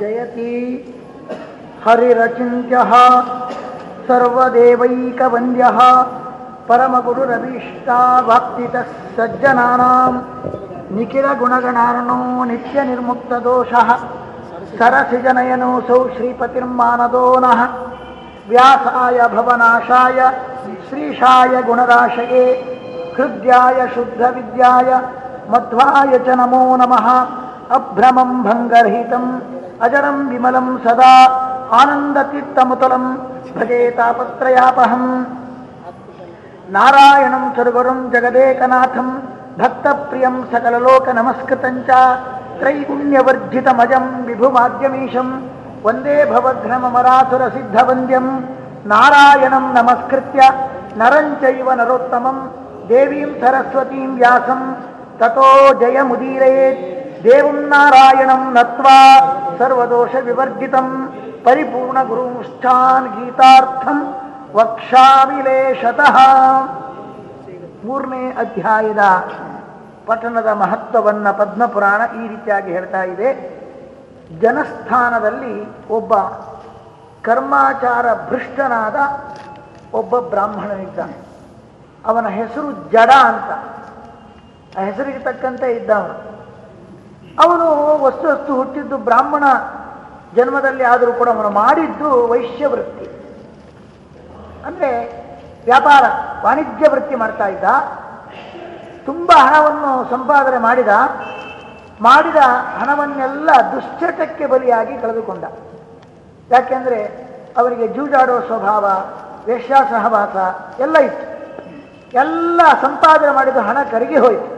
ಜಯತಿ ಹರಿರಚಿಂತ್ಯ ಸರ್ವದೇವೈಕವಂದ್ಯ ಪರಮಗುರುರಭೀಷ್ಟಾ ಭಕ್ತಿತಃ ಸಜ್ಜನಾನಾಂ ನಿಖಿಲ ನಿತ್ಯ ನಿರ್ಮುಕ್ತ ಸರಸಿಜನಯನೋಸೌ ಶ್ರೀಪತಿರ್ಮಾನದೋ ನಃ ವ್ಯಾಸಾಯ ಭವನಾಶಾಯ ಶ್ರೀಶಾಯ ಗುಣರಾಶಯೇ ಹೃದ್ಯಾಯ ಶುದ್ಧ ವಿದ್ಯಾಯ ಮಧ್ವಾಯ ಚ ನಮೋ ನಮಃ. ಅಭ್ರಮಂ ಭಂಗರಹಿತಂ, ಅಜರಂ ವಿಮಲಂ ಸದಾ, ಆನಂದತೀರ್ಥಮುತಲಂ, ಭಜೇ ತಾಪತ್ರಯಾಪಹಂ. ನಾರಾಯಣಂ ಸದ್ಗುರುಂ ಜಗದೇಕನಾಥಂ, ಭಕ್ತಪ್ರಿಯಂ ಸಕಲಲೋಕ ನಮಸ್ಕೃತಂಚ ತ್ರೈಗುಣ್ಯವರ್ಜಿತಮಜಂ ವಿಭುಮಾದ್ಯಮೀಶಂ ವಂದೇ ಭವಧ್ರಮರಾಸುರ ಸಿದ್ಧವಂದ್ಯಂ ನಾರಾಯಣಂ ನಮಸ್ಕೃತ್ಯ ನರಂಚೈವ ನರೋತ್ತಮಂ. ದೇವೀಂ ಸರಸ್ವತೀಂ ವ್ಯಾಸಂ ತಥೋ ಜಯಮುದೀರಯೇತ್ ದೇವಂ ನಾರಾಯಣಂ ನತ್ವಾ ಸರ್ವದೋಷ ವಿವರ್ಜಿತಂ, ಪರಿಪೂರ್ಣ ಗುರುಷ್ಠಾನ್ ಗೀತಾರ್ಥಂ ವಕ್ಷಾವಿಲೇಶತಃ ಮೂರನೇ ಅಧ್ಯಾಯದ ಪಠಣದ ಮಹತ್ವವನ್ನು ಪದ್ಮಪುರಾಣ ಈ ರೀತಿಯಾಗಿ ಹೇಳ್ತಾ ಇದೆ. ಜನಸ್ಥಾನದಲ್ಲಿ ಒಬ್ಬ ಕರ್ಮಾಚಾರ ಭ್ರಷ್ಟನಾದ ಒಬ್ಬ ಬ್ರಾಹ್ಮಣನಿದ್ದ ಅವನ ಹೆಸರು ಜಡ ಅಂತ. ಆ ಹೆಸರಿಗೆ ತಕ್ಕಂತೆ ಇದ್ದ ಅವನು ವಸ್ತು ವಸ್ತು ಹುಟ್ಟಿದ್ದು ಬ್ರಾಹ್ಮಣ ಜನ್ಮದಲ್ಲಿ ಆದರೂ ಕೂಡ ಅವನು ಮಾಡಿದ್ದು ವೈಶ್ಯ ವೃತ್ತಿ. ಅಂದರೆ ವ್ಯಾಪಾರ, ವಾಣಿಜ್ಯ ವೃತ್ತಿ ಮಾಡ್ತಾ ಇದ್ದ. ತುಂಬ ಹಣವನ್ನು ಸಂಪಾದನೆ ಮಾಡಿದ. ಮಾಡಿದ ಹಣವನ್ನೆಲ್ಲ ದುಶ್ಚಟಕ್ಕೆ ಬಲಿಯಾಗಿ ಕಳೆದುಕೊಂಡ. ಯಾಕೆಂದರೆ ಅವರಿಗೆ ಜೂಜಾಡೋ ಸ್ವಭಾವ ವೇಶ್ಯಾ ಸಹವಾಸ ಎಲ್ಲ ಇತ್ತು. ಎಲ್ಲ ಸಂಪಾದನೆ ಮಾಡಿದ ಹಣ ಕರಗಿ ಹೋಯಿತು.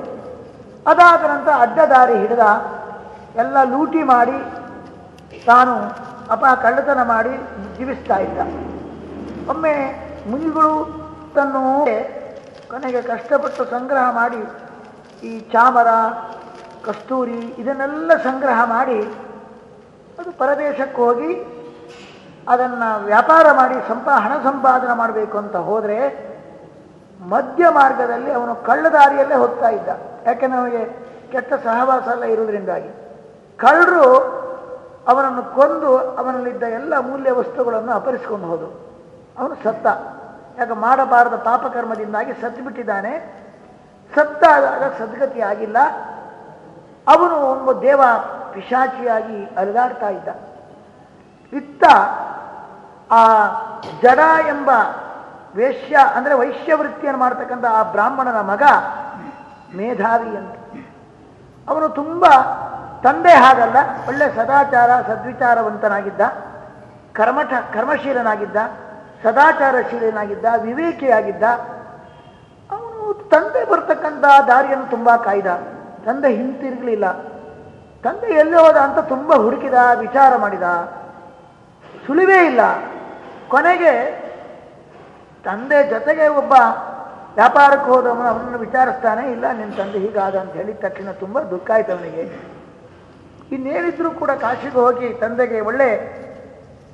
ಅದಾದ ನಂತರ ಅಡ್ಡದಾರಿ ಹಿಡಿದ ಎಲ್ಲ ಲೂಟಿ ಮಾಡಿ ತಾನು ಅಪ ಕಳ್ಳತನ ಮಾಡಿ ಜೀವಿಸ್ತಾ ಇದ್ದ. ಒಮ್ಮೆ ಮುನಿಗಳು ತನ್ನು ಕೊನೆಗೆ ಕಷ್ಟಪಟ್ಟು ಸಂಗ್ರಹ ಮಾಡಿ ಈ ಚಾಮರ, ಕಸ್ತೂರಿ ಇದನ್ನೆಲ್ಲ ಸಂಗ್ರಹ ಮಾಡಿ ಅದು ಪರದೇಶಕ್ಕೆ ಹೋಗಿ ಅದನ್ನು ವ್ಯಾಪಾರ ಮಾಡಿ ಸಂಪ, ಹಣ ಸಂಪಾದನೆ ಮಾಡಬೇಕು ಅಂತ ಹೋದರೆ ಮಧ್ಯ ಮಾರ್ಗದಲ್ಲಿ ಅವನು ಕಳ್ಳದಾರಿಯಲ್ಲೇ ಹೋಗ್ತಾ ಇದ್ದ. ಯಾಕೆ ನಮಗೆ ಕೆಟ್ಟ ಸಹವಾಸ ಎಲ್ಲ ಇರುವುದರಿಂದಾಗಿ. ಕಳ್ಳರು ಅವನನ್ನು ಕೊಂದು ಅವನಲ್ಲಿದ್ದ ಎಲ್ಲ ಮೂಲ್ಯ ವಸ್ತುಗಳನ್ನು ಅಪರಿಸಿಕೊಂಡು ಹೋದರು ಅವನು ಸತ್ತ. ಯಾಕೆ ಮಾಡಬಾರದ ಪಾಪಕರ್ಮದಿಂದಾಗಿ ಸತ್ತು ಬಿಟ್ಟಿದ್ದಾನೆ ಸತ್ತಾದಾಗ ಸದ್ಗತಿ ಆಗಿಲ್ಲ. ಅವನು ಒಬ್ಬ ದೇವ ಪಿಶಾಚಿಯಾಗಿ ಅಲುಗಾಡ್ತಾ ಇದ್ದ. ಇತ್ತ ಆ ಜಡ ಎಂಬ ವೇಶ್ಯ ಅಂದರೆ ವೈಶ್ಯವೃತ್ತಿಯನ್ನು ಮಾಡ್ತಕ್ಕಂಥ ಆ ಬ್ರಾಹ್ಮಣನ ಮಗ ಮೇಧಾವಿ ಅಂತ. ಅವನು ತುಂಬ ತಂದೆ ಹಾಗಲ್ಲ, ಒಳ್ಳೆ ಸದಾಚಾರ, ಸದ್ವಿಚಾರವಂತನಾಗಿದ್ದ, ಕರ್ಮಠ, ಕರ್ಮಶೀಲನಾಗಿದ್ದ, ಸದಾಚಾರಶೀಲನಾಗಿದ್ದ, ವಿವೇಕಿಯಾಗಿದ್ದ. ಅವನು ತಂದೆ ಬರ್ತಕ್ಕಂಥ ದಾರಿಯನ್ನು ತುಂಬ ಕಾಯ್ದ. ತಂದೆ ಹಿಂತಿರುಗಲಿಲ್ಲ. ತಂದೆ ಎಲ್ಲಿ ಹೋದ ಅಂತ ತುಂಬ ಹುಡುಕಿದ, ವಿಚಾರ ಮಾಡಿದ. ಸುಳಿವೇ ಇಲ್ಲ. ಕೊನೆಗೆ ತಂದೆ ಜೊತೆಗೆ ಒಬ್ಬ ವ್ಯಾಪಾರಕ್ಕೆ ಹೋದವನು, ಅವನನ್ನು ವಿಚಾರಿಸ್ತಾನೆ, ಇಲ್ಲ ನಿನ್ನ ತಂದೆ ಹೀಗಾದ ಅಂತ ಹೇಳಿದ ತಕ್ಷಣ ತುಂಬ ದುಃಖ ಆಯ್ತು ಅವನಿಗೆ. ಇನ್ನೇನಿದ್ರೂ ಕೂಡ ಕಾಶಿಗೆ ಹೋಗಿ ತಂದೆಗೆ ಒಳ್ಳೆ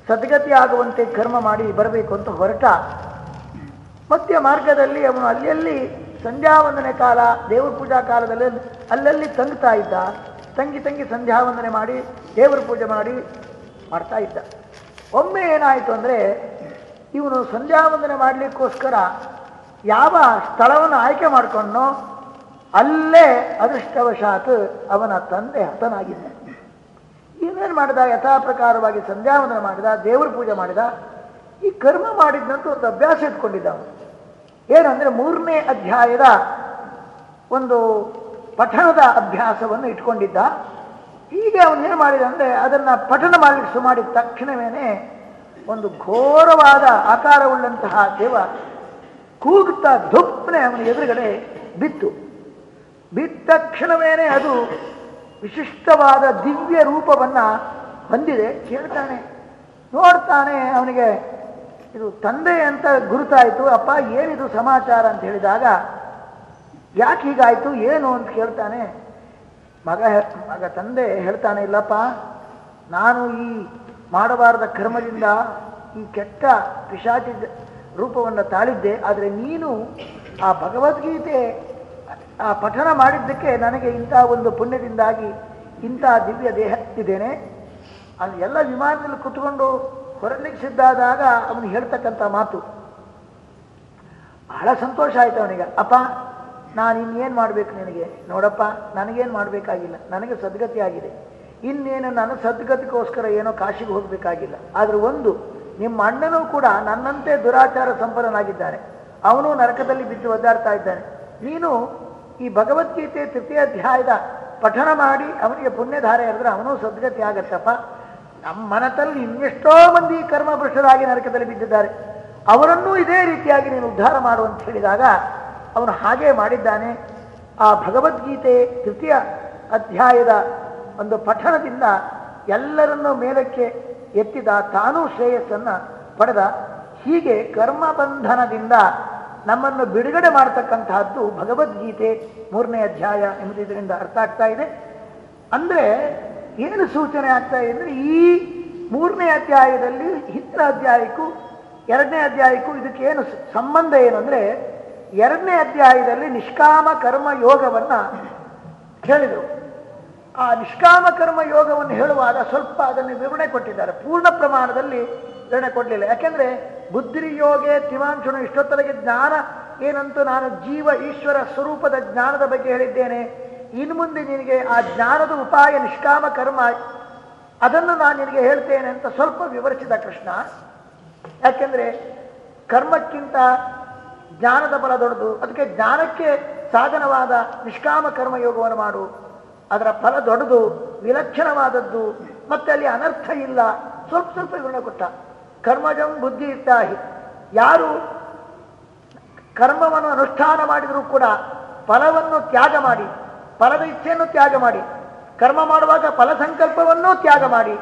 ಸದ್ಗತಿ ಆಗುವಂತೆ ಕರ್ಮ ಮಾಡಿ ಬರಬೇಕು ಅಂತ ಹೊರಟ. ಮಧ್ಯ ಮಾರ್ಗದಲ್ಲಿ ಅವನು ಅಲ್ಲಲ್ಲಿ ಸಂಧ್ಯಾವಂದನೆ ಕಾಲ, ದೇವ್ರ ಪೂಜಾ ಕಾಲದಲ್ಲಿ ಅಲ್ಲಲ್ಲಿ ತಂಗ್ತಾ ಇದ್ದ. ತಂಗಿ ತಂಗಿ ಸಂಧ್ಯಾವಂದನೆ ಮಾಡಿ, ದೇವರ ಪೂಜೆ ಮಾಡಿ ಮಾಡ್ತಾ ಇದ್ದ. ಒಮ್ಮೆ ಏನಾಯಿತು ಅಂದರೆ ಇವನು ಸಂಧ್ಯಾವಂದನೆ ಮಾಡಲಿಕ್ಕೋಸ್ಕರ ಯಾವ ಸ್ಥಳವನ್ನು ಆಯ್ಕೆ ಮಾಡಿಕೊಂಡು ಅಲ್ಲೇ ಅದೃಷ್ಟವಶಾತ್ ಅವನ ತಂದೆ ಹತನಾಗಿದ್ದ. ಇವನೇನು ಮಾಡಿದ? ಯಥಾ ಪ್ರಕಾರವಾಗಿ ಸಂಧ್ಯಾವಂದನೆ ಮಾಡಿದ, ದೇವರ ಪೂಜೆ ಮಾಡಿದ, ಈ ಕರ್ಮ ಮಾಡಿದ್ನಂತೂ ಒಂದು ಅಭ್ಯಾಸ ಇಟ್ಕೊಂಡಿದ್ದ ಅವನು. ಏನಂದ್ರೆ ಮೂರನೇ ಅಧ್ಯಾಯದ ಒಂದು ಪಠಣದ ಅಭ್ಯಾಸವನ್ನು ಇಟ್ಕೊಂಡಿದ್ದ. ಹೀಗೆ ಅವನೇನು ಮಾಡಿದ ಅಂದರೆ ಅದನ್ನು ಪಠಣ ಮಾಡಲಿಕ್ಕೆ ಶುರು ಮಾಡಿದ ತಕ್ಷಣವೇ ಒಂದು ಘೋರವಾದ ಆಕಾರವುಳ್ಳಂತಹ ದೇವ ಕೂಗುತ್ತಾ ಧುಪ್ಪನೆ ಅವನ ಎದುರುಗಡೆ ಬಿತ್ತು. ಬಿತ್ತ ತಕ್ಷಣವೇನೆ ಅದು ವಿಶಿಷ್ಟವಾದ ದಿವ್ಯ ರೂಪವನ್ನು ಹೊಂದಿದೆ. ಕೇಳ್ತಾನೆ, ನೋಡ್ತಾನೆ ಅವನಿಗೆ, ಇದು ತಂದೆ ಅಂತ ಗುರುತಾಯಿತು, ಅಪ್ಪ ಏನಿದು ಸಮಾಚಾರ ಅಂತ ಹೇಳಿದಾಗ, ಯಾಕೆ ಹೀಗಾಯಿತು, ಏನು ಅಂತ ಕೇಳ್ತಾನೆ. ಮಗ ಮಗ ತಂದೆ ಹೇಳ್ತಾನೆ, ಇಲ್ಲಪ್ಪ, ನಾನು ಈ ಮಾಡಬಾರದ ಕರ್ಮದಿಂದ ಈ ಕೆಟ್ಟ ಪಿಶಾಚಿ ರೂಪವನ್ನು ತಾಳಿದ್ದೆ, ಆದರೆ ನೀನು ಆ ಭಗವದ್ಗೀತೆ ಆ ಪಠನ ಮಾಡಿದ್ದಕ್ಕೆ ನನಗೆ ಇಂಥ ಒಂದು ಪುಣ್ಯದಿಂದಾಗಿ ಇಂಥ ದಿವ್ಯ ದೇಹ ಇದ್ದೇನೆ. ಅದು ಎಲ್ಲ ವಿಮಾನದಲ್ಲಿ ಕುತ್ಕೊಂಡು ಹೊರಲಿಕ್ಕೆ ಸಿದ್ಧಾದಾಗ ಅವನು ಹೇಳ್ತಕ್ಕಂಥ ಮಾತು. ಬಹಳ ಸಂತೋಷ ಆಯ್ತು ಅವನಿಗೆ. ಅಪ್ಪ ನಾನು ಇನ್ನೇನು ಮಾಡಬೇಕು ನಿನಗೆ? ನೋಡಪ್ಪ, ನನಗೇನು ಮಾಡಬೇಕಾಗಿಲ್ಲ. ನನಗೆ ಸದ್ಗತಿ ಆಗಿದೆ ಇನ್ನೇನು ನಾನು ಸದ್ಗತಿಗೋಸ್ಕರ ಏನೋ ಕಾಶಿಗೆ ಹೋಗಬೇಕಾಗಿಲ್ಲ. ಆದರೆ ಒಂದು, ನಿಮ್ಮ ಅಣ್ಣನೂ ಕೂಡ ನನ್ನಂತೆ ದುರಾಚಾರ ಸಂಪನ್ನನಾಗಿದ್ದಾನೆ ಅವನು ನರಕದಲ್ಲಿ ಬಿದ್ದು ಒದ್ದಾಡ್ತಾ ಇದ್ದಾನೆ. ನೀನು ಈ ಭಗವದ್ಗೀತೆ ತೃತೀಯ ಅಧ್ಯಾಯದ ಪಠನ ಮಾಡಿ ಅವನಿಗೆ ಪುಣ್ಯಧಾರೆ ಎರೆದ್ರೆ ಅವನು ಸದ್ಗತಿ ಆಗತ್ತಪ್ಪ. ನಮ್ಮ ಮನತಲ್ಲಿ ಇನ್ನೆಷ್ಟೋ ಮಂದಿ ಕರ್ಮಭ್ರಷ್ಟರಾಗಿ ನರಕದಲ್ಲಿ ಬಿದ್ದಿದ್ದಾರೆ. ಅವರನ್ನೂ ಇದೇ ರೀತಿಯಾಗಿ ನೀನು ಉದ್ಧಾರ ಮಾಡು ಅಂತ ಹೇಳಿದಾಗ ಅವನು ಹಾಗೆ ಮಾಡಿದ್ದಾನೆ. ಆ ಭಗವದ್ಗೀತೆ ತೃತೀಯ ಅಧ್ಯಾಯದ ಒಂದು ಪಠಣದಿಂದ ಎಲ್ಲರನ್ನೂ ಮೇಲಕ್ಕೆ ಎತ್ತಿದ ತಾನೂ ಶ್ರೇಯಸ್ಸನ್ನು ಪಡೆದ ಹೀಗೆ ಕರ್ಮಬಂಧನದಿಂದ ನಮ್ಮನ್ನು ಬಿಡುಗಡೆ ಮಾಡತಕ್ಕಂತಹದ್ದು ಭಗವದ್ಗೀತೆ ಮೂರನೇ ಅಧ್ಯಾಯ ಎಂಬುದರಿಂದ ಅರ್ಥ ಆಗ್ತಾ ಇದೆ. ಅಂದ್ರೆ ಏನು ಸೂಚನೆ ಆಗ್ತಾ ಇದೆ ಅಂದರೆ ಈ ಮೂರನೇ ಅಧ್ಯಾಯದಲ್ಲಿ ಹಿಂದಿನ ಅಧ್ಯಾಯಕ್ಕೂ ಎರಡನೇ ಅಧ್ಯಾಯಕ್ಕೂ ಇದಕ್ಕೆ ಏನು ಸಂಬಂಧ ಏನಂದರೆ ಎರಡನೇ ಅಧ್ಯಾಯದಲ್ಲಿ ನಿಷ್ಕಾಮ ಕರ್ಮ ಯೋಗವನ್ನ ಹೇಳಿದರು. ಆ ನಿಷ್ಕಾಮ ಕರ್ಮ ಯೋಗವನ್ನು ಹೇಳುವಾಗ ಸ್ವಲ್ಪ ಅದನ್ನು ವಿವರಣೆ ಕೊಟ್ಟಿದ್ದಾರೆ. ಪೂರ್ಣ ಪ್ರಮಾಣದಲ್ಲಿ ವಿವರಣೆ ಕೊಡಲಿಲ್ಲ. ಯಾಕೆಂದ್ರೆ ಬುದ್ಧಿಯೋಗೆ ತಿವಾಂಶನು ಇಷ್ಟೊತ್ತಲಗೆ ಜ್ಞಾನ ಏನಂತೂ ನಾನು ಜೀವ ಈಶ್ವರ ಸ್ವರೂಪದ ಜ್ಞಾನದ ಬಗ್ಗೆ ಹೇಳಿದ್ದೇನೆ. ಇನ್ನು ಮುಂದೆ ನಿನಗೆ ಆ ಜ್ಞಾನದ ಉಪಾಯ ನಿಷ್ಕಾಮ ಕರ್ಮ ಅದನ್ನು ನಾನು ನಿನಗೆ ಹೇಳ್ತೇನೆ ಅಂತ ಸ್ವಲ್ಪ ವಿವರಿಸಿದ ಕೃಷ್ಣ. ಯಾಕೆಂದ್ರೆ ಕರ್ಮಕ್ಕಿಂತ ಜ್ಞಾನದ ಬಲ ದೊಡ್ಡದು. ಅದಕ್ಕೆ ಜ್ಞಾನಕ್ಕೆ ಸಾಧನವಾದ ನಿಷ್ಕಾಮ ಕರ್ಮಯೋಗವನ್ನು ಮಾಡು. ಅದರ ಫಲ ದೊಡ್ಡದು, ವಿಲಕ್ಷಣವಾದದ್ದು, ಮತ್ತೆ ಅಲ್ಲಿ ಅನರ್ಥ ಇಲ್ಲ. ಸ್ವಲ್ಪ ಸ್ವಲ್ಪ ವಿವರಣೆ ಕೊಟ್ಟ. ಕರ್ಮಜಂ ಬುದ್ಧಿ ಇತ್ತಾಹಿ ಯಾರು ಕರ್ಮವನ್ನು ಅನುಷ್ಠಾನ ಮಾಡಿದರೂ ಕೂಡ ಫಲವನ್ನು ತ್ಯಾಗ ಮಾಡಿ, ಫಲದ ಇಚ್ಛೆಯನ್ನು ತ್ಯಾಗ ಮಾಡಿ, ಕರ್ಮ ಮಾಡುವಾಗ ಫಲ ಸಂಕಲ್ಪವನ್ನೂ ತ್ಯಾಗ ಮಾಡಿ,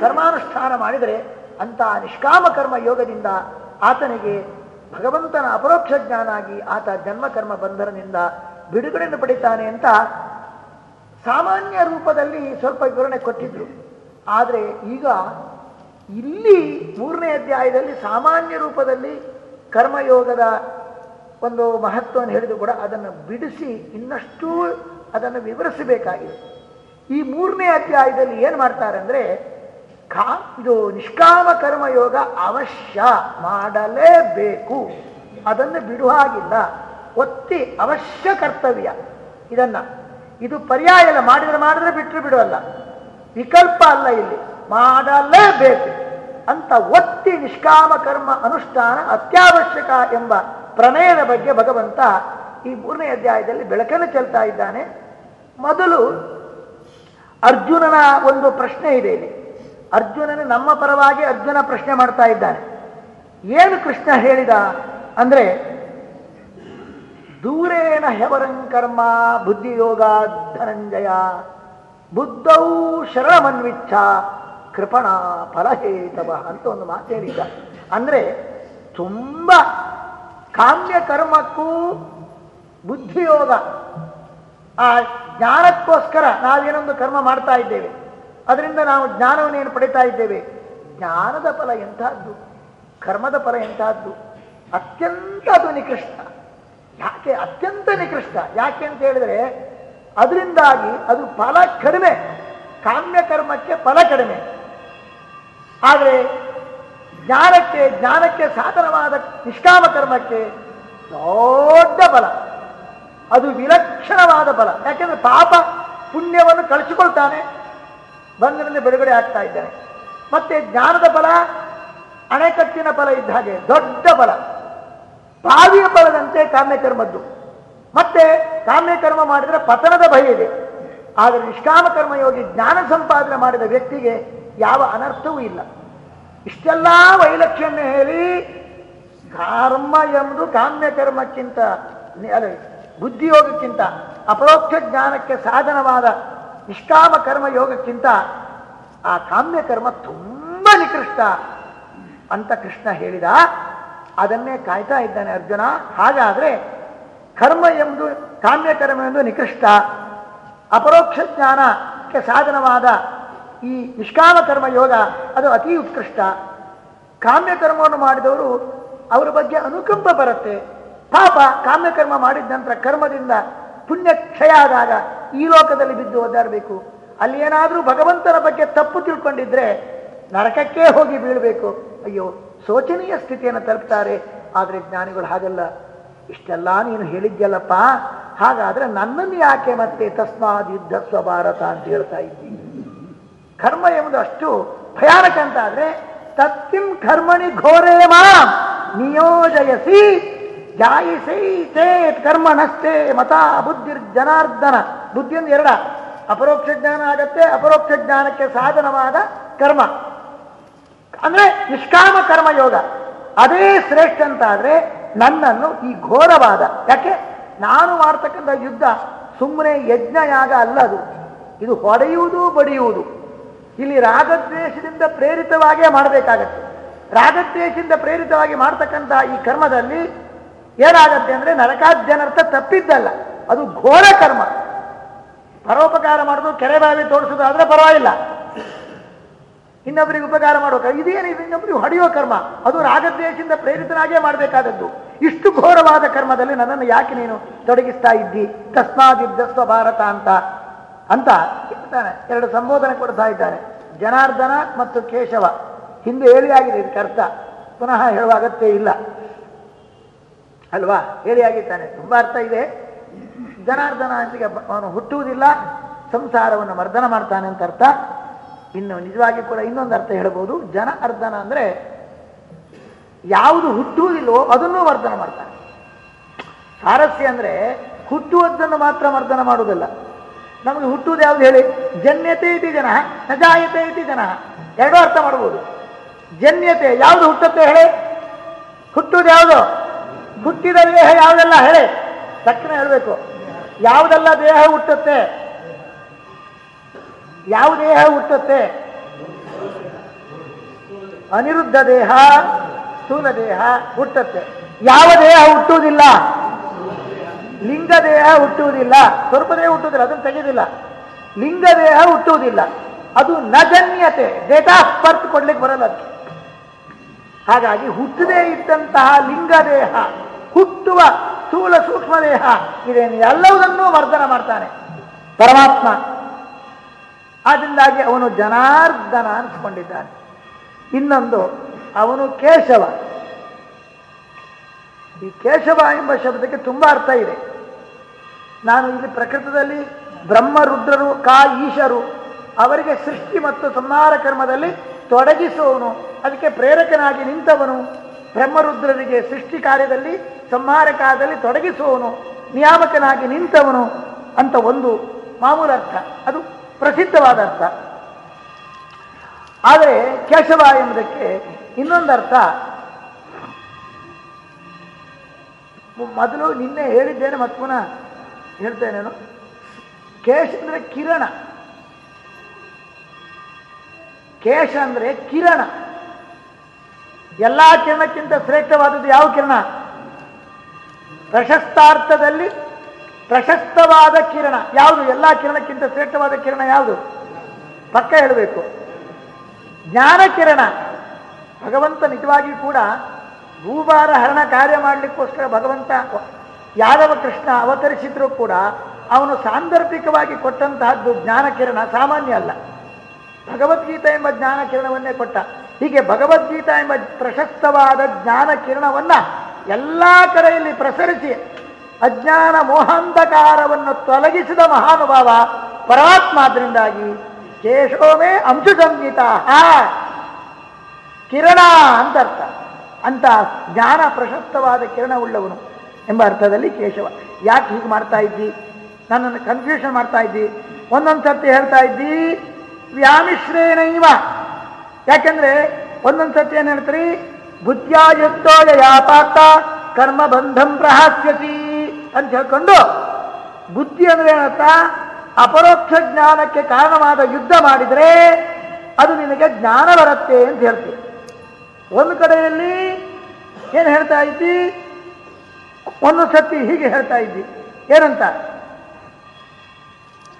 ಕರ್ಮಾನುಷ್ಠಾನ ಮಾಡಿದರೆ ಅಂತ ನಿಷ್ಕಾಮ ಕರ್ಮ ಯೋಗದಿಂದ ಆತನಿಗೆ ಭಗವಂತನ ಅಪರೋಕ್ಷ ಜ್ಞಾನ ಆಗಿ ಆತ ಜನ್ಮ ಕರ್ಮ ಬಂಧನದಿಂದ ಬಿಡುಗಡೆಯನ್ನು ಪಡಿತಾನೆ ಅಂತ ಸಾಮಾನ್ಯ ರೂಪದಲ್ಲಿ ಸ್ವಲ್ಪ ವಿವರಣೆ ಕೊಟ್ಟಿದ್ರು. ಆದರೆ ಈಗ ಇಲ್ಲಿ ಮೂರನೇ ಅಧ್ಯಾಯದಲ್ಲಿ ಸಾಮಾನ್ಯ ರೂಪದಲ್ಲಿ ಕರ್ಮಯೋಗದ ಒಂದು ಮಹತ್ವವನ್ನು ಹೇಳಿದ್ರು ಕೂಡ ಅದನ್ನು ಬಿಡಿಸಿ ಇನ್ನಷ್ಟು ಅದನ್ನು ವಿವರಿಸಬೇಕಾಗಿದೆ. ಈ ಮೂರನೇ ಅಧ್ಯಾಯದಲ್ಲಿ ಏನು ಮಾಡ್ತಾರೆ ಅಂದರೆ ಕಾ ಇದು ನಿಷ್ಕಾಮ ಕರ್ಮಯೋಗ ಅವಶ್ಯ ಮಾಡಲೇಬೇಕು. ಅದನ್ನು ಬಿಡುವಾಗಿಲ್ಲ ಒತ್ತಿ ಅವಶ್ಯ ಕರ್ತವ್ಯ. ಇದನ್ನ ಇದು ಪರ್ಯಾಯ ಅಲ್ಲ ಮಾಡಿದ್ರೆ ಮಾಡಿದ್ರೆ ಬಿಟ್ಟರೆ ಬಿಡುವಲ್ಲ. ವಿಕಲ್ಪ ಅಲ್ಲ ಇಲ್ಲಿ. ಮಾಡಲೇಬೇಕು. ಅಂತ ಒತ್ತಿ ನಿಷ್ಕಾಮ ಕರ್ಮ ಅನುಷ್ಠಾನ ಅತ್ಯವಶ್ಯಕ ಎಂಬ ಪ್ರಮೇಯದ ಬಗ್ಗೆ ಭಗವಂತ ಈ ಮೂರನೇ ಅಧ್ಯಾಯದಲ್ಲಿ ಬೆಳಕನ್ನು ಚೆಲ್ತಾ ಇದ್ದಾನೆ. ಮೊದಲು ಅರ್ಜುನನ ಒಂದು ಪ್ರಶ್ನೆ ಇದೆ ಇಲ್ಲಿ. ಅರ್ಜುನನ ನಮ್ಮ ಪರವಾಗಿ ಅರ್ಜುನ ಪ್ರಶ್ನೆ ಮಾಡ್ತಾ ಇದ್ದಾನೆ. ಏನು ಕೃಷ್ಣ ಹೇಳಿದ? ಅಂದ್ರೆ ದೂರೇಣ ಹೆವರಂ ಕರ್ಮ ಬುದ್ಧಿಯೋಗ ಧನಂಜಯ ಬುದ್ಧೌ ಶರಣಮನ್ವಿಚ್ಛ, ಕೃಪಣ ಫಲಹೇತವ ಅಂತ ಒಂದು ಮಾತು ಹೇಳಿದ್ದ. ಅಂದ್ರೆ ತುಂಬ ಕಾಮ್ಯ ಕರ್ಮಕ್ಕೂ ಬುದ್ಧಿಯೋಗ. ಆ ಜ್ಞಾನಕ್ಕೋಸ್ಕರ ನಾವೇನೊಂದು ಕರ್ಮ ಮಾಡ್ತಾ ಇದ್ದೇವೆ. ಅದರಿಂದ ನಾವು ಜ್ಞಾನವನ್ನೇನು ಪಡಿತಾ ಇದ್ದೇವೆ? ಜ್ಞಾನದ ಫಲ ಎಂತಹದ್ದು ಕರ್ಮದ ಫಲ ಎಂತಹದ್ದು ಅತ್ಯಂತ ಅದು ನಿಕೃಷ್ಟ ಯಾಕೆ? ಅತ್ಯಂತ ನಿಕೃಷ್ಟ. ಯಾಕೆ ಅಂತ ಹೇಳಿದ್ರೆ, ಅದರಿಂದಾಗಿ ಅದು ಫಲ ಕಡಿಮೆ. ಕಾಮ್ಯ ಕರ್ಮಕ್ಕೆ ಫಲ ಕಡಿಮೆ. ಆದರೆ, ಜ್ಞಾನಕ್ಕೆ ಜ್ಞಾನಕ್ಕೆ ಸಾಧನವಾದ ನಿಷ್ಕಾಮ ಕರ್ಮಕ್ಕೆ ದೊಡ್ಡ ಬಲ ಅದು ವಿಲಕ್ಷಣವಾದ ಬಲ ಯಾಕೆಂದ್ರೆ ಪಾಪ ಪುಣ್ಯವನ್ನು ಕಳಿಸಿಕೊಳ್ತಾನೆ. ಬಂಧನದಿಂದ ಬಿಡುಗಡೆ ಆಗ್ತಾ ಇದ್ದಾನೆ. ಮತ್ತೆ ಜ್ಞಾನದ ಬಲ ಅಣೆಕಟ್ಟಿನ ಫಲ ಇದ್ದ ಹಾಗೆ ದೊಡ್ಡ ಬಲ ಬಾವಿಯ ಬಲದಂತೆ ಕಾಮ್ಯಕರ್ಮದ್ದು ಮತ್ತೆ ಕಾಮ್ಯಕರ್ಮ ಮಾಡಿದರೆ ಪತನದ ಭಯ ಇದೆ. ಆದರೆ ನಿಷ್ಕಾಮ ಕರ್ಮಯೋಗಿ ಜ್ಞಾನ ಸಂಪಾದನೆ ಮಾಡಿದ ವ್ಯಕ್ತಿಗೆ ಯಾವ ಅನರ್ಥವೂ ಇಲ್ಲ. ಇಷ್ಟೆಲ್ಲ ವೈಲಕ್ಷಣ್ಯ ಹೇಳಿ ಕರ್ಮ ಎಂಬುದು ಕಾಮ್ಯಕರ್ಮಕ್ಕಿಂತ ಅಲ್ಲ ಬುದ್ಧಿಯೋಗಕ್ಕಿಂತ ಅಪರೋಕ್ಷ ಜ್ಞಾನಕ್ಕೆ ಸಾಧನವಾದ ನಿಷ್ಕಾಮ ಕರ್ಮ ಯೋಗಕ್ಕಿಂತ ಆ ಕಾಮ್ಯಕರ್ಮ ತುಂಬ ನಿಕೃಷ್ಟ ಅಂತ ಕೃಷ್ಣ ಹೇಳಿದ. ಅದನ್ನೇ ಕಾಯ್ತಾ ಇದ್ದಾನೆ ಅರ್ಜುನ. ಹಾಗಾದ್ರೆ ಕರ್ಮ ಎಂದು ಕಾಮ್ಯ ಕರ್ಮ ಎಂದು ನಿಕೃಷ್ಟ. ಅಪರೋಕ್ಷ ಜ್ಞಾನಕ್ಕೆ ಸಾಧನವಾದ ಈ ನಿಷ್ಕಾಮ ಕರ್ಮ ಯೋಗ, ಅದು ಅತಿ ಉತ್ಕೃಷ್ಟ. ಕಾಮ್ಯ ಕರ್ಮವನ್ನು ಮಾಡಿದವರು ಅವರ ಬಗ್ಗೆ ಅನುಕಂಪ ಬರುತ್ತೆ. ಪಾಪ ಕಾಮ್ಯ ಕರ್ಮ ಮಾಡಿದ ನಂತರ ಕರ್ಮದಿಂದ ಪುಣ್ಯ ಕ್ಷಯ ಆದಾಗ ಈ ಲೋಕದಲ್ಲಿ ಬಿದ್ದು ಒದ್ದಾಡಬೇಕು. ಅಲ್ಲಿ ಏನಾದರೂ ಭಗವಂತನ ಬಗ್ಗೆ ತಪ್ಪು ತಿಳ್ಕೊಂಡಿದ್ರೆ ನರಕಕ್ಕೆ ಹೋಗಿ ಬೀಳಬೇಕು. ಅಯ್ಯೋ ಶೋಚನೀಯ ಸ್ಥಿತಿಯನ್ನು ತಲುಪ್ತಾರೆ. ಆದರೆ ಜ್ಞಾನಿಗಳು ಹಾಗಲ್ಲ, ಇಷ್ಟೆಲ್ಲ ನೀನು ಹೇಳಿದ್ಯಲ್ಲಪ್ಪ, ಹಾಗಾದ್ರೆ ನನ್ನನ್ನು ಯಾಕೆ ಮತ್ತೆ ತಸ್ಮಾದ್ ಯುದ್ಧ ಸ್ವಭಾರತ ಅಂತ ಹೇಳ್ತಾ ಇದ್ದೀನಿ ಕರ್ಮ ಎಂಬುದು ಅಷ್ಟು ಭಯಾನಕ ಅಂತ ಆದ್ರೆ, ತತ್ತಿಂ ಕರ್ಮಣಿ ಘೋರೇ ಮಾಂ, ನಿಯೋಜಯಸಿ, ಜಾಯಿಸೈ ಚೇತ್ ಕರ್ಮಣಸ್ಥೆ ಮತ ಬುದ್ಧಿರ್ ಜನಾರ್ದನ ಬುದ್ಧಿ ಎರಡ, ಅಪರೋಕ್ಷ ಜ್ಞಾನ ಆಗತ್ತೆ, ಅಪರೋಕ್ಷ ಜ್ಞಾನಕ್ಕೆ ಸಾಧನವಾದ ಕರ್ಮ. ಅಂದ್ರೆ ನಿಷ್ಕಾಮ ಕರ್ಮ ಯೋಗ. ಅದೇ ಶ್ರೇಷ್ಠ ಅಂತ ಆದ್ರೆ ನನ್ನನ್ನು ಈ ಘೋರವಾದ, ಯಾಕೆ? ನಾನು ಮಾಡ್ತಕ್ಕಂಥ ಯುದ್ಧ ಸುಮ್ಮನೆ ಯಜ್ಞ ಯಾಗ ಅಲ್ಲ ಅದು. ಇದು ಹೊಡೆಯುವುದು, ಬಡಿಯುವುದು. ಇಲ್ಲಿ ರಾಗದ್ವೇಷದಿಂದ ಪ್ರೇರಿತವಾಗಿಯೇ ಮಾಡಬೇಕಾಗತ್ತೆ. ರಾಗದ್ವೇಷದಿಂದ ಪ್ರೇರಿತವಾಗಿ ಮಾಡ್ತಕ್ಕಂಥ ಈ ಕರ್ಮದಲ್ಲಿ ಏನಾಗತ್ತೆ ಅಂದ್ರೆ ನರಕಾಧ್ಯನರ್ಥ ತಪ್ಪಿದ್ದಲ್ಲ. ಅದು ಘೋರ ಕರ್ಮ. ಪರೋಪಕಾರ ಮಾಡೋದು ಕೆರೆ ಬಾವಿ ತೋರಿಸೋದು ಆದ್ರೆ ಪರವಾಗಿಲ್ಲ. ಇನ್ನೊಬ್ಬರಿಗೆ ಉಪಕಾರ ಮಾಡೋಕೆ ಇದೇನು ಇನ್ನೊಬ್ಬರಿಗೆ ಹೊಡೆಯೋ ಕರ್ಮ. ಅದು ರಾಗದ್ವೇಷದಿಂದ ಪ್ರೇರಿತನಾಗೇ ಮಾಡಬೇಕಾದದ್ದು. ಇಷ್ಟು ಘೋರವಾದ ಕರ್ಮದಲ್ಲಿ ನನ್ನನ್ನು ಯಾಕೆ ನೀನು ತೊಡಗಿಸ್ತಾ ಇದ್ದಿ? ತಸ್ಮಾದಿದ್ದಸ್ವ ಭಾರತ ಅಂತ. ಅಂತ ಹೇಳ್ತಾನೆ ಎರಡು ಸಂಬೋಧನೆ ಕೊಡ್ತಾ ಇದ್ದಾನೆ. ಜನಾರ್ದನ ಮತ್ತು ಕೇಶವ. ಹಿಂದೆ ಹೇಳಿ ಆಗಿದೆ, ಇದಕ್ಕೆ ಅರ್ಥ. ಪುನಃ ಹೇಳುವ ಅಗತ್ಯ ಇಲ್ಲ. ಅಲ್ವಾ? ಹೇಳಿ ಆಗಿದ್ದಾನೆ. ತುಂಬಾ ಅರ್ಥ ಇದೆ. ಜನಾರ್ದನ ಅಂತ ಅವನು ಹುಟ್ಟುವುದಿಲ್ಲ. ಸಂಸಾರವನ್ನು ಮರ್ದನ ಮಾಡ್ತಾನೆ ಅಂತ ಅರ್ಥ. ಇನ್ನು ನಿಜವಾಗಿ ಕೂಡ ಇನ್ನೊಂದು ಅರ್ಥ ಹೇಳ್ಬೋದು. ಜನ ಅರ್ಧನ ಅಂದ್ರೆ ಯಾವುದು ಹುಟ್ಟುವುದಿಲ್ಲವೋ ಅದನ್ನೂ ಮರ್ದನ ಮಾಡ್ತಾನೆ ಸಾರಸ್ಯ ಅಂದ್ರೆ ಹುಟ್ಟುವುದನ್ನು ಮಾತ್ರ ಮರ್ದನ ಮಾಡುವುದಲ್ಲ. ನಮಗೆ ಹುಟ್ಟುವುದು ಯಾವುದು ಹೇಳಿ? ಜನ್ಯತೆ ಇತಿ ಜನ, ನಜಾಯತೆ ಇತಿ ಜನ. ಎರಡೂ ಅರ್ಥ ಮಾಡ್ಬೋದು. ಜನ್ಯತೆ ಯಾವುದು ಹುಟ್ಟುತ್ತೆ ಹೇಳಿ? ಹುಟ್ಟುವುದು ಯಾವುದು? ಹುಟ್ಟಿದ ದೇಹ ಯಾವುದೆಲ್ಲ ಹೇಳಿ? ತಕ್ಷಣ ಹೇಳಬೇಕು. ಯಾವುದೆಲ್ಲ ದೇಹ ಹುಟ್ಟುತ್ತೆ? ಯಾವ ದೇಹ ಹುಟ್ಟುತ್ತೆ? ಅನಿರುದ್ಧ ದೇಹ, ಸ್ಥೂಲ ದೇಹ ಹುಟ್ಟುತ್ತೆ. ಯಾವ ದೇಹ ಹುಟ್ಟುವುದಿಲ್ಲ? ಲಿಂಗ ದೇಹ ಹುಟ್ಟುವುದಿಲ್ಲ. ಸ್ವಲ್ಪ ದೇಹ ಹುಟ್ಟುವುದಿಲ್ಲ, ಅದನ್ನು ತೆಗೆದಿಲ್ಲ. ಲಿಂಗ ದೇಹ ಹುಟ್ಟುವುದಿಲ್ಲ. ಅದು ನಜನ್ಯತೆ ಡೇಟ್ ಆಫ್ ಬರ್ತ್ ಕೊಡ್ಲಿಕ್ಕೆ ಬರಲ್ಲ ಅದಕ್ಕೆ ಹಾಗಾಗಿ ಹುಟ್ಟದೇ ಇದ್ದಂತಹ ಲಿಂಗ ದೇಹ, ಹುಟ್ಟುವ ಸ್ಥೂಲ ಸೂಕ್ಷ್ಮ ದೇಹ ಇದೇನು ಎಲ್ಲವುದನ್ನೂ ವರ್ಧನ ಮಾಡ್ತಾನೆ ಪರಮಾತ್ಮ. ಆದ್ದರಿಂದಾಗಿ ಅವನು ಜನಾರ್ದನ ಅನ್ಸ್ಕೊಂಡಿದ್ದಾನೆ ಇನ್ನೊಂದು, ಅವನು ಕೇಶವ. ಈ ಕೇಶವ ಎಂಬ ಶಬ್ದಕ್ಕೆ ತುಂಬಾ ಅರ್ಥ ಇದೆ. ನಾನು ಇಲ್ಲಿ ಪ್ರಕೃತದಲ್ಲಿ ಬ್ರಹ್ಮ ರುದ್ರರು ಕಾ ಈಶರು, ಅವರಿಗೆ ಸೃಷ್ಟಿ ಮತ್ತು ಸಂಹಾರ ಕರ್ಮದಲ್ಲಿ ತೊಡಗಿಸುವವನು, ಅದಕ್ಕೆ ಪ್ರೇರಕನಾಗಿ ನಿಂತವನು, ಬ್ರಹ್ಮರುದ್ರರಿಗೆ ಸೃಷ್ಟಿ ಕಾರ್ಯದಲ್ಲಿ, ಸಂಹಾರ ಕಾರ್ಯದಲ್ಲಿ ತೊಡಗಿಸುವವನು, ನಿಯಾಮಕನಾಗಿ ನಿಂತವನು ಅಂತ ಒಂದು ಮಾಮೂಲು ಅರ್ಥ. ಅದು ಪ್ರಸಿದ್ಧವಾದ ಅರ್ಥ. ಆದರೆ ಕೇಶವ ಎಂಬುದಕ್ಕೆ ಇನ್ನೊಂದು ಅರ್ಥ. ಮೊದಲು ನಿನ್ನೆ ಹೇಳಿದ್ದೇನೆ, ಮತ್ತು ಪುನಃ ಹೇಳ್ತೇನೆ ನಾನು. ಕೇಶ ಅಂದರೆ ಕಿರಣ. ಕೇಶ ಅಂದರೆ ಕಿರಣ. ಎಲ್ಲಾ ಕಿರಣಕ್ಕಿಂತ ಶ್ರೇಷ್ಠವಾದದ್ದು ಯಾವ ಕಿರಣ? ಪ್ರಶಸ್ತಾರ್ಥದಲ್ಲಿ ಪ್ರಶಸ್ತವಾದ ಕಿರಣ. ಯಾವುದು? ಎಲ್ಲ ಕಿರಣಕ್ಕಿಂತ ಶ್ರೇಷ್ಠವಾದ ಕಿರಣ ಯಾವುದು? ಪಕ್ಕ ಹೇಳಬೇಕು. ಜ್ಞಾನ ಕಿರಣ. ಭಗವಂತ ನಿಜವಾಗಿ ಕೂಡ ಭೂಭಾರ ಹರಣ ಕಾರ್ಯ ಮಾಡಲಿಕ್ಕೋಸ್ಕರ ಭಗವಂತ ಯಾದವ ಕೃಷ್ಣ ಅವತರಿಸಿದ್ರು ಕೂಡ ಅವನು ಸಾಂದರ್ಭಿಕವಾಗಿ ಕೊಟ್ಟಂತಹದ್ದು ಜ್ಞಾನ ಕಿರಣ ಸಾಮಾನ್ಯ ಅಲ್ಲ. ಭಗವದ್ಗೀತಾ ಎಂಬ ಜ್ಞಾನ ಕಿರಣವನ್ನೇ ಕೊಟ್ಟ. ಹೀಗೆ ಭಗವದ್ಗೀತಾ ಎಂಬ ಪ್ರಶಸ್ತವಾದ ಜ್ಞಾನ ಕಿರಣವನ್ನ ಎಲ್ಲ ಕಡೆಯಲ್ಲಿ ಪ್ರಸರಿಸಿ ಅಜ್ಞಾನ ಮೋಹಾಂಧಕಾರವನ್ನು ತೊಲಗಿಸಿದ ಮಹಾನುಭಾವ ಪರಮಾತ್ಮ ಆದ್ರಿಂದಾಗಿ ಕೇಶೋಮೇ ಅಂಶು ಸಂಗೀತ ಕಿರಣ ಅಂತ ಅರ್ಥ. ಅಂತ ಜ್ಞಾನ ಪ್ರಶಸ್ತವಾದ ಕಿರಣವುಳ್ಳವನು ಎಂಬ ಅರ್ಥದಲ್ಲಿ ಕೇಶವ. ಯಾಕೆ ಹೀಗೆ ಮಾಡ್ತಾ ಇದ್ದಿ? ನನ್ನನ್ನು ಕನ್ಫ್ಯೂಷನ್ ಮಾಡ್ತಾ ಇದ್ದಿ? ಒಂದೊಂದು ಸರ್ತಿ ಹೇಳ್ತಾ ಇದ್ದಿ? ವ್ಯಾಮಿಶ್ರೇಣೈವ. ಯಾಕೆಂದ್ರೆ ಒಂದೊಂದು ಸರ್ತಿ ಏನು ಹೇಳ್ತೀರಿ? ಬುದ್ಧಿಯಾಯುಕ್ತೋ ಯಾಪಾತ ಕರ್ಮ ಬಂಧಂ ಪ್ರಹಾಸ್ಯಸಿ. ಅಂತ ಹೇಳ್ಕೊಂಡು ಬುದ್ಧಿ ಅಂದ್ರೆ ಏನತ್ತ ಅಪರೋಕ್ಷ ಜ್ಞಾನಕ್ಕೆ ಕಾರಣವಾದ ಯುದ್ಧ ಮಾಡಿದ್ರೆ ಅದು ನಿನಗೆ ಜ್ಞಾನ ಬರುತ್ತೆ ಅಂತ ಹೇಳ್ತೀವಿ ಒಂದು ಕಡೆಯಲ್ಲಿ ಏನು ಹೇಳ್ತಾ ಇದ್ದಿ? ಒಂದು ಸತಿ ಹೀಗೆ ಹೇಳ್ತಾ ಇದ್ದಿ. ಏನಂತ?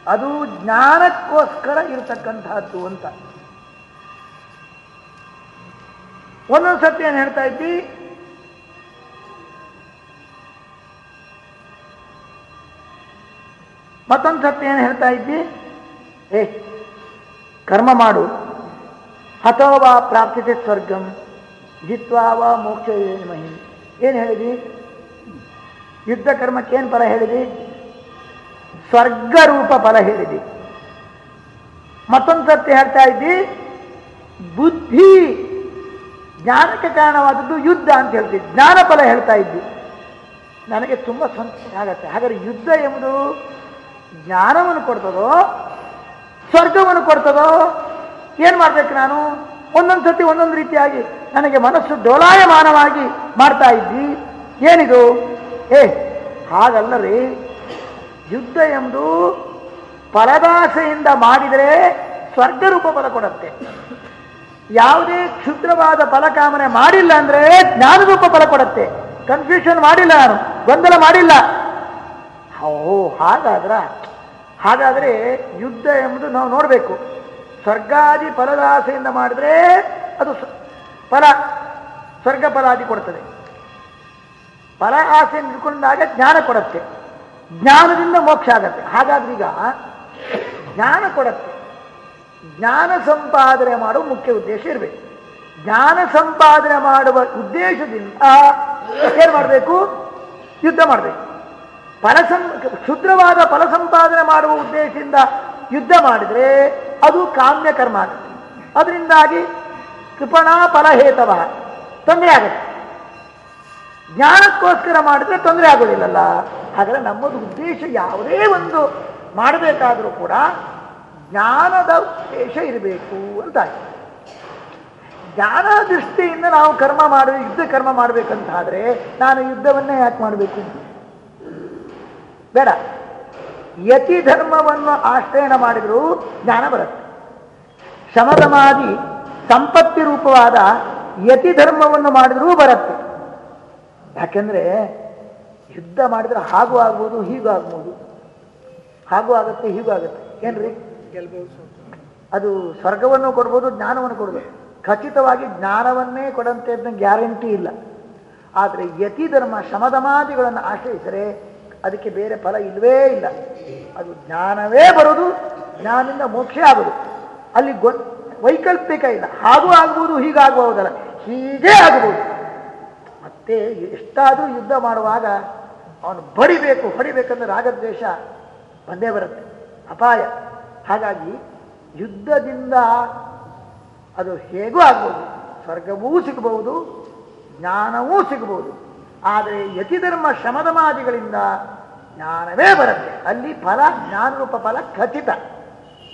ಅದು ಜ್ಞಾನಕ್ಕೋಸ್ಕರ ಇರತಕ್ಕಂತಹದ್ದು ಅಂತ. ಒಂದೊಂದು ಸತಿ ಏನು ಹೇಳ್ತಾ ಇದ್ದಿ? ಮತ್ತೊಂದು ಸತ್ಯ ಏನು ಹೇಳ್ತಾ ಇದ್ದಿ? ಏ, ಕರ್ಮ ಮಾಡು. ಅಥವಾ ಪ್ರಾಪ್ತಿತೆ ಸ್ವರ್ಗಂ, ಜಿತ್ವಾ ವಾ ಮೋಕ್ಷ ಮಹಿ ಏನು ಹೇಳಿದಿ? ಯುದ್ಧ ಕರ್ಮಕ್ಕೆ ಏನು ಫಲ ಹೇಳಿದಿ? ಸ್ವರ್ಗ ರೂಪ ಫಲ ಹೇಳಿದಿ. ಮತ್ತೊಂದು ಸತ್ಯ ಹೇಳ್ತಾ ಇದ್ದಿ? ಬುದ್ಧಿ. ಜ್ಞಾನಕ್ಕೆ ಕಾರಣವಾದದ್ದು ಯುದ್ಧ ಅಂತ ಹೇಳ್ತೀವಿ ಜ್ಞಾನ ಫಲ ಹೇಳ್ತಾ ಇದ್ದಿ. ನನಗೆ ತುಂಬ ಸಂತೋಷ ಆಗತ್ತೆ. ಹಾಗಾದ್ರೆ ಯುದ್ಧ ಎಂಬುದು ಜ್ಞಾನವನ್ನು ಕೊಡ್ತದೋ, ಸ್ವರ್ಗವನ್ನು ಕೊಡ್ತದೋ, ಏನು ಮಾಡ್ಬೇಕು ನಾನು? ಒಂದೊಂದು ಸತಿ ಒಂದೊಂದು ರೀತಿಯಾಗಿ ನನಗೆ ಮನಸ್ಸು ಡೋಲಾಯಮಾನವಾಗಿ ಮಾಡ್ತಾ ಇದ್ದಿ. ಏನಿದು? ಏ ಹಾಗಲ್ಲ ರೀ ಯುದ್ಧ ಎಂದು ಫಲದಾಸೆಯಿಂದ ಮಾಡಿದರೆ ಸ್ವರ್ಗ ರೂಪ ಫಲ ಕೊಡುತ್ತೆ. ಯಾವುದೇ ಕ್ಷುದ್ರವಾದ ಫಲಕಾಮನೆ ಮಾಡಿಲ್ಲ ಅಂದ್ರೆ ಜ್ಞಾನರೂಪ ಫಲ ಕೊಡುತ್ತೆ. ಕನ್ಫ್ಯೂಷನ್ ಮಾಡಿಲ್ಲ ನಾನು, ಗೊಂದಲ ಮಾಡಿಲ್ಲ. ಓ ಹಾಗಾದ್ರ, ಹಾಗಾದ್ರೆ ಯುದ್ಧ ಎಂಬುದು ನಾವು ನೋಡಬೇಕು. ಸ್ವರ್ಗಾದಿ ಫಲದಾಸೆಯಿಂದ ಮಾಡಿದ್ರೆ ಅದು ಫಲ, ಸ್ವರ್ಗ ಫಲಾದಿ ಕೊಡ್ತದೆ. ಫಲ ಆಸೆಯನ್ನು ಇಟ್ಕೊಂಡಾಗ ಜ್ಞಾನ ಕೊಡತ್ತೆ. ಜ್ಞಾನದಿಂದ ಮೋಕ್ಷ ಆಗತ್ತೆ. ಹಾಗಾದ್ರೆ ಈಗ ಜ್ಞಾನ ಕೊಡತ್ತೆ. ಜ್ಞಾನ ಸಂಪಾದನೆ ಮಾಡುವ ಮುಖ್ಯ ಉದ್ದೇಶ ಇರಬೇಕು. ಜ್ಞಾನ ಸಂಪಾದನೆ ಮಾಡುವ ಉದ್ದೇಶದಿಂದ ಏನು ಮಾಡಬೇಕು? ಯುದ್ಧ ಮಾಡಬೇಕು. ಫಲ ಸಂ ಕ್ಷುದ್ರವಾದ ಫಲ ಸಂಪಾದನೆ ಮಾಡುವ ಉದ್ದೇಶದಿಂದ ಯುದ್ಧ ಮಾಡಿದರೆ ಅದು ಕಾಮ್ಯ ಕರ್ಮ ಆಗುತ್ತೆ. ಅದರಿಂದಾಗಿ ಕೃಪಣಾ ಫಲಹೇತವ ತೊಂದರೆ ಆಗುತ್ತೆ. ಜ್ಞಾನಕ್ಕೋಸ್ಕರ ಮಾಡಿದ್ರೆ ತೊಂದರೆ ಆಗೋದಿಲ್ಲಲ್ಲ. ಹಾಗಾದ್ರೆ ನಮ್ಮದು ಉದ್ದೇಶ ಯಾವುದೇ ಒಂದು ಮಾಡಬೇಕಾದರೂ ಕೂಡ ಜ್ಞಾನದ ಉದ್ದೇಶ ಇರಬೇಕು ಅಂತ. ಜ್ಞಾನ ದೃಷ್ಟಿಯಿಂದ ನಾವು ಕರ್ಮ ಮಾಡಿ ಯುದ್ಧ ಕರ್ಮ ಮಾಡಬೇಕಂತಾದರೆ ನಾನು ಯುದ್ಧವನ್ನೇ ಯಾಕೆ ಮಾಡಬೇಕು? ಬೇಡ. ಯತಿ ಧರ್ಮವನ್ನು ಆಶ್ರಯಣ ಮಾಡಿದರೂ ಜ್ಞಾನ ಬರುತ್ತೆ. ಶಮಸಮಾಧಿ ಸಂಪತ್ತಿ ರೂಪವಾದ ಯತಿ ಧರ್ಮವನ್ನು ಮಾಡಿದರೂ ಬರುತ್ತೆ. ಯಾಕೆಂದ್ರೆ ಯುದ್ಧ ಮಾಡಿದ್ರೆ ಹಾಗೂ ಆಗ್ಬೋದು, ಹೀಗೂ ಆಗ್ಬೋದು. ಹಾಗೂ ಆಗುತ್ತೆ, ಹೀಗೂ ಆಗುತ್ತೆ. ಏನ್ರಿ? ಅದು ಸ್ವರ್ಗವನ್ನು ಕೊಡ್ಬೋದು, ಜ್ಞಾನವನ್ನು ಕೊಡ್ಬೋದು. ಖಚಿತವಾಗಿ ಜ್ಞಾನವನ್ನೇ ಕೊಡಂತೆ ಗ್ಯಾರಂಟಿ ಇಲ್ಲ. ಆದರೆ ಯತಿ ಧರ್ಮ ಶಮದಮಾದಿಗಳನ್ನು ಆಶ್ರಯಿಸಿದರೆ ಅದಕ್ಕೆ ಬೇರೆ ಫಲ ಇಲ್ಲವೇ ಇಲ್ಲ. ಅದು ಜ್ಞಾನವೇ ಬರೋದು ಜ್ಞಾನದಿಂದ ಮೋಕ್ಷ ಆಗೋದು ಅಲ್ಲಿ ಗೊ, ವೈಕಲ್ಪಿಕ ಇಲ್ಲ. ಹಾಗೂ ಆಗ್ಬೋದು ಹೀಗಾಗಬಹುದಲ್ಲ ಹೀಗೇ ಆಗ್ಬೋದು ಮತ್ತೆ ಎಷ್ಟಾದರೂ ಯುದ್ಧ ಮಾಡುವಾಗ ಅವನು ಬಡಿಬೇಕು ಹೊಡಿಬೇಕಂದ್ರೆ ರಾಗದ್ವೇಷ ಬಂದೇ ಬರುತ್ತೆ. ಅಪಾಯ. ಹಾಗಾಗಿ ಯುದ್ಧದಿಂದ ಅದು ಹೇಗೂ ಆಗ್ಬೋದು. ಸ್ವರ್ಗವೂ ಸಿಗಬಹುದು, ಜ್ಞಾನವೂ ಸಿಗಬಹುದು. ಆದರೆ ಯತಿಧರ್ಮ ಶಮದಮಾದಿಗಳಿಂದ ಜ್ಞಾನವೇ ಬರುತ್ತೆ. ಅಲ್ಲಿ ಫಲ, ಜ್ಞಾನರೂಪ ಫಲ ಖಚಿತ.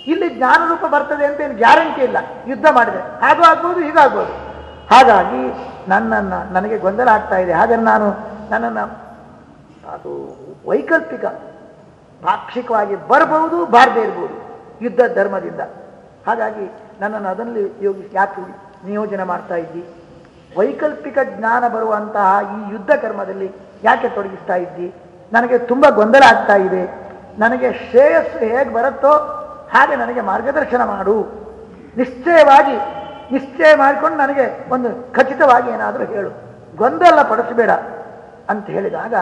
ಇಲ್ಲಿ ಜ್ಞಾನರೂಪ ಬರ್ತದೆ ಅಂತ ಏನು ಗ್ಯಾರಂಟಿ ಇಲ್ಲ. ಯುದ್ಧ ಮಾಡಿದೆ ಹಾಗೂ ಆಗ್ಬೋದು. ಹೀಗಾಗ್ಬೋದು ಹಾಗಾಗಿ ನನ್ನನ್ನು, ನನಗೆ ಗೊಂದಲ ಆಗ್ತಾ ಇದೆ. ಹಾಗಾದ್ರೆ ನಾನು ನನ್ನನ್ನು ಅದು ವೈಕಲ್ಪಿಕ, ಪಾಕ್ಷಿಕವಾಗಿ ಬರಬಹುದು, ಬಾರದೇ ಇರ್ಬೋದು, ಯುದ್ಧ ಧರ್ಮದಿಂದ. ಹಾಗಾಗಿ ನನ್ನನ್ನು ಅದನ್ನು ಯೋಗಿ ಯಾಕೆ ನಿಯೋಜನೆ ಮಾಡ್ತಾ ಇದ್ದಿ? ವೈಕಲ್ಪಿಕ ಜ್ಞಾನ ಬರುವಂತಹ ಈ ಯುದ್ಧ ಕರ್ಮದಲ್ಲಿ ಯಾಕೆ ತೊಡಗಿಸ್ತಾ ಇದ್ದಿ? ನನಗೆ ತುಂಬ ಗೊಂದಲ ಆಗ್ತಾ ಇದೆ. ನನಗೆ ಶ್ರೇಯಸ್ಸು ಹೇಗೆ ಬರುತ್ತೋ ಹಾಗೆ ನನಗೆ ಮಾರ್ಗದರ್ಶನ ಮಾಡು. ನಿಶ್ಚಯವಾಗಿ, ನಿಶ್ಚಯ ಮಾಡಿಕೊಂಡು ನನಗೆ ಒಂದು ಖಚಿತವಾಗಿ ಏನಾದರೂ ಹೇಳು. ಗೊಂದಲ ಪಡಿಸಬೇಡ ಅಂತ ಹೇಳಿದಾಗ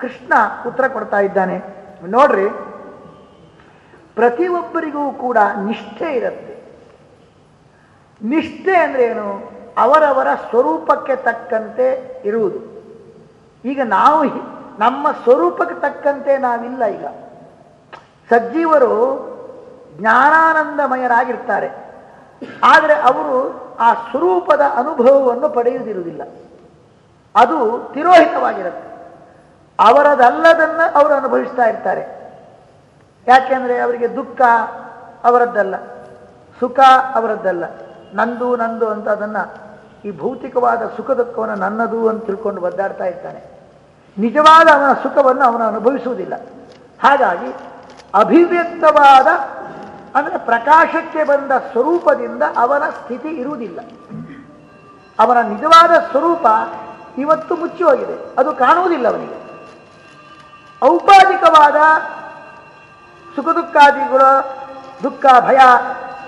ಕೃಷ್ಣ ಉತ್ತರ ಕೊಡ್ತಾ ಇದ್ದಾನೆ. ನೋಡ್ರಿ, ಪ್ರತಿಯೊಬ್ಬರಿಗೂ ಕೂಡ ನಿಷ್ಠೆ ಇರುತ್ತೆ. ನಿಷ್ಠೆ ಅಂದ್ರೆ ಏನು? ಅವರವರ ಸ್ವರೂಪಕ್ಕೆ ತಕ್ಕಂತೆ ಇರುವುದು. ಈಗ ನಾವು ನಮ್ಮ ಸ್ವರೂಪಕ್ಕೆ ತಕ್ಕಂತೆ ನಾವಿಲ್ಲ ಈಗ. ಸಜ್ಜೀವರು ಜ್ಞಾನಾನಂದಮಯರಾಗಿರ್ತಾರೆ. ಆದರೆ ಅವರು ಆ ಸ್ವರೂಪದ ಅನುಭವವನ್ನು ಪಡೆಯುವುದಿರುವುದಿಲ್ಲ. ಅದು ತಿರೋಹಿತವಾಗಿರುತ್ತೆ. ಅವರದಲ್ಲದನ್ನ ಅವರು ಅನುಭವಿಸ್ತಾ ಇರ್ತಾರೆ. ಯಾಕೆಂದ್ರೆ ಅವರಿಗೆ ದುಃಖ ಅವರದ್ದಲ್ಲ, ಸುಖ ಅವರದ್ದಲ್ಲ. ನಂದು ನಂದು ಅಂತ ಅದನ್ನ ಈ ಭೌತಿಕವಾದ ಸುಖ ದುಃಖವನ್ನು ನನ್ನದು ಅಂತ ತಿಳ್ಕೊಂಡು ಒದ್ದಾಡ್ತಾ ಇರ್ತಾನೆ. ನಿಜವಾದ ಅವನ ಸುಖವನ್ನು ಅವನು ಅನುಭವಿಸುವುದಿಲ್ಲ. ಹಾಗಾಗಿ ಅಭಿವ್ಯಕ್ತವಾದ, ಅಂದರೆ ಪ್ರಕಾಶಕ್ಕೆ ಬಂದ ಸ್ವರೂಪದಿಂದ ಅವನ ಸ್ಥಿತಿ ಇರುವುದಿಲ್ಲ. ಅವನ ನಿಜವಾದ ಸ್ವರೂಪ ಇವತ್ತು ಮುಚ್ಚಿ ಹೋಗಿದೆ ಅದು ಕಾಣುವುದಿಲ್ಲ ಅವನಿಗೆ. ಔಪಾದಿಕವಾದ ಸುಖ ದುಃಖಾದಿಗಳ ದುಃಖ, ಭಯ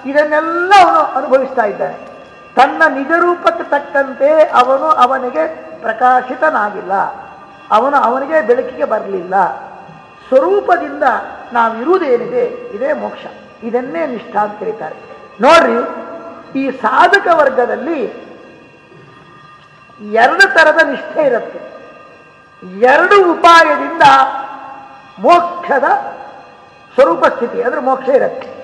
ಇದನ್ನೆಲ್ಲ ಅವನು ಅನುಭವಿಸ್ತಾ ಇದ್ದಾನೆ. ತನ್ನ ನಿಜ ರೂಪಕ್ಕೆ ತಕ್ಕಂತೆ ಅವನು ಅವನಿಗೆ ಪ್ರಕಾಶಿತನಾಗಿಲ್ಲ. ಅವನು ಅವನಿಗೆ ಬೆಳಕಿಗೆ ಬರಲಿಲ್ಲ. ಸ್ವರೂಪದಿಂದ ನಾವಿರುವುದೇನಿದೆ, ಇದೇ ಮೋಕ್ಷ. ಇದನ್ನೇ ನಿಷ್ಠ ಅಂತ ಕರೀತಾರೆ. ನೋಡ್ರಿ, ಈ ಸಾಧಕ ವರ್ಗದಲ್ಲಿ ಎರಡು ತರದ ನಿಷ್ಠೆ ಇರುತ್ತೆ. ಎರಡು ಉಪಾಯದಿಂದ ಮೋಕ್ಷದ ಸ್ವರೂಪ ಸ್ಥಿತಿ, ಅಂದ್ರೆ ಮೋಕ್ಷ ಇರುತ್ತೆ.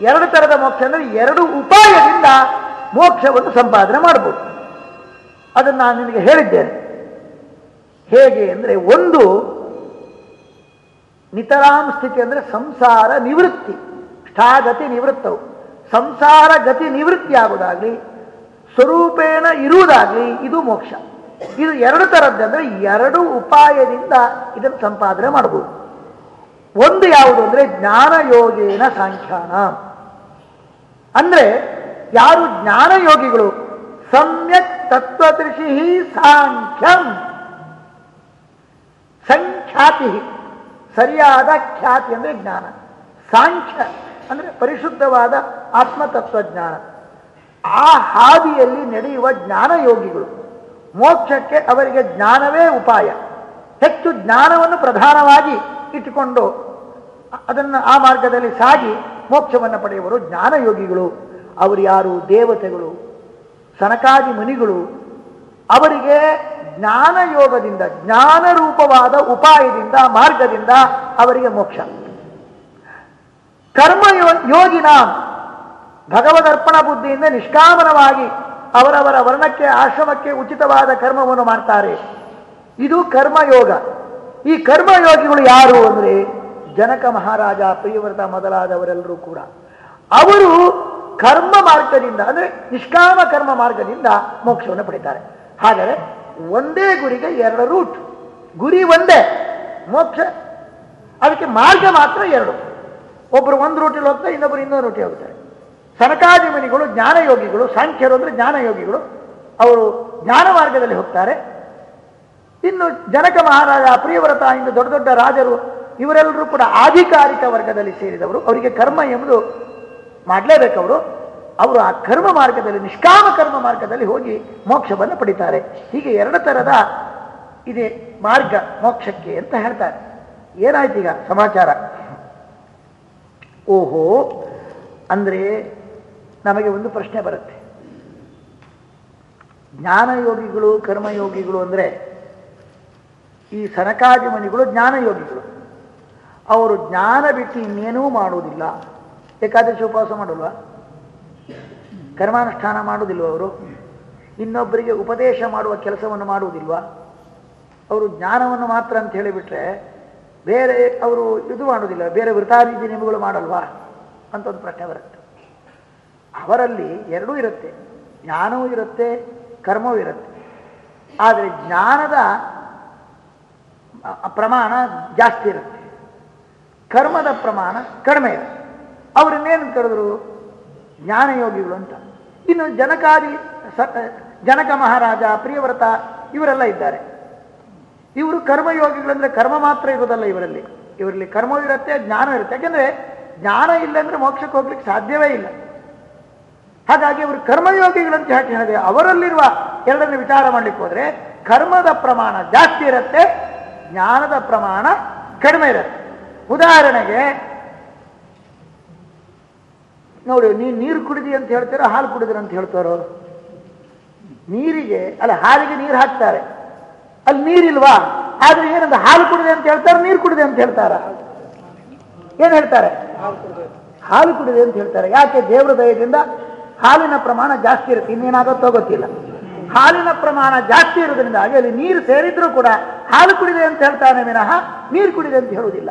ಎರಡು ತರದ ಮೋಕ್ಷ ಅಂದ್ರೆ ಎರಡು ಉಪಾಯದಿಂದ ಮೋಕ್ಷವನ್ನು ಸಂಪಾದನೆ ಮಾಡಬಹುದು ಅದನ್ನು ನಾನು ನಿನಗೆ ಹೇಳಿದ್ದೇನೆ. ಹೇಗೆ ಅಂದರೆ ಒಂದು, ನಿತರಾಂ ಸ್ಥಿತಿ ಅಂದರೆ ಸಂಸಾರ ನಿವೃತ್ತಿ ಷ್ಠಾಗತಿ ನಿವೃತ್ತವು. ಸಂಸಾರ ಗತಿ ನಿವೃತ್ತಿ ಆಗುವುದಾಗಲಿ ಸ್ವರೂಪೇಣ ಇರುವುದಾಗಲಿ ಇದು ಮೋಕ್ಷ. ಇದು ಎರಡು ಥರದ್ದಂದ್ರೆ ಎರಡು ಉಪಾಯದಿಂದ ಇದನ್ನು ಸಂಪಾದನೆ ಮಾಡಬಹುದು ಒಂದು ಯಾವುದು ಅಂದರೆ ಜ್ಞಾನಯೋಗೇನ ಸಾಂಖ್ಯಾನ. ಅಂದ್ರೆ ಯಾರು ಜ್ಞಾನಯೋಗಿಗಳು? ಸಮ್ಯಕ್ ತತ್ವದೃಶಿ ಸಾಂಖ್ಯಂ. ಸಂಖ್ಯಾತಿ ಸರಿಯಾದ ಖ್ಯಾತಿ ಅಂದರೆ ಜ್ಞಾನ. ಸಾಂಖ್ಯ ಅಂದರೆ ಪರಿಶುದ್ಧವಾದ ಆತ್ಮತತ್ವಜ್ಞಾನ. ಆ ಹಾದಿಯಲ್ಲಿ ನಡೆಯುವ ಜ್ಞಾನಯೋಗಿಗಳು. ಮೋಕ್ಷಕ್ಕೆ ಅವರಿಗೆ ಜ್ಞಾನವೇ ಉಪಾಯ. ಹೆಚ್ಚು ಜ್ಞಾನವನ್ನು ಪ್ರಧಾನವಾಗಿ ಇಟ್ಟುಕೊಂಡು ಅದನ್ನು ಆ ಮಾರ್ಗದಲ್ಲಿ ಸಾಗಿ ಮೋಕ್ಷವನ್ನು ಪಡೆಯುವರು ಜ್ಞಾನಯೋಗಿಗಳು. ಅವರು ಯಾರು? ದೇವತೆಗಳು, ಸನಕಾದಿ ಮುನಿಗಳು. ಅವರಿಗೆ ಜ್ಞಾನಯೋಗದಿಂದ, ಜ್ಞಾನರೂಪವಾದ ಉಪಾಯದಿಂದ, ಮಾರ್ಗದಿಂದ ಅವರಿಗೆ ಮೋಕ್ಷ. ಕರ್ಮಯೋ ಯೋಗಿನ ಭಗವದರ್ಪಣ ಬುದ್ಧಿಯಿಂದ ನಿಷ್ಕಾಮನವಾಗಿ ಅವರವರ ವರ್ಣಕ್ಕೆ, ಆಶ್ರಮಕ್ಕೆ ಉಚಿತವಾದ ಕರ್ಮವನ್ನು ಮಾಡ್ತಾರೆ. ಇದು ಕರ್ಮಯೋಗ. ಈ ಕರ್ಮಯೋಗಿಗಳು ಯಾರು ಅಂದರೆ ಜನಕ ಮಹಾರಾಜ ಪ್ರಿಯವ್ರತ ಮೊದಲಾದವರೆಲ್ಲರೂ ಕೂಡ. ಅವರು ಕರ್ಮ ಮಾರ್ಗದಿಂದ, ಅಂದರೆ ನಿಷ್ಕಾಮ ಕರ್ಮ ಮಾರ್ಗದಿಂದ ಮೋಕ್ಷವನ್ನು ಪಡಿತಾರೆ. ಹಾಗಾದರೆ ಒಂದೇ ಗುರಿಗೆ ಎರಡು ರೂಟ್. ಗುರಿ ಒಂದೇ, ಮೋಕ್ಷ. ಅದಕ್ಕೆ ಮಾರ್ಗ ಮಾತ್ರ ಎರಡು. ಒಬ್ಬರು ಒಂದು ರೂಟಲ್ಲಿ ಹೋಗ್ತಾರೆ ಇನ್ನೊಬ್ಬರು ಇನ್ನೊಂದು ರೂಟಿ ಹೋಗ್ತಾರೆ. ಸನಕಾದಿಮನಿಗಳು, ಜ್ಞಾನಯೋಗಿಗಳು, ಸಾಂಖ್ಯರು ಅಂದರೆ ಜ್ಞಾನಯೋಗಿಗಳು, ಅವರು ಜ್ಞಾನ ಮಾರ್ಗದಲ್ಲಿ ಹೋಗ್ತಾರೆ. ಇನ್ನು ಜನಕ ಮಹಾರಾಜ ಪ್ರಿಯವ್ರತ ಇಂದು ದೊಡ್ಡ ದೊಡ್ಡ ರಾಜರು ಇವರೆಲ್ಲರೂ ಕೂಡ ಆಧಿಕಾರಿಕ ವರ್ಗದಲ್ಲಿ ಸೇರಿದವರು. ಅವರಿಗೆ ಕರ್ಮ ಎಂಬುದು ಮಾಡಲೇಬೇಕು ಅವರು. ಅವರು ಆ ಕರ್ಮ ಮಾರ್ಗದಲ್ಲಿ, ನಿಷ್ಕಾಮ ಕರ್ಮ ಮಾರ್ಗದಲ್ಲಿ ಹೋಗಿ ಮೋಕ್ಷವನ್ನು ಪಡಿತಾರೆ. ಹೀಗೆ ಎರಡು ಥರದ ಇದೆ ಮಾರ್ಗ ಮೋಕ್ಷಕ್ಕೆ ಅಂತ ಹೇಳ್ತಾರೆ. ಏನಾಯ್ತು ಈಗ ಸಮಾಚಾರ? ಓಹೋ, ಅಂದರೆ ನಮಗೆ ಒಂದು ಪ್ರಶ್ನೆ ಬರುತ್ತೆ. ಜ್ಞಾನಯೋಗಿಗಳು, ಕರ್ಮಯೋಗಿಗಳು ಅಂದರೆ ಈ ಸನಕಾದಿ ಮುನಿಗಳು ಜ್ಞಾನಯೋಗಿಗಳು. ಅವರು ಜ್ಞಾನ ಬಿಟ್ಟು ಇನ್ನೇನೂ ಮಾಡುವುದಿಲ್ಲ. ಏಕಾದಶಿ ಉಪವಾಸ ಮಾಡಲ್ವಾ? ಕರ್ಮಾನುಷ್ಠಾನ ಮಾಡುವುದಿಲ್ವ ಅವರು? ಇನ್ನೊಬ್ಬರಿಗೆ ಉಪದೇಶ ಮಾಡುವ ಕೆಲಸವನ್ನು ಮಾಡುವುದಿಲ್ವಾ? ಅವರು ಜ್ಞಾನವನ್ನು ಮಾತ್ರ ಅಂತ ಹೇಳಿಬಿಟ್ರೆ ಬೇರೆ ಅವರು ಇದು ಮಾಡುವುದಿಲ್ಲ. ಬೇರೆ ವೃತಾರೀತಿ ನಿಯಮಗಳು ಮಾಡಲ್ವಾ? ಅಂತ ಒಂದು ಪ್ರಶ್ನೆ ಬರುತ್ತೆ. ಅವರಲ್ಲಿ ಎರಡೂ ಇರುತ್ತೆ. ಜ್ಞಾನವೂ ಇರುತ್ತೆ, ಕರ್ಮವೂ ಇರುತ್ತೆ. ಆದರೆ ಜ್ಞಾನದ ಪ್ರಮಾಣ ಜಾಸ್ತಿ ಇರುತ್ತೆ. ಕರ್ಮದ ಪ್ರಮಾಣ ಕಡಿಮೆ ಇರುತ್ತೆ. ಅವರನ್ನೇನು ಕರೆದ್ರು? ಜ್ಞಾನಯೋಗಿಗಳು ಅಂತ. ಇನ್ನು ಜನಕಾದಿ ಜನಕ ಮಹಾರಾಜ, ಪ್ರಿಯವ್ರತ ಇವರೆಲ್ಲ ಇದ್ದಾರೆ. ಇವರು ಕರ್ಮಯೋಗಿಗಳಂದ್ರೆ ಕರ್ಮ ಮಾತ್ರ ಇರೋದಲ್ಲ ಇವರಲ್ಲಿ. ಇವರಲ್ಲಿ ಕರ್ಮ ಇರುತ್ತೆ ಜ್ಞಾನ ಇರುತ್ತೆ. ಯಾಕೆಂದ್ರೆ ಜ್ಞಾನ ಇಲ್ಲ ಅಂದ್ರೆ ಮೋಕ್ಷಕ್ಕೆ ಹೋಗ್ಲಿಕ್ಕೆ ಸಾಧ್ಯವೇ ಇಲ್ಲ. ಹಾಗಾಗಿ ಅವರು ಕರ್ಮಯೋಗಿಗಳಂತ ಯಾಕೆ ಹೇಳಿದೆ ಅವರಲ್ಲಿರುವ ಎರಡನ್ನು ವಿಚಾರ ಮಾಡ್ಲಿಕ್ಕೆ ಹೋದ್ರೆ ಕರ್ಮದ ಪ್ರಮಾಣ ಜಾಸ್ತಿ ಇರುತ್ತೆ ಜ್ಞಾನದ ಪ್ರಮಾಣ ಕಡಿಮೆ ಇರುತ್ತೆ. ಉದಾಹರಣೆಗೆ, ನೋಡಿ ನೀ ನೀರು ಕುಡಿದಿ ಅಂತ ಹೇಳ್ತಾರೋ, ಹಾಲು ಕುಡಿದ್ರಿ ಅಂತ ಹೇಳ್ತಾರೋ? ನೀರಿಗೆ, ಅಲ್ಲ, ಹಾಲಿಗೆ ನೀರು ಹಾಕ್ತಾರೆ. ಅಲ್ಲಿ ನೀರಿಲ್ವಾ? ಆದ್ರೆ ಏನಂತ, ಹಾಲು ಕುಡಿದೆ ಅಂತ ಹೇಳ್ತಾರೆ, ನೀರು ಕುಡಿದೆ ಅಂತ ಹೇಳ್ತಾರ? ಏನ್ ಹೇಳ್ತಾರೆ? ಹಾಲು ಕುಡಿದೆ ಅಂತ ಹೇಳ್ತಾರೆ. ಯಾಕೆ? ದೇವ್ರ ದಯದಿಂದ ಹಾಲಿನ ಪ್ರಮಾಣ ಜಾಸ್ತಿ ಇರುತ್ತೆ. ಇನ್ನೇನಾಗುತ್ತೋ ಗೊತ್ತಿಲ್ಲ. ಹಾಲಿನ ಪ್ರಮಾಣ ಜಾಸ್ತಿ ಇರೋದ್ರಿಂದಾಗಿ ಅಲ್ಲಿ ನೀರು ಸೇರಿದ್ರೂ ಕೂಡ ಹಾಲು ಕುಡಿದೆ ಅಂತ ಹೇಳ್ತಾನೆ ವಿನಃ ನೀರು ಕುಡಿದೆ ಅಂತ ಹೇಳುವುದಿಲ್ಲ.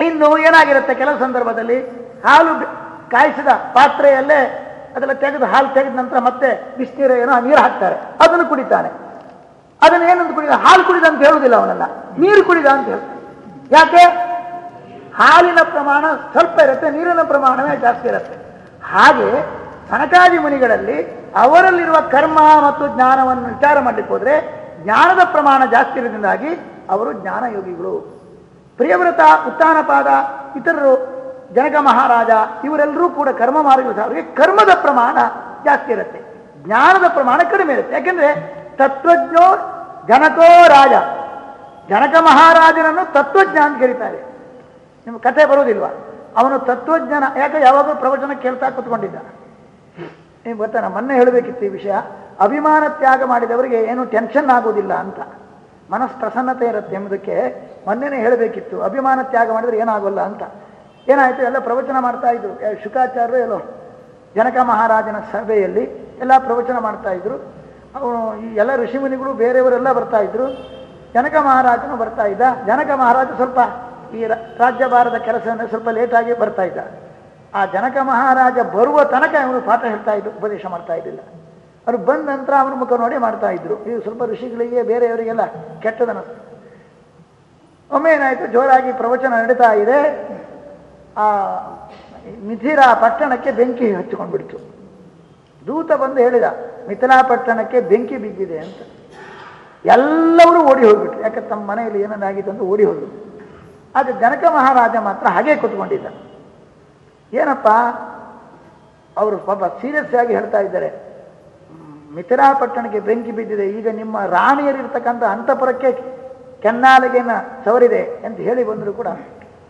ಇನ್ನು ಏನಾಗಿರುತ್ತೆ ಕೆಲವು ಸಂದರ್ಭದಲ್ಲಿ ಹಾಲು ಕಾಯಿಸಿದ ಪಾತ್ರೆಯಲ್ಲೇ ಅದೆಲ್ಲ ತೆಗೆದು ಹಾಲು ತೆಗೆದ ನಂತರ ಮತ್ತೆ ಬಿಸಿನೀರ ಏನೋ ನೀರು ಹಾಕ್ತಾರೆ. ಅದನ್ನು ಕುಡಿತಾನೆ. ಅದನ್ನು ಏನಂತ ಕುಡಿದ? ಹಾಲು ಕುಡಿದ ಅಂತ ಹೇಳುವುದಿಲ್ಲ ಅವನನ್ನ ನೀರು ಕುಡಿದ ಅಂತ ಹೇಳ್ತಾನೆ ಯಾಕೆ? ಹಾಲಿನ ಪ್ರಮಾಣ ಸ್ವಲ್ಪ ಇರುತ್ತೆ, ನೀರಿನ ಪ್ರಮಾಣವೇ ಜಾಸ್ತಿ ಇರುತ್ತೆ. ಹಾಗೆ ಸನಕಾದಿ ಮುನಿಗಳಲ್ಲಿ ಅವರಲ್ಲಿರುವ ಕರ್ಮ ಮತ್ತು ಜ್ಞಾನವನ್ನು ವಿಚಾರ ಮಾಡಲಿಕ್ಕೆ ಹೋದ್ರೆ ಜ್ಞಾನದ ಪ್ರಮಾಣ ಜಾಸ್ತಿ ಇರೋದ್ರಿಂದಾಗಿ ಅವರು ಜ್ಞಾನ ಯೋಗಿಗಳು ಪ್ರಿಯವ್ರತ, ಉತ್ತಾನಪಾದ, ಇತರರು, ಜನಕ ಮಹಾರಾಜ, ಇವರೆಲ್ಲರೂ ಕೂಡ ಕರ್ಮ ಮಾರ್ಗ ಅವರಿಗೆ ಕರ್ಮದ ಪ್ರಮಾಣ ಜಾಸ್ತಿ ಇರುತ್ತೆ. ಜ್ಞಾನದ ಪ್ರಮಾಣ ಕಡಿಮೆ ಇರುತ್ತೆ. ಯಾಕೆಂದ್ರೆ ತತ್ವಜ್ಞೋ ಜನಕೋ ರಾಜ. ಜನಕ ಮಹಾರಾಜನನ್ನು ತತ್ವಜ್ಞ ಅಂತ ಕರೀತಾರೆ. ನಿಮ್ಮ ಕಥೆ ಬರುವುದಿಲ್ವಾ? ಅವನು ತತ್ವಜ್ಞಾನ ಯಾಕೆ ಯಾವಾಗಲೂ ಪ್ರವಚನ ಕೇಳ್ತಾ ಕೂತ್ಕೊಂಡಿದ್ದ? ನಿಮ್ಗೆ ಗೊತ್ತಾ? ಮೊನ್ನೆ ಹೇಳಬೇಕಿತ್ತು ಈ ವಿಷಯ. ಅಭಿಮಾನ ತ್ಯಾಗ ಮಾಡಿದವರಿಗೆ ಏನು ಟೆನ್ಷನ್ ಆಗೋದಿಲ್ಲ ಅಂತ. ಮನಸ್ಸು ಪ್ರಸನ್ನತೆ ಇರುತ್ತೆ ಎಂಬುದಕ್ಕೆ ಮೊನ್ನೆನೇ ಹೇಳಬೇಕಿತ್ತು. ಅಭಿಮಾನ ತ್ಯಾಗ ಮಾಡಿದ್ರೆ ಏನಾಗೋಲ್ಲ ಅಂತ. ಏನಾಯಿತು? ಎಲ್ಲ ಪ್ರವಚನ ಮಾಡ್ತಾ ಇದ್ರು. ಶುಕಾಚಾರ್ಯರು ಎಲ್ಲೋ, ಜನಕ ಮಹಾರಾಜನ ಸಭೆಯಲ್ಲಿ ಎಲ್ಲ ಪ್ರವಚನ ಮಾಡ್ತಾ ಇದ್ರು. ಅವನು, ಈ ಎಲ್ಲ ಋಷಿಮುನಿಗಳು ಬೇರೆಯವರೆಲ್ಲ ಬರ್ತಾ ಇದ್ರು. ಜನಕ ಮಹಾರಾಜನು ಬರ್ತಾ ಇದ್ದ. ಜನಕ ಮಹಾರಾಜ ಸ್ವಲ್ಪ ಈ ರಾಜ್ಯಭಾರದ ಕೆಲಸವನ್ನು ಸ್ವಲ್ಪ ಲೇಟಾಗಿ ಬರ್ತಾ ಇದ್ದ. ಆ ಜನಕ ಮಹಾರಾಜ ಬರುವ ತನಕ ಇವನು ಪಾಠ ಹೇಳ್ತಾ ಇದ್ದು, ಉಪದೇಶ ಮಾಡ್ತಾ ಇದ್ದಿಲ್ಲ. ಅವ್ರು ಬಂದ ನಂತರ ಅವನ ಮುಖ ನೋಡಿ ಮಾಡ್ತಾ ಇದ್ರು. ಇದು ಸ್ವಲ್ಪ ಋಷಿಗಳಿಗೆ, ಬೇರೆಯವರಿಗೆಲ್ಲ ಕೆಟ್ಟದನ ಒಮ್ಮೆ ಏನಾಯಿತು? ಜೋರಾಗಿ ಪ್ರವಚನ ನಡೀತಾ ಇದೆ. ಆ ಮಿಥಿರಾ ಪಟ್ಟಣಕ್ಕೆ ಬೆಂಕಿ ಹಚ್ಚಿಕೊಂಡ್ಬಿಡ್ತು. ದೂತ ಬಂದು ಹೇಳಿದ, ಮಿಥಿಲಾ ಪಟ್ಟಣಕ್ಕೆ ಬೆಂಕಿ ಬಿದ್ದಿದೆ ಅಂತ. ಎಲ್ಲರೂ ಓಡಿ ಹೋಗ್ಬಿಟ್ರು. ಯಾಕೆ ತಮ್ಮ ಮನೆಯಲ್ಲಿ ಏನನ್ನಾಗಿತ್ತು ಅಂತ ಓಡಿ ಹೋದ್ರು. ಆದರೆ ಜನಕ ಮಹಾರಾಜ ಮಾತ್ರ ಹಾಗೆ ಕೂತ್ಕೊಂಡಿದ್ದ. ಏನಪ್ಪ? ಅವರು ಪಾಪ ಸೀರಿಯಸ್ ಆಗಿ ಹೇಳ್ತಾ ಇದ್ದಾರೆ. ಮಿಥಿಲಾಪಟ್ಟಣಕ್ಕೆ ಮಿಥಿಲಾ ಪಟ್ಟಣಕ್ಕೆ ಬೆಂಕಿ ಬಿದ್ದಿದೆ. ಈಗ ನಿಮ್ಮ ರಾಣಿಯರಿರ್ತಕ್ಕಂಥ ಅಂತಪುರಕ್ಕೆ ಕೆನ್ನಾಲಿಗೆನ ಸವರಿದೆ ಅಂತ ಹೇಳಿ ಬಂದರೂ ಕೂಡ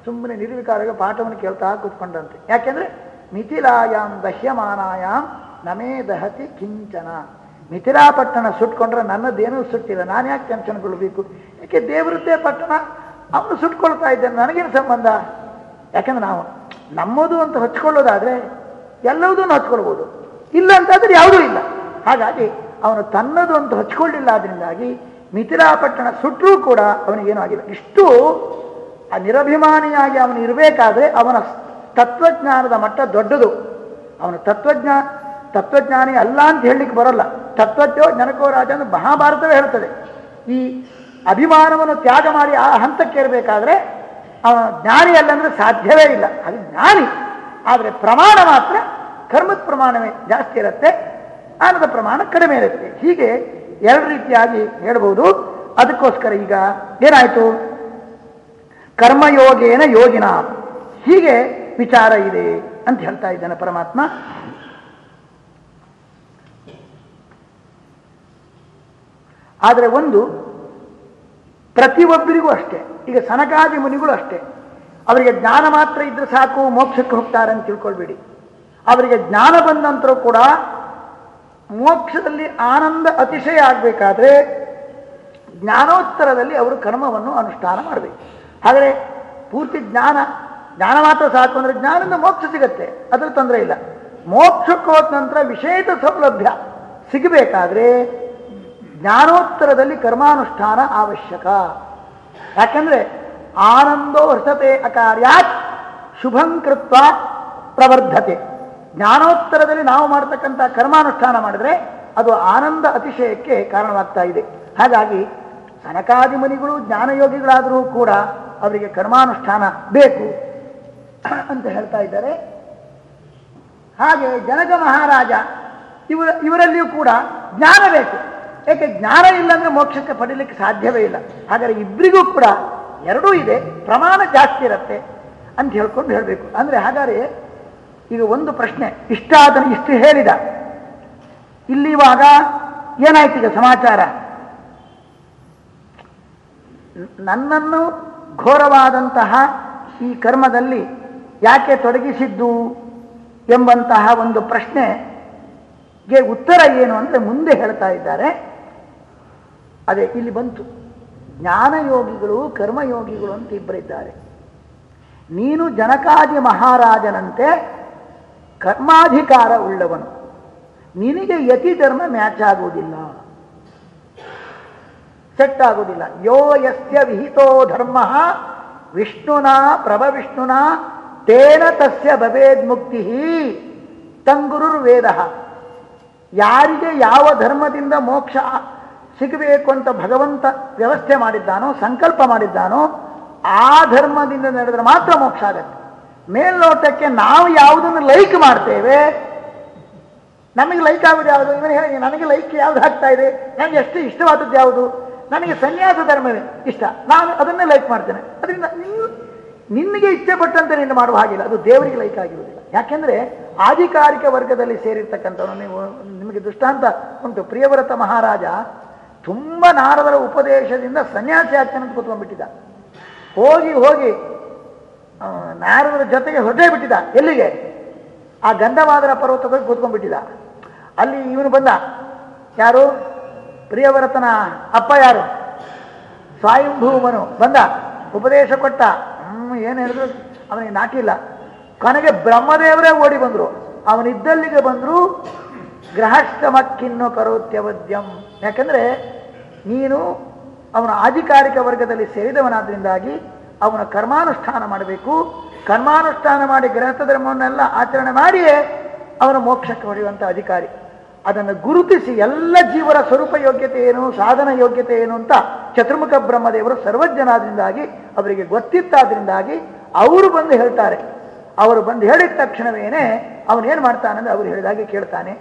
ಸುಮ್ಮನೆ ನಿರ್ವಿಕಾರವಾಗಿ ಪಾಠವನ್ನು ಕೇಳ್ತಾ ಕೂತ್ಕೊಂಡಂತೆ. ಯಾಕೆಂದ್ರೆ ಮಿಥಿಲಾಯಾಮ್ ದಹ್ಯಮಾನಾಯಾಮ್ ನಮೇ ದಹತಿ ಕಿಂಚನ. ಮಿಥಿಲಾ ಪಟ್ಟಣ ಸುಟ್ಕೊಂಡ್ರೆ ನನ್ನದೇನೂ ಸುಟ್ಟಿಲ್ಲ. ನಾನು ಯಾಕೆ ಟೆನ್ಷನ್ಗೊಳ್ಬೇಕು ಯಾಕೆ ದೇವರದ್ದೇ ಪಟ್ಟಣ? ಅವನು ಸುಟ್ಕೊಳ್ತಾ ಇದ್ದಾನೆ. ನನಗೇನು ಸಂಬಂಧ? ಯಾಕಂದ್ರೆ ನಾವು ನಮ್ಮದು ಅಂತ ಹಚ್ಕೊಳ್ಳೋದಾದ್ರೆ ಎಲ್ಲವುದನ್ನು ಹಚ್ಕೊಳ್ಬೋದು. ಇಲ್ಲ ಅಂತಾದ್ರೆ ಯಾವುದೂ ಇಲ್ಲ. ಹಾಗಾಗಿ ಅವನು ತನ್ನದು ಅಂತ ಹಚ್ಕೊಳ್ಳಿಲ್ಲ ಅದರಿಂದಾಗಿ ಮಿಥಿಲಾಪಟ್ಟಣ ಸುಟ್ಟರೂ ಕೂಡ ಅವನಿಗೇನೂ ಆಗಿಲ್ಲ. ಇಷ್ಟು ಆ ನಿರಭಿಮಾನಿಯಾಗಿ ಅವನು ಇರಬೇಕಾದ್ರೆ ಅವನ ತತ್ವಜ್ಞಾನದ ಮಟ್ಟ ದೊಡ್ಡದು. ಅವನು ತತ್ವಜ್ಞ, ತತ್ವಜ್ಞಾನಿ ಅಲ್ಲ ಅಂತ ಹೇಳಲಿಕ್ಕೆ ಬರೋಲ್ಲ. ತತ್ವಜ್ಞೋ ಜನಕೋ ರಾಜ ಅಂತ ಮಹಾಭಾರತವೇ ಹೇಳ್ತದೆ. ಈ ಅಭಿಮಾನವನ್ನು ತ್ಯಾಗ ಮಾಡಿ ಆ ಹಂತಕ್ಕೆ ಇರಬೇಕಾದ್ರೆ ಜ್ಞಾನಿ ಅಲ್ಲಂದ್ರೆ ಸಾಧ್ಯವೇ ಇಲ್ಲ. ಅದು ಜ್ಞಾನಿ. ಆದರೆ ಪ್ರಮಾಣ ಮಾತ್ರ ಕರ್ಮದ ಪ್ರಮಾಣವೇ ಜಾಸ್ತಿ ಇರುತ್ತೆ ಜ್ಞಾನದ ಪ್ರಮಾಣ ಕಡಿಮೆ ಇರುತ್ತೆ. ಹೀಗೆ ಎರಡು ರೀತಿಯಾಗಿ ಹೇಳ್ಬೋದು. ಅದಕ್ಕೋಸ್ಕರ ಈಗ ಏನಾಯಿತು? ಕರ್ಮಯೋಗೇನ ಯೋಗಿನ. ಹೀಗೆ ವಿಚಾರ ಇದೆ ಅಂತ ಹೇಳ್ತಾ ಇದ್ದಾನೆ ಪರಮಾತ್ಮ. ಆದರೆ ಒಂದು ಪ್ರತಿಯೊಬ್ಬರಿಗೂ ಅಷ್ಟೇ. ಈಗ ಸನಕಾದಿ ಮುನಿಗಳು ಅಷ್ಟೇ. ಅವರಿಗೆ ಜ್ಞಾನ ಮಾತ್ರ ಇದ್ರೆ ಸಾಕು, ಮೋಕ್ಷಕ್ಕೆ ಹೋಗ್ತಾರೆ ಅಂತ ತಿಳ್ಕೊಳ್ಬೇಡಿ. ಅವರಿಗೆ ಜ್ಞಾನ ಬಂದ ನಂತರ ಕೂಡ ಮೋಕ್ಷದಲ್ಲಿ ಆನಂದ ಅತಿಶಯ ಆಗಬೇಕಾದ್ರೆ ಜ್ಞಾನೋತ್ತರದಲ್ಲಿ ಅವರು ಕರ್ಮವನ್ನು ಅನುಷ್ಠಾನ ಮಾಡಬೇಕು. ಆದರೆ ಪೂರ್ತಿ ಜ್ಞಾನ ಜ್ಞಾನ ಮಾತ್ರ ಸಾಕು ಅಂದರೆ ಜ್ಞಾನದಿಂದ ಮೋಕ್ಷ ಸಿಗತ್ತೆ. ಅದರ ತೊಂದರೆ ಇಲ್ಲ. ಮೋಕ್ಷಕ್ಕೆ ಹೋದ ನಂತರ ವಿಶೇಷ ಸೌಲಭ್ಯ ಸಿಗಬೇಕಾದ್ರೆ ಜ್ಞಾನೋತ್ತರದಲ್ಲಿ ಕರ್ಮಾನುಷ್ಠಾನ ಅವಶ್ಯಕ. ಯಾಕಂದ್ರೆ ಆನಂದೋ ಹೃತತೆ ಅಕಾರ್ಯಾತ್ ಶುಭಂ ಕೃತ್ವ ಪ್ರವರ್ಧತೆ. ಜ್ಞಾನೋತ್ತರದಲ್ಲಿ ನಾವು ಮಾಡ್ತಕ್ಕಂಥ ಕರ್ಮಾನುಷ್ಠಾನ ಮಾಡಿದ್ರೆ ಅದು ಆನಂದ ಅತಿಶಯಕ್ಕೆ ಕಾರಣವಾಗ್ತಾ ಇದೆ. ಹಾಗಾಗಿ ಸನಕಾದಿ ಮುನಿಗಳು ಜ್ಞಾನಯೋಗಿಗಳಾದರೂ ಕೂಡ ಅವರಿಗೆ ಕರ್ಮಾನುಷ್ಠಾನ ಬೇಕು ಅಂತ ಹೇಳ್ತಾ ಇದ್ದಾರೆ. ಹಾಗೆ ಜನಕ ಮಹಾರಾಜ ಇವರ ಇವರಲ್ಲಿಯೂ ಕೂಡ ಜ್ಞಾನ ಬೇಕು. ಯಾಕೆ ಜ್ಞಾನ ಇಲ್ಲ ಮೋಕ್ಷಕ್ಕೆ ಪಡೀಲಿಕ್ಕೆ ಸಾಧ್ಯವೇ ಇಲ್ಲ. ಹಾಗಾದ್ರೆ ಇಬ್ಬರಿಗೂ ಕೂಡ ಎರಡೂ ಇದೆ, ಪ್ರಮಾಣ ಜಾಸ್ತಿ ಇರುತ್ತೆ ಅಂತ ಹೇಳ್ಕೊಂಡು ಹೇಳಬೇಕು. ಅಂದ್ರೆ ಹಾಗಾದ್ರೆ ಈಗ ಒಂದು ಪ್ರಶ್ನೆ. ಇಷ್ಟ ಆದ್ರೆ ಇಷ್ಟು ಹೇಳಿದ. ಇಲ್ಲಿ ಇವಾಗ ಏನಾಯ್ತು ಈಗ ಸಮಾಚಾರ? ನನ್ನನ್ನು ಘೋರವಾದಂತಹ ಈ ಕರ್ಮದಲ್ಲಿ ಯಾಕೆ ತೊಡಗಿಸಿದ್ದು ಎಂಬಂತಹ ಒಂದು ಪ್ರಶ್ನೆಗೆ ಉತ್ತರ ಏನು ಅಂದರೆ ಮುಂದೆ ಹೇಳ್ತಾ ಇದ್ದಾರೆ. ಅದೇ, ಇಲ್ಲಿ ಬಂತು. ಜ್ಞಾನಯೋಗಿಗಳು, ಕರ್ಮಯೋಗಿಗಳು ಅಂತ ಇಬ್ಬರಿದ್ದಾರೆ. ನೀನು ಜನಕಾದಿ ಮಹಾರಾಜನಂತೆ ಕರ್ಮಾಧಿಕಾರ ಉಳ್ಳವನು. ನಿನಗೆ ಯತಿ ಧರ್ಮ ಮ್ಯಾಚ್ ಆಗುವುದಿಲ್ಲ. ಸೆಟ್ ಆಗುವುದಿಲ್ಲ. ಯೋ ಯಸ್ಯ ವಿಹಿತೋ ಧರ್ಮ, ವಿಷ್ಣುನಾ ಪ್ರಭವಿಷ್ಣುನ ತೇನ ತಸ್ಯ ಭವೇದ್ ಮುಕ್ತಿ ತಂಗುರುರ್ ವೇದ ಯಾರಿಗೆ ಯಾವ ಧರ್ಮದಿಂದ ಮೋಕ್ಷ ಸಿಗಬೇಕು ಅಂತ ಭಗವಂತ ವ್ಯವಸ್ಥೆ ಮಾಡಿದ್ದಾನೋ, ಸಂಕಲ್ಪ ಮಾಡಿದ್ದಾನೋ, ಆ ಧರ್ಮದಿಂದ ನಡೆದ್ರೆ ಮಾತ್ರ ಮೋಕ್ಷ ಆಗತ್ತೆ. ಮೇಲ್ನೋಟಕ್ಕೆ ನಾವು ಯಾವುದನ್ನು ಲೈಕ್ ಮಾಡ್ತೇವೆ, ನಮಗೆ ಲೈಕ್ ಆಗುದು ಯಾವುದು? ಇವನು ಹೇಳಿ, ನನಗೆ ಲೈಕ್ ಯಾವ್ದು ಆಗ್ತಾ ಇದೆ? ನನಗೆ ಎಷ್ಟು ಇಷ್ಟವಾದದ್ದು ಯಾವುದು? ನನಗೆ ಸನ್ಯಾಸ ಧರ್ಮವೇ ಇಷ್ಟ. ನಾನು ಅದನ್ನೇ ಲೈಕ್ ಮಾಡ್ತೇನೆ. ಅದರಿಂದ ನೀವು ನಿನಗೆ ಇಚ್ಛೆ ಪಟ್ಟಂತೆ ನೀನು ಮಾಡುವ ಹಾಗಿಲ್ಲ. ಅದು ದೇವರಿಗೆ ಲೈಕ್ ಆಗಿರುವುದಿಲ್ಲ. ಯಾಕೆಂದ್ರೆ ಆಧಿಕಾರಿಕ ವರ್ಗದಲ್ಲಿ ಸೇರಿರ್ತಕ್ಕಂಥವನು ನೀವು, ನಿಮಗೆ ದೃಷ್ಟಾಂತ ಉಂಟು. ಪ್ರಿಯವ್ರತ ಮಹಾರಾಜ ತುಂಬ ನಾರದರ ಉಪದೇಶದಿಂದ ಸನ್ಯಾಸಿ ಆಗ್ತಾನೆ ಅಂತ ಕೂತ್ಕೊಂಡ್ಬಿಟ್ಟಿದ್ದ. ಹೋಗಿ ಹೋಗಿ ನಾರದರ ಜೊತೆಗೆ ಹೊರಟೇ ಬಿಟ್ಟಿದ್ದ. ಎಲ್ಲಿಗೆ? ಆ ಗಂಧವಾದರ ಪರ್ವತಕ್ಕೆ ಕೂತ್ಕೊಂಡ್ಬಿಟ್ಟಿದ್ದ. ಅಲ್ಲಿ ಇವನು ಬಂದ. ಯಾರು? ಪ್ರಿಯವರತನ ಅಪ್ಪ ಯಾರು? ಸ್ವಾಯಂಭೂಮನು ಬಂದ. ಉಪದೇಶ ಕೊಟ್ಟ. ಹ್ಞೂ ಏನು ಹೇಳಿದ್ರು? ಅವನಿಗೆ ನಾಟಿಲ್ಲ ಕೊನೆಗೆ ಬ್ರಹ್ಮದೇವರೇ ಓಡಿ ಬಂದರು. ಅವನಿದ್ದಲ್ಲಿಗೆ ಬಂದರು ಗ್ರಹಶ್ರಮಕ್ಕಿನ್ನು ಕರೋತ್ಯವದ್ಯಂ. ಯಾಕಂದ್ರೆ ನೀನು ಅವನ ಆಧಿಕಾರಿಕ ವರ್ಗದಲ್ಲಿ ಸೇರಿದವನಾದ್ರಿಂದಾಗಿ ಅವನ ಕರ್ಮಾನುಷ್ಠಾನ ಮಾಡಬೇಕು. ಕರ್ಮಾನುಷ್ಠಾನ ಮಾಡಿ ಗೃಹಸ್ಥ ಧರ್ಮವನ್ನೆಲ್ಲ ಆಚರಣೆ ಮಾಡಿಯೇ ಅವನ ಮೋಕ್ಷಕ್ಕೆ ಹೊಡೆಯುವಂಥ ಅಧಿಕಾರಿ. ಅದನ್ನು ಗುರುತಿಸಿ ಎಲ್ಲ ಜೀವರ ಸ್ವರೂಪ ಯೋಗ್ಯತೆ ಏನು, ಸಾಧನ ಯೋಗ್ಯತೆ ಏನು ಅಂತ ಚತುರ್ಮುಖ ಬ್ರಹ್ಮದೇವರು ಸರ್ವಜ್ಞನಾದ್ರಿಂದಾಗಿ, ಅವರಿಗೆ ಗೊತ್ತಿತ್ತಾದ್ರಿಂದಾಗಿ ಅವರು ಬಂದು ಹೇಳ್ತಾರೆ. ಅವರು ಬಂದು ಹೇಳಿದ ತಕ್ಷಣವೇನೆ ಅವನೇನು ಏನು ಅಂದರೆ ಅವರು ಹೇಳಿದಾಗೆ ಕೇಳ್ತಾನೆ.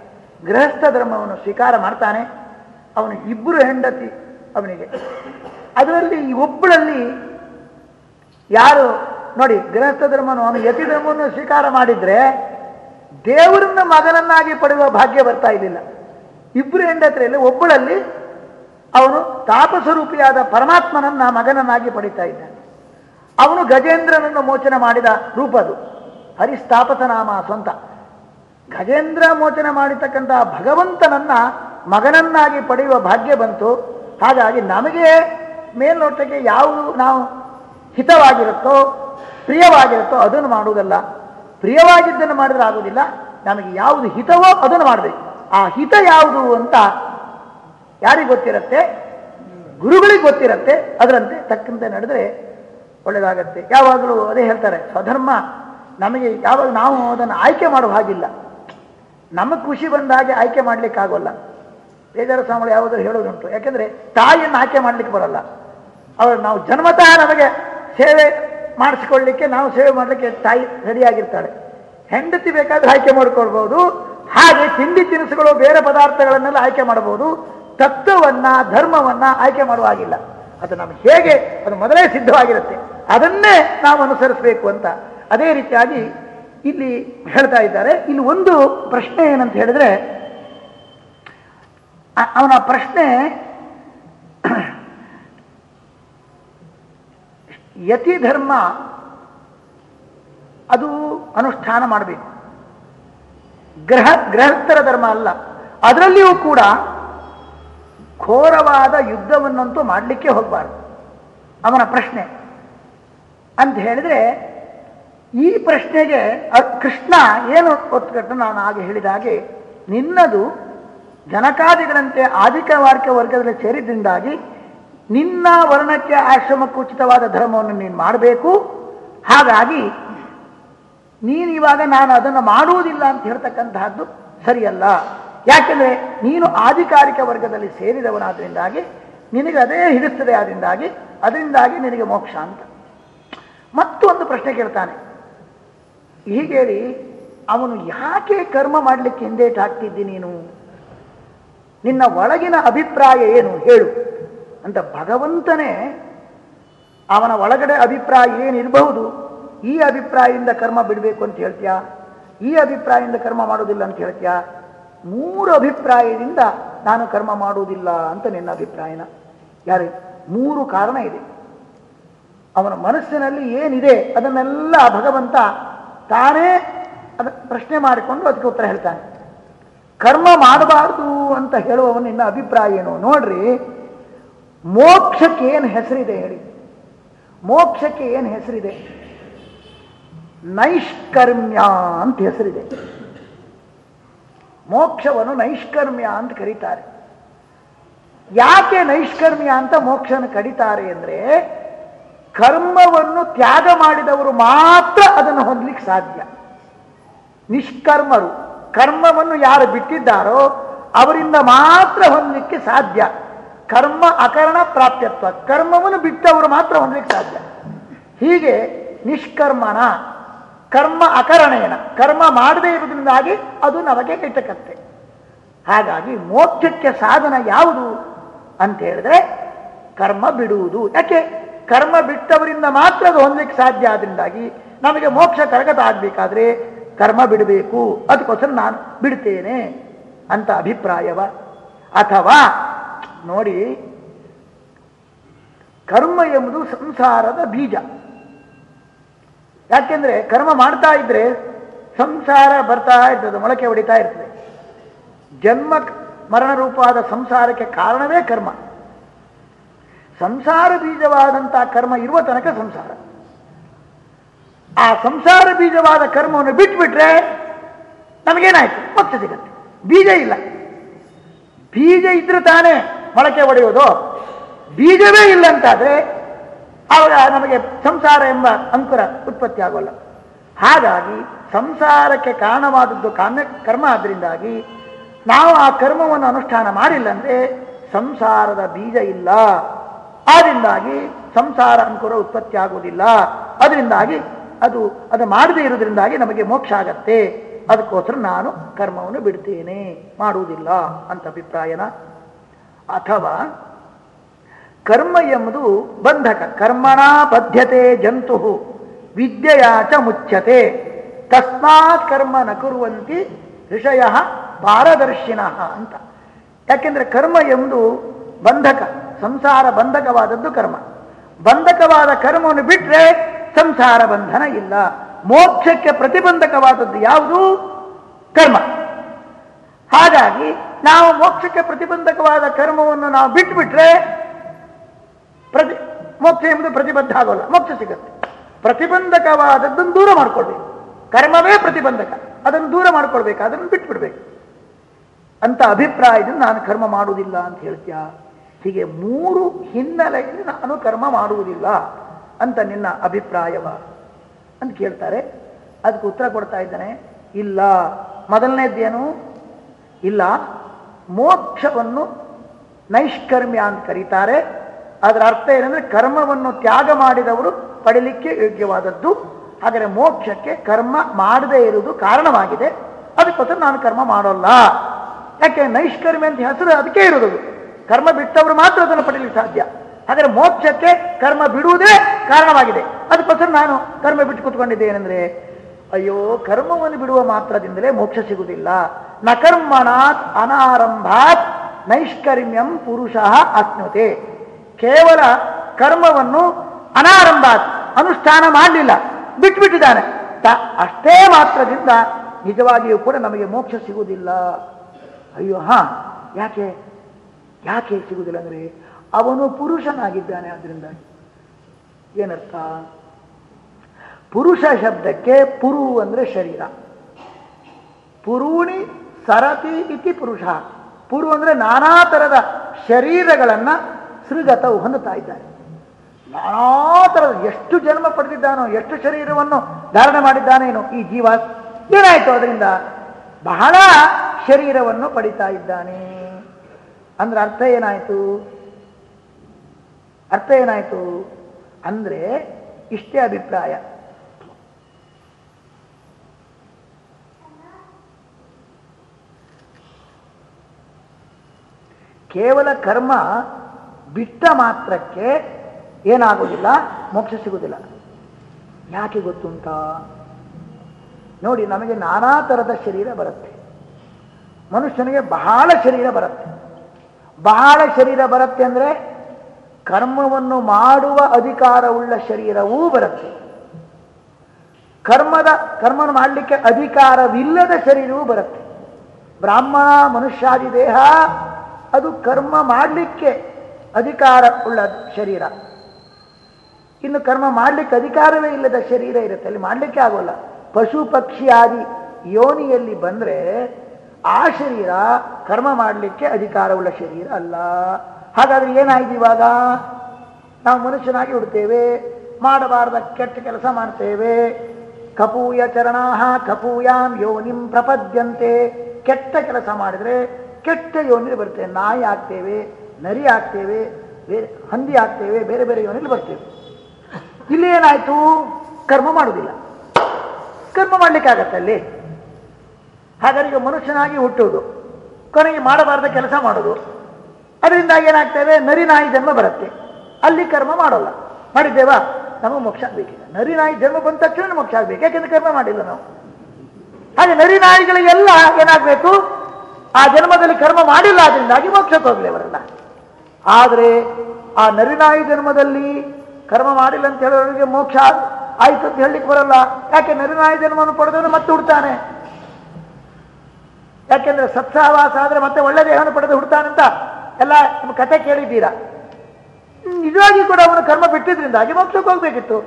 ಗೃಹಸ್ಥ ಧರ್ಮವನ್ನು ಸ್ವೀಕಾರ ಮಾಡ್ತಾನೆ. ಅವನು ಇಬ್ಬರು ಹೆಂಡತಿ ಅವನಿಗೆ. ಅದರಲ್ಲಿ ಈ ಒಬ್ಬಳಲ್ಲಿ ಯಾರು, ನೋಡಿ, ಗೃಹಸ್ಥ ಧರ್ಮನು, ಅವನು ಯತಿ ಧರ್ಮವನ್ನು ಸ್ವೀಕಾರ ಮಾಡಿದ್ರೆ ದೇವರನ್ನ ಮಗನನ್ನಾಗಿ ಪಡೆಯುವ ಭಾಗ್ಯ ಬರ್ತಾ ಇರಲಿಲ್ಲ ಇಬ್ಬರು ಹೆಂಡತಿಯಲ್ಲಿ ಒಬ್ಬಳಲ್ಲಿ ಅವನು ತಾಪಸ್ವರೂಪಿಯಾದ ಪರಮಾತ್ಮನನ್ನ ಮಗನನ್ನಾಗಿ ಪಡಿತಾ ಇದ್ದಾನೆ. ಅವನು ಗಜೇಂದ್ರನನ್ನು ಮೋಚನೆ ಮಾಡಿದ ರೂಪದು ಹರಿಸ್ತಾಪಸನಾಮ ಸ್ವಂತ. ಗಜೇಂದ್ರ ಮೋಚನೆ ಮಾಡಿರ್ತಕ್ಕಂಥ ಭಗವಂತನನ್ನ ಮಗನನ್ನಾಗಿ ಪಡೆಯುವ ಭಾಗ್ಯ ಬಂತು. ಹಾಗಾಗಿ ನಮಗೆ ಮೇಲ್ನೋಟಕ್ಕೆ ಯಾವುದು ನಾವು ಹಿತವಾಗಿರುತ್ತೋ, ಪ್ರಿಯವಾಗಿರುತ್ತೋ ಅದನ್ನು ಮಾಡುವುದಲ್ಲ. ಪ್ರಿಯವಾಗಿದ್ದನ್ನು ಮಾಡಿದ್ರೆ ಆಗುವುದಿಲ್ಲ. ನಮಗೆ ಯಾವುದು ಹಿತವೋ ಅದನ್ನು ಮಾಡಬೇಕು. ಆ ಹಿತ ಯಾವುದು ಅಂತ ಯಾರಿಗೆ ಗೊತ್ತಿರುತ್ತೆ? ಗುರುಗಳಿಗೆ ಗೊತ್ತಿರುತ್ತೆ. ಅದರಂತೆ ತಕ್ಕಂತೆ ನಡೆದರೆ ಒಳ್ಳೆಯದಾಗತ್ತೆ. ಯಾವಾಗಲೂ ಅದೇ ಹೇಳ್ತಾರೆ, ಸ್ವಧರ್ಮ ನಮಗೆ ಯಾವಾಗ ನಾವು ಅದನ್ನು ಆಯ್ಕೆ ಮಾಡುವ ಹಾಗಿಲ್ಲ. ನಮಗೆ ಖುಷಿ ಬಂದ ಹಾಗೆ ಆಯ್ಕೆ ಮಾಡ್ಲಿಕ್ಕಾಗೋಲ್ಲ. ಬೇಜಾರ ಸ್ವಾಮಿಗಳು ಯಾವುದೋ ಹೇಳೋದುಂಟು ಯಾಕೆಂದ್ರೆ ತಾಯಿಯನ್ನು ಆಯ್ಕೆ ಮಾಡ್ಲಿಕ್ಕೆ ಬರಲ್ಲ. ಅವರು ನಾವು ಜನ್ಮತಃ ನಮಗೆ ಸೇವೆ ಮಾಡಿಸ್ಕೊಳ್ಳಿಕ್ಕೆ ನಾವು ಸೇವೆ ಮಾಡಲಿಕ್ಕೆ ತಾಯಿ ರೆಡಿಯಾಗಿರ್ತಾಳೆ. ಹೆಂಡತಿ ಬೇಕಾದ್ರೆ ಆಯ್ಕೆ ಮಾಡಿಕೊಳ್ಬಹುದು. ಹಾಗೆ ತಿಂಡಿ ತಿನಿಸುಗಳು ಬೇರೆ ಪದಾರ್ಥಗಳನ್ನೆಲ್ಲ ಆಯ್ಕೆ ಮಾಡಬಹುದು. ತತ್ವವನ್ನ, ಧರ್ಮವನ್ನ ಆಯ್ಕೆ ಮಾಡುವ ಹಾಗಿಲ್ಲ. ಅದು ನಮ್ಗೆ ಹೇಗೆ ಅದು ಮೊದಲೇ ಸಿದ್ಧವಾಗಿರುತ್ತೆ. ಅದನ್ನೇ ನಾವು ಅನುಸರಿಸಬೇಕು ಅಂತ ಅದೇ ರೀತಿಯಾಗಿ ಇಲ್ಲಿ ಹೇಳ್ತಾ ಇದ್ದಾರೆ. ಇಲ್ಲಿ ಒಂದು ಪ್ರಶ್ನೆ ಏನಂತ ಹೇಳಿದ್ರೆ ಅವನ ಪ್ರಶ್ನೆ, ಯತಿ ಧರ್ಮ ಅದು ಅನುಷ್ಠಾನ ಮಾಡಬೇಕು. ಗ್ರಹ ಗೃಹಸ್ಥರ ಧರ್ಮ ಅಲ್ಲ. ಅದರಲ್ಲಿಯೂ ಕೂಡ ಘೋರವಾದ ಯುದ್ಧವನ್ನಂತೂ ಮಾಡಲಿಕ್ಕೆ ಹೋಗಬಾರ್ದು. ಅವನ ಪ್ರಶ್ನೆ. ಅಂತ ಹೇಳಿದ್ರೆ, ಈ ಪ್ರಶ್ನೆಗೆ ಕೃಷ್ಣ ಏನು ಒತ್ತುಕಟ್ಟು ನಾನು ಆಗ ಹೇಳಿದ ಹಾಗೆ ನಿನ್ನದು ಜನಕಾದಿಗಳಂತೆ ಆದಿಕ ವಾರ್ಕ ವರ್ಗದಲ್ಲಿ ಸೇರಿದ್ರಿಂದಾಗಿ ನಿನ್ನ ವರ್ಣಕ್ಕೆ ಆಶ್ರಮಕ್ಕೆ ಉಚಿತವಾದ ಧರ್ಮವನ್ನು ನೀನು ಮಾಡಬೇಕು. ಹಾಗಾಗಿ ನೀನು ಇವಾಗ ನಾನು ಅದನ್ನು ಮಾಡುವುದಿಲ್ಲ ಅಂತ ಹೇಳ್ತಕ್ಕಂತಹದ್ದು ಸರಿಯಲ್ಲ. ಯಾಕೆಂದ್ರೆ ನೀನು ಆಧಿಕಾರಿಕ ವರ್ಗದಲ್ಲಿ ಸೇರಿದವನಾದ್ರಿಂದಾಗಿ ನಿನಗೆ ಅದೇ ಹಿಡಿಸ್ತದೆ ಆದ್ರಿಂದಾಗಿ, ಅದರಿಂದಾಗಿ ನಿನಗೆ ಮೋಕ್ಷ ಅಂತ. ಮತ್ತೊಂದು ಪ್ರಶ್ನೆ ಕೇಳ್ತಾನೆ. ಹೀಗೇಳಿ ಅವನು ಯಾಕೆ ಕರ್ಮ ಮಾಡಲಿಕ್ಕೆ ಹಿಂದೇಟು ಹಾಕ್ತಿದ್ದಿ ನೀನು? ನಿನ್ನ ಒಳಗಿನ ಅಭಿಪ್ರಾಯ ಏನು? ಹೇಳು. ಅಂತ ಭಗವಂತನೇ ಅವನ ಒಳಗಡೆ ಅಭಿಪ್ರಾಯ ಏನಿರಬಹುದು ಈ ಅಭಿಪ್ರಾಯದಿಂದ ಕರ್ಮ ಬಿಡಬೇಕು ಅಂತ ಹೇಳ್ತೀಯಾ? ಈ ಅಭಿಪ್ರಾಯದಿಂದ ಕರ್ಮ ಮಾಡುವುದಿಲ್ಲ ಅಂತ ಹೇಳ್ತೀಯಾ? ಮೂರು ಅಭಿಪ್ರಾಯದಿಂದ ನಾನು ಕರ್ಮ ಮಾಡುವುದಿಲ್ಲ ಅಂತ ನಿನ್ನ ಅಭಿಪ್ರಾಯನ. ಯಾರು? ಮೂರು ಕಾರಣ ಇದೆ. ಅವನ ಮನಸ್ಸಿನಲ್ಲಿ ಏನಿದೆ ಅದನ್ನೆಲ್ಲ ಭಗವಂತ ತಾನೇ ಅದ ಪ್ರಶ್ನೆ ಮಾಡಿಕೊಂಡು ಅದಕ್ಕೆ ಉತ್ತರ ಹೇಳ್ತಾನೆ. ಕರ್ಮ ಮಾಡಬಾರ್ದು ಅಂತ ಹೇಳುವವನ ನಿನ್ನ ಅಭಿಪ್ರಾಯ ಏನು? ನೋಡ್ರಿ, ಮೋಕ್ಷಕ್ಕೆ ಏನು ಹೆಸರಿದೆ ಹೇಳಿ. ಮೋಕ್ಷಕ್ಕೆ ಏನು ಹೆಸರಿದೆ? ನೈಷ್ಕರ್ಮ್ಯ ಅಂತ ಹೆಸರಿದೆ. ಮೋಕ್ಷವನ್ನು ನೈಷ್ಕರ್ಮ್ಯ ಅಂತ ಕರೀತಾರೆ. ಯಾಕೆ ನೈಷ್ಕರ್ಮ್ಯ ಅಂತ ಮೋಕ್ಷನ ಕರೀತಾರೆ ಅಂದ್ರೆ, ಕರ್ಮವನ್ನು ತ್ಯಾಗ ಮಾಡಿದವರು ಮಾತ್ರ ಅದನ್ನು ಹೊಂದಲಿಕ್ಕೆ ಸಾಧ್ಯ. ನಿಷ್ಕರ್ಮರು. ಕರ್ಮವನ್ನು ಯಾರು ಬಿಟ್ಟಿದ್ದಾರೋ ಅವರಿಂದ ಮಾತ್ರ ಹೊಂದಲಿಕ್ಕೆ ಸಾಧ್ಯ. ಕರ್ಮ ಅಕರಣ ಪ್ರಾಪ್ತತ್ವ ಕರ್ಮವನ್ನು ಬಿಟ್ಟವರು ಮಾತ್ರ ಹೊಂದಲಿಕ್ಕೆ ಸಾಧ್ಯ. ಹೀಗೆ ನಿಷ್ಕರ್ಮನ, ಕರ್ಮ ಅಕರಣೇನ, ಕರ್ಮ ಮಾಡದೇ ಇರುವುದರಿಂದಾಗಿ ಅದು ನಮಗೆ ಕೆಟ್ಟಕತ್ತೆ ಹಾಗಾಗಿ ಮೋಕ್ಷಕ್ಕೆ ಸಾಧನ ಯಾವುದು ಅಂತ ಹೇಳಿದ್ರೆ ಕರ್ಮ ಬಿಡುವುದು. ಯಾಕೆ? ಕರ್ಮ ಬಿಟ್ಟವರಿಂದ ಮಾತ್ರ ಅದು ಹೊಂದಲಿಕ್ಕೆ ಸಾಧ್ಯ ಆದ್ರಿಂದಾಗಿ ನಮಗೆ ಮೋಕ್ಷ ಕರಗತ ಆಗ್ಬೇಕಾದ್ರೆ ಕರ್ಮ ಬಿಡಬೇಕು ಅದಕ್ಕೋಸ್ಕರ ನಾನು ಬಿಡ್ತೇನೆ ಅಂತ ಅಭಿಪ್ರಾಯವ. ಅಥವಾ ನೋಡಿ, ಕರ್ಮ ಎಂಬುದು ಸಂಸಾರದ ಬೀಜ. ಯಾಕೆಂದ್ರೆ ಕರ್ಮ ಮಾಡ್ತಾ ಇದ್ರೆ ಸಂಸಾರ ಬರ್ತಾ ಇರ್ತದೆ, ಮೊಳಕೆ ಹೊಡಿತಾ ಇರ್ತದೆ. ಜನ್ಮ ಮರಣ ರೂಪವಾದ ಸಂಸಾರಕ್ಕೆ ಕಾರಣವೇ ಕರ್ಮ. ಸಂಸಾರ ಬೀಜವಾದಂತಹ ಕರ್ಮ ಇರುವ ತನಕ ಸಂಸಾರ. ಆ ಸಂಸಾರ ಬೀಜವಾದ ಕರ್ಮವನ್ನು ಬಿಟ್ಬಿಟ್ರೆ ನಮಗೇನಾಯ್ತು? ಮತ್ತೆ ಸಿಗತ್ತೆ. ಬೀಜ ಇಲ್ಲ. ಬೀಜ ಇದ್ರೆ ತಾನೇ ಮೊಳಕೆ ಒಡೆಯೋದು. ಬೀಜವೇ ಇಲ್ಲ ಅಂತಾದ್ರೆ ಆವಾಗ ನಮಗೆ ಸಂಸಾರ ಎಂಬ ಅಂಕುರ ಉತ್ಪತ್ತಿ ಆಗೋಲ್ಲ. ಹಾಗಾಗಿ ಸಂಸಾರಕ್ಕೆ ಕಾರಣವಾದದ್ದು ಕಾಮ್ಯ ಕರ್ಮ ಆದ್ರಿಂದಾಗಿ ನಾವು ಆ ಕರ್ಮವನ್ನು ಅನುಷ್ಠಾನ ಮಾಡಿಲ್ಲ ಅಂದರೆ ಸಂಸಾರದ ಬೀಜ ಇಲ್ಲ. ಆದ್ರಿಂದಾಗಿ ಸಂಸಾರ ಅಂಕುರ ಉತ್ಪತ್ತಿ ಆಗುವುದಿಲ್ಲ. ಅದರಿಂದಾಗಿ ಅದು ಅದು ಮಾಡದೇ ಇರೋದ್ರಿಂದಾಗಿ ನಮಗೆ ಮೋಕ್ಷ ಆಗತ್ತೆ. ಅದಕ್ಕೋಸ್ಕರ ನಾನು ಕರ್ಮವನ್ನು ಬಿಡ್ತೇನೆ. ಮಾಡುವುದಿಲ್ಲ ಅಂತ ಅಭಿಪ್ರಾಯನ. ಅಥವಾ ಕರ್ಮ ಎಂಬುದು ಬಂಧಕ. ಕರ್ಮಣ ಬದ್ಧತೆ ಜಂತು ವಿದ್ಯೆಯಾಚ ಮುಚ್ಚತೆ ತಸ್ಮಾತ್ ಕರ್ಮ ನ ಕುರುವಂತಿ ಋಷಯ ಪಾರದರ್ಶಿನ ಅಂತ. ಯಾಕೆಂದ್ರೆ ಕರ್ಮ ಎಂಬುದು ಬಂಧಕ. ಸಂಸಾರ ಬಂಧಕವಾದದ್ದು ಕರ್ಮ. ಬಂಧಕವಾದ ಕರ್ಮವನ್ನು ಬಿಟ್ರೆ ಸಂಸಾರ ಬಂಧನ ಇಲ್ಲ. ಮೋಕ್ಷಕ್ಕೆ ಪ್ರತಿಬಂಧಕವಾದದ್ದು ಯಾವುದು? ಕರ್ಮ. ಹಾಗಾಗಿ ನಾವು ಮೋಕ್ಷಕ್ಕೆ ಪ್ರತಿಬಂಧಕವಾದ ಕರ್ಮವನ್ನು ನಾವು ಬಿಟ್ಬಿಟ್ರೆ ಪ್ರತಿ, ಮೋಕ್ಷ ಎಂಬುದು ಪ್ರತಿಬದ್ಧ ಆಗೋಲ್ಲ. ಮೋಕ್ಷ ಸಿಗುತ್ತೆ. ಪ್ರತಿಬಂಧಕವಾದದ್ದನ್ನು ದೂರ ಮಾಡ್ಕೊಳ್ಬೇಕು. ಕರ್ಮವೇ ಪ್ರತಿಬಂಧಕ. ಅದನ್ನು ದೂರ ಮಾಡ್ಕೊಳ್ಬೇಕು. ಅದನ್ನು ಬಿಟ್ಬಿಡ್ಬೇಕು. ಅಂತ ಅಭಿಪ್ರಾಯದಿಂದ ನಾನು ಕರ್ಮ ಮಾಡುವುದಿಲ್ಲ ಅಂತ ಹೇಳ್ತೀಯ? ಹೀಗೆ ಮೂರು ಹಿನ್ನೆಲೆಯಲ್ಲಿ ನಾನು ಕರ್ಮ ಮಾಡುವುದಿಲ್ಲ. ಅಂತ ನಿನ್ನ ಅಭಿಪ್ರಾಯವ ಅಂತ ಕೇಳ್ತಾರೆ. ಅದಕ್ಕೆ ಉತ್ತರ ಕೊಡ್ತಾ ಇದ್ದಾನೆ, ಇಲ್ಲ, ಮೊದಲನೇದ್ದೇನು, ಇಲ್ಲ, ಮೋಕ್ಷವನ್ನು ನೈಷ್ಕರ್ಮ್ಯ ಅಂತ ಕರೀತಾರೆ. ಅದರ ಅರ್ಥ ಏನಂದ್ರೆ ಕರ್ಮವನ್ನು ತ್ಯಾಗ ಮಾಡಿದವರು ಪಡಿಲಿಕ್ಕೆ ಯೋಗ್ಯವಾದದ್ದು. ಆದರೆ ಮೋಕ್ಷಕ್ಕೆ ಕರ್ಮ ಮಾಡದೇ ಇರುವುದು ಕಾರಣವಾಗಿದೆ. ಅದಕ್ಕೋಸ್ಕರ ನಾನು ಕರ್ಮ ಮಾಡೋಲ್ಲ. ಯಾಕೆ ನೈಷ್ಕರ್ಮ್ಯ ಅಂತ ಹೆಸರು ಅದಕ್ಕೆ ಇರುವುದು. ಕರ್ಮ ಬಿಟ್ಟವರು ಮಾತ್ರ ಅದನ್ನು ಪಡೀಲಿಕ್ಕೆ ಸಾಧ್ಯ. ಹಾಗಾದ್ರೆ ಮೋಕ್ಷಕ್ಕೆ ಕರ್ಮ ಬಿಡುವುದೇ ಕಾರಣವಾಗಿದೆ. ಅದಕ್ಕೋಸ್ಕರ ನಾನು ಕರ್ಮ ಬಿಟ್ಟು ಕೂತ್ಕೊಂಡಿದ್ದೇನೆಂದ್ರೆ ಅಯ್ಯೋ, ಕರ್ಮವನ್ನು ಬಿಡುವ ಮಾತ್ರದಿಂದಲೇ ಮೋಕ್ಷ ಸಿಗುವುದಿಲ್ಲ. ನ ಕರ್ಮಣಾತ್ ಅನಾರಂಭಾತ್ ನೈಷ್ಕರ್ಮ್ಯಂ ಪುರುಷ ಅಶ್ನುತೆ ಕೇವಲ ಕರ್ಮವನ್ನು ಅನಾರಂಭಾತ್ ಅನುಷ್ಠಾನ ಮಾಡಲಿಲ್ಲ, ಬಿಟ್ಬಿಟ್ಟಿದ್ದಾನೆ. ತ- ಅಷ್ಟೇ ಮಾತ್ರದಿಂದ ನಿಜವಾಗಿಯೂ ಕೂಡ ನಮಗೆ ಮೋಕ್ಷ ಸಿಗುವುದಿಲ್ಲ. ಅಯ್ಯೋ, ಹಾ, ಯಾಕೆ? ಯಾಕೆ ಸಿಗುವುದಿಲ್ಲ ಅಂದ್ರೆ ಅವನು ಪುರುಷನಾಗಿದ್ದಾನೆ ಅದರಿಂದ ಏನರ್ಥ? ಪುರುಷ ಶಬ್ದಕ್ಕೆ ಪುರು ಅಂದ್ರೆ ಶರೀರ. ಪುರೂಣಿ ಸರತಿ ಇತಿ ಪುರುಷ. ಪುರು ಅಂದ್ರೆ ನಾನಾ ತರದ ಶರೀರಗಳನ್ನ ಸೃಗತವು ಹೊಂದುತ್ತಾ ಇದ್ದಾನೆ. ನಾನಾ ತರದ ಎಷ್ಟು ಜನ್ಮ ಪಡೆದಿದ್ದಾನೋ, ಎಷ್ಟು ಶರೀರವನ್ನು ಧಾರಣೆ ಮಾಡಿದ್ದಾನೇನೋ ಈ ಜೀವ ಏನಾಯ್ತು ಅದರಿಂದ ಬಹಳ ಶರೀರವನ್ನು ಪಡಿತಾ ಇದ್ದಾನೆ. ಅಂದ್ರೆ ಅರ್ಥ ಏನಾಯ್ತು? ಅರ್ಥ ಏನಾಯ್ತು ಅಂದ್ರೆ ಇಷ್ಟೇ ಅಭಿಪ್ರಾಯ. ಕೇವಲ ಕರ್ಮ ಬಿಟ್ಟ ಮಾತ್ರಕ್ಕೆ ಏನಾಗುವುದಿಲ್ಲ, ಮೋಕ್ಷ ಸಿಗುವುದಿಲ್ಲ. ಯಾಕೆ ಗೊತ್ತುಂಟ? ನೋಡಿ, ನಮಗೆ ನಾನಾ ಥರದ ಶರೀರ ಬರುತ್ತೆ. ಮನುಷ್ಯನಿಗೆ ಬಹಳ ಶರೀರ ಬರುತ್ತೆ. ಬಹಳ ಶರೀರ ಬರುತ್ತೆ ಅಂದರೆ ಕರ್ಮವನ್ನು ಮಾಡುವ ಅಧಿಕಾರವುಳ್ಳ ಶರೀರವೂ ಬರುತ್ತೆ ಕರ್ಮದ, ಕರ್ಮವನ್ನು ಮಾಡಲಿಕ್ಕೆ ಅಧಿಕಾರವಿಲ್ಲದ ಶರೀರವೂ ಬರುತ್ತೆ ಬ್ರಾಹ್ಮಣ ಮನುಷ್ಯಾದಿ ದೇಹ, ಅದು ಕರ್ಮ ಮಾಡಲಿಕ್ಕೆ ಅಧಿಕಾರ ಉಳ್ಳ ಶರೀರ. ಇನ್ನು ಕರ್ಮ ಮಾಡಲಿಕ್ಕೆ ಅಧಿಕಾರವೇ ಇಲ್ಲದ ಶರೀರ ಇರುತ್ತೆ, ಅಲ್ಲಿ ಮಾಡಲಿಕ್ಕೆ ಆಗೋಲ್ಲ. ಪಶು ಪಕ್ಷಿ ಆದಿ ಯೋನಿಯಲ್ಲಿ ಬಂದರೆ ಆ ಶರೀರ ಕರ್ಮ ಮಾಡಲಿಕ್ಕೆ ಅಧಿಕಾರವುಳ್ಳ ಶರೀರ ಅಲ್ಲ. ಹಾಗಾದ್ರೆ ಏನಾಯ್ತು ಇವಾಗ? ನಾವು ಮನುಷ್ಯನಾಗಿ ಹುಡ್ತೇವೆ, ಮಾಡಬಾರದ ಕೆಟ್ಟ ಕೆಲಸ ಮಾಡ್ತೇವೆ. ಕಪೂಯ ಚರಣಾಹ, ಕಪೂಯಾಂ ಯೋನಿಂ ಪ್ರಪದ್ಯಂತೆ. ಕೆಟ್ಟ ಕೆಲಸ ಮಾಡಿದ್ರೆ ಕೆಟ್ಟ ಯೋನಿಲಿ ಬರ್ತೇವೆ ನಾಯಿ ಆಗ್ತೇವೆ, ನರಿ ಆಗ್ತೇವೆ, ಬೇರೆ ಹಂದಿ ಆಗ್ತೇವೆ, ಬೇರೆ ಬೇರೆ ಯೋನಿಲಿ ಬರ್ತೇವೆ. ಇಲ್ಲಿ ಏನಾಯ್ತು? ಕರ್ಮ ಮಾಡುವುದಿಲ್ಲ. ಕರ್ಮ ಮಾಡ್ಲಿಕ್ಕಾಗತ್ತೆ ಅಲ್ಲಿ. ಹಾಗಾದ್ರೆ ಈಗ ಮನುಷ್ಯನಾಗಿ ಹುಟ್ಟುವುದು, ಕೊನೆಗೆ ಮಾಡಬಾರ್ದ ಕೆಲಸ ಮಾಡೋದು ಅದರಿಂದ ಏನಾಗ್ತೇವೆ? ನರಿ ನಾಯಿ ಜನ್ಮ ಬರುತ್ತೆ. ಅಲ್ಲಿ ಕರ್ಮ ಮಾಡೋಲ್ಲ. ಮಾಡಿದ್ದೇವಾ? ನಮಗೆ ಮೋಕ್ಷ ಆಗಬೇಕಿಲ್ಲ. ನರಿ ನಾಯಿ ಜನ್ಮ ಬಂದ ತಕ್ಷಣ ಮೋಕ್ಷ ಆಗ್ಬೇಕು. ಯಾಕೆಂದ್ರೆ ಕರ್ಮ ಮಾಡಿಲ್ಲ ನಾವು. ಹಾಗೆ ನರಿ ನಾಯಿಗಳಿಗೆಲ್ಲ ಏನಾಗಬೇಕು? ಆ ಜನ್ಮದಲ್ಲಿ ಕರ್ಮ ಮಾಡಿಲ್ಲ ಅದರಿಂದಾಗಿ ಮೋಕ್ಷಕ್ಕೆ ಹೋಗಲಿ ಅವರೆಲ್ಲ. ಆದರೆ ಆ ನರಿನಾಯಿ ಜನ್ಮದಲ್ಲಿ ಕರ್ಮ ಮಾಡಿಲ್ಲ ಅಂತ ಹೇಳೋರಿಗೆ ಮೋಕ್ಷ ಆಯ್ತು ಅಂತ ಹೇಳಲಿಕ್ಕೆ ಬರಲ್ಲ. ಯಾಕೆ ನರಿನಾಯಿ ಜನ್ಮವನ್ನು ಪಡೆದವನು ಮತ್ತೆ ಹುಡ್ತಾನೆ? ಯಾಕೆಂದ್ರೆ ಸತ್ಸಾವಾಸ ಆದ್ರೆ ಮತ್ತೆ ಒಳ್ಳೆ ದೇಹವನ್ನು ಪಡೆದು ಹುಡ್ತಾನಂತ? ಎಲ್ಲ ನಿಮ್ಮ ಕತೆ ಕೇಳಿದ್ದೀರಾ? ನಿಜವಾಗಿ ಕೂಡ ಅವನು ಕರ್ಮ ಬಿಟ್ಟಿದ್ರಿಂದಾಗಿ ಮೋಕ್ಷಕ್ಕೆ ಹೋಗ್ಬೇಕಿತ್ತು.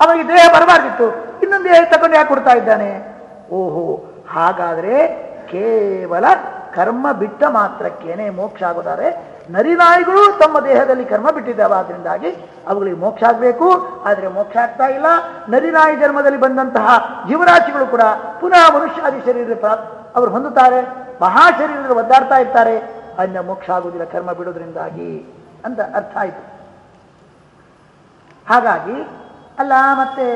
ಅವನಿಗೆ ದೇಹ ಬರಬಾರ್ದಿತ್ತು. ಇನ್ನೊಂದು ದೇಹ ತಗೊಂಡು ಯಾಕೆ ಕೊಡ್ತಾ ಇದ್ದಾನೆ? ಓಹೋ, ಹಾಗಾದ್ರೆ ಕೇವಲ ಕರ್ಮ ಬಿಟ್ಟ ಮಾತ್ರಕ್ಕೇನೆ ಮೋಕ್ಷ ಆಗೋದಾರೆ ನರಿನಾಯಿಗಳು ತಮ್ಮ ದೇಹದಲ್ಲಿ ಕರ್ಮ ಬಿಟ್ಟಿದ್ದಾವೆ. ಆದ್ರಿಂದಾಗಿ ಅವುಗಳಿಗೆ ಮೋಕ್ಷ ಆಗಬೇಕು. ಆದರೆ ಮೋಕ್ಷ ಆಗ್ತಾ ಇಲ್ಲ. ನರಿನಾಯಿ ಜನ್ಮದಲ್ಲಿ ಬಂದಂತಹ ಜೀವರಾಶಿಗಳು ಕೂಡ ಪುನಃ ಮನುಷ್ಯಾದಿ ಶರೀರ ಅವರು ಹೊಂದುತ್ತಾರೆ. ಮಹಾಶರೀರದಲ್ಲಿ ಒದ್ದಾಡ್ತಾ ಇರ್ತಾರೆ. ಅನ್ನ ಮೋಕ್ಷ ಆಗುವುದಿಲ್ಲ, ಕರ್ಮ ಬಿಡೋದ್ರಿಂದಾಗಿ ಅಂತ ಅರ್ಥ ಆಯಿತು. ಹಾಗಾಗಿ, ಅಲ್ಲ, ಮತ್ತೆ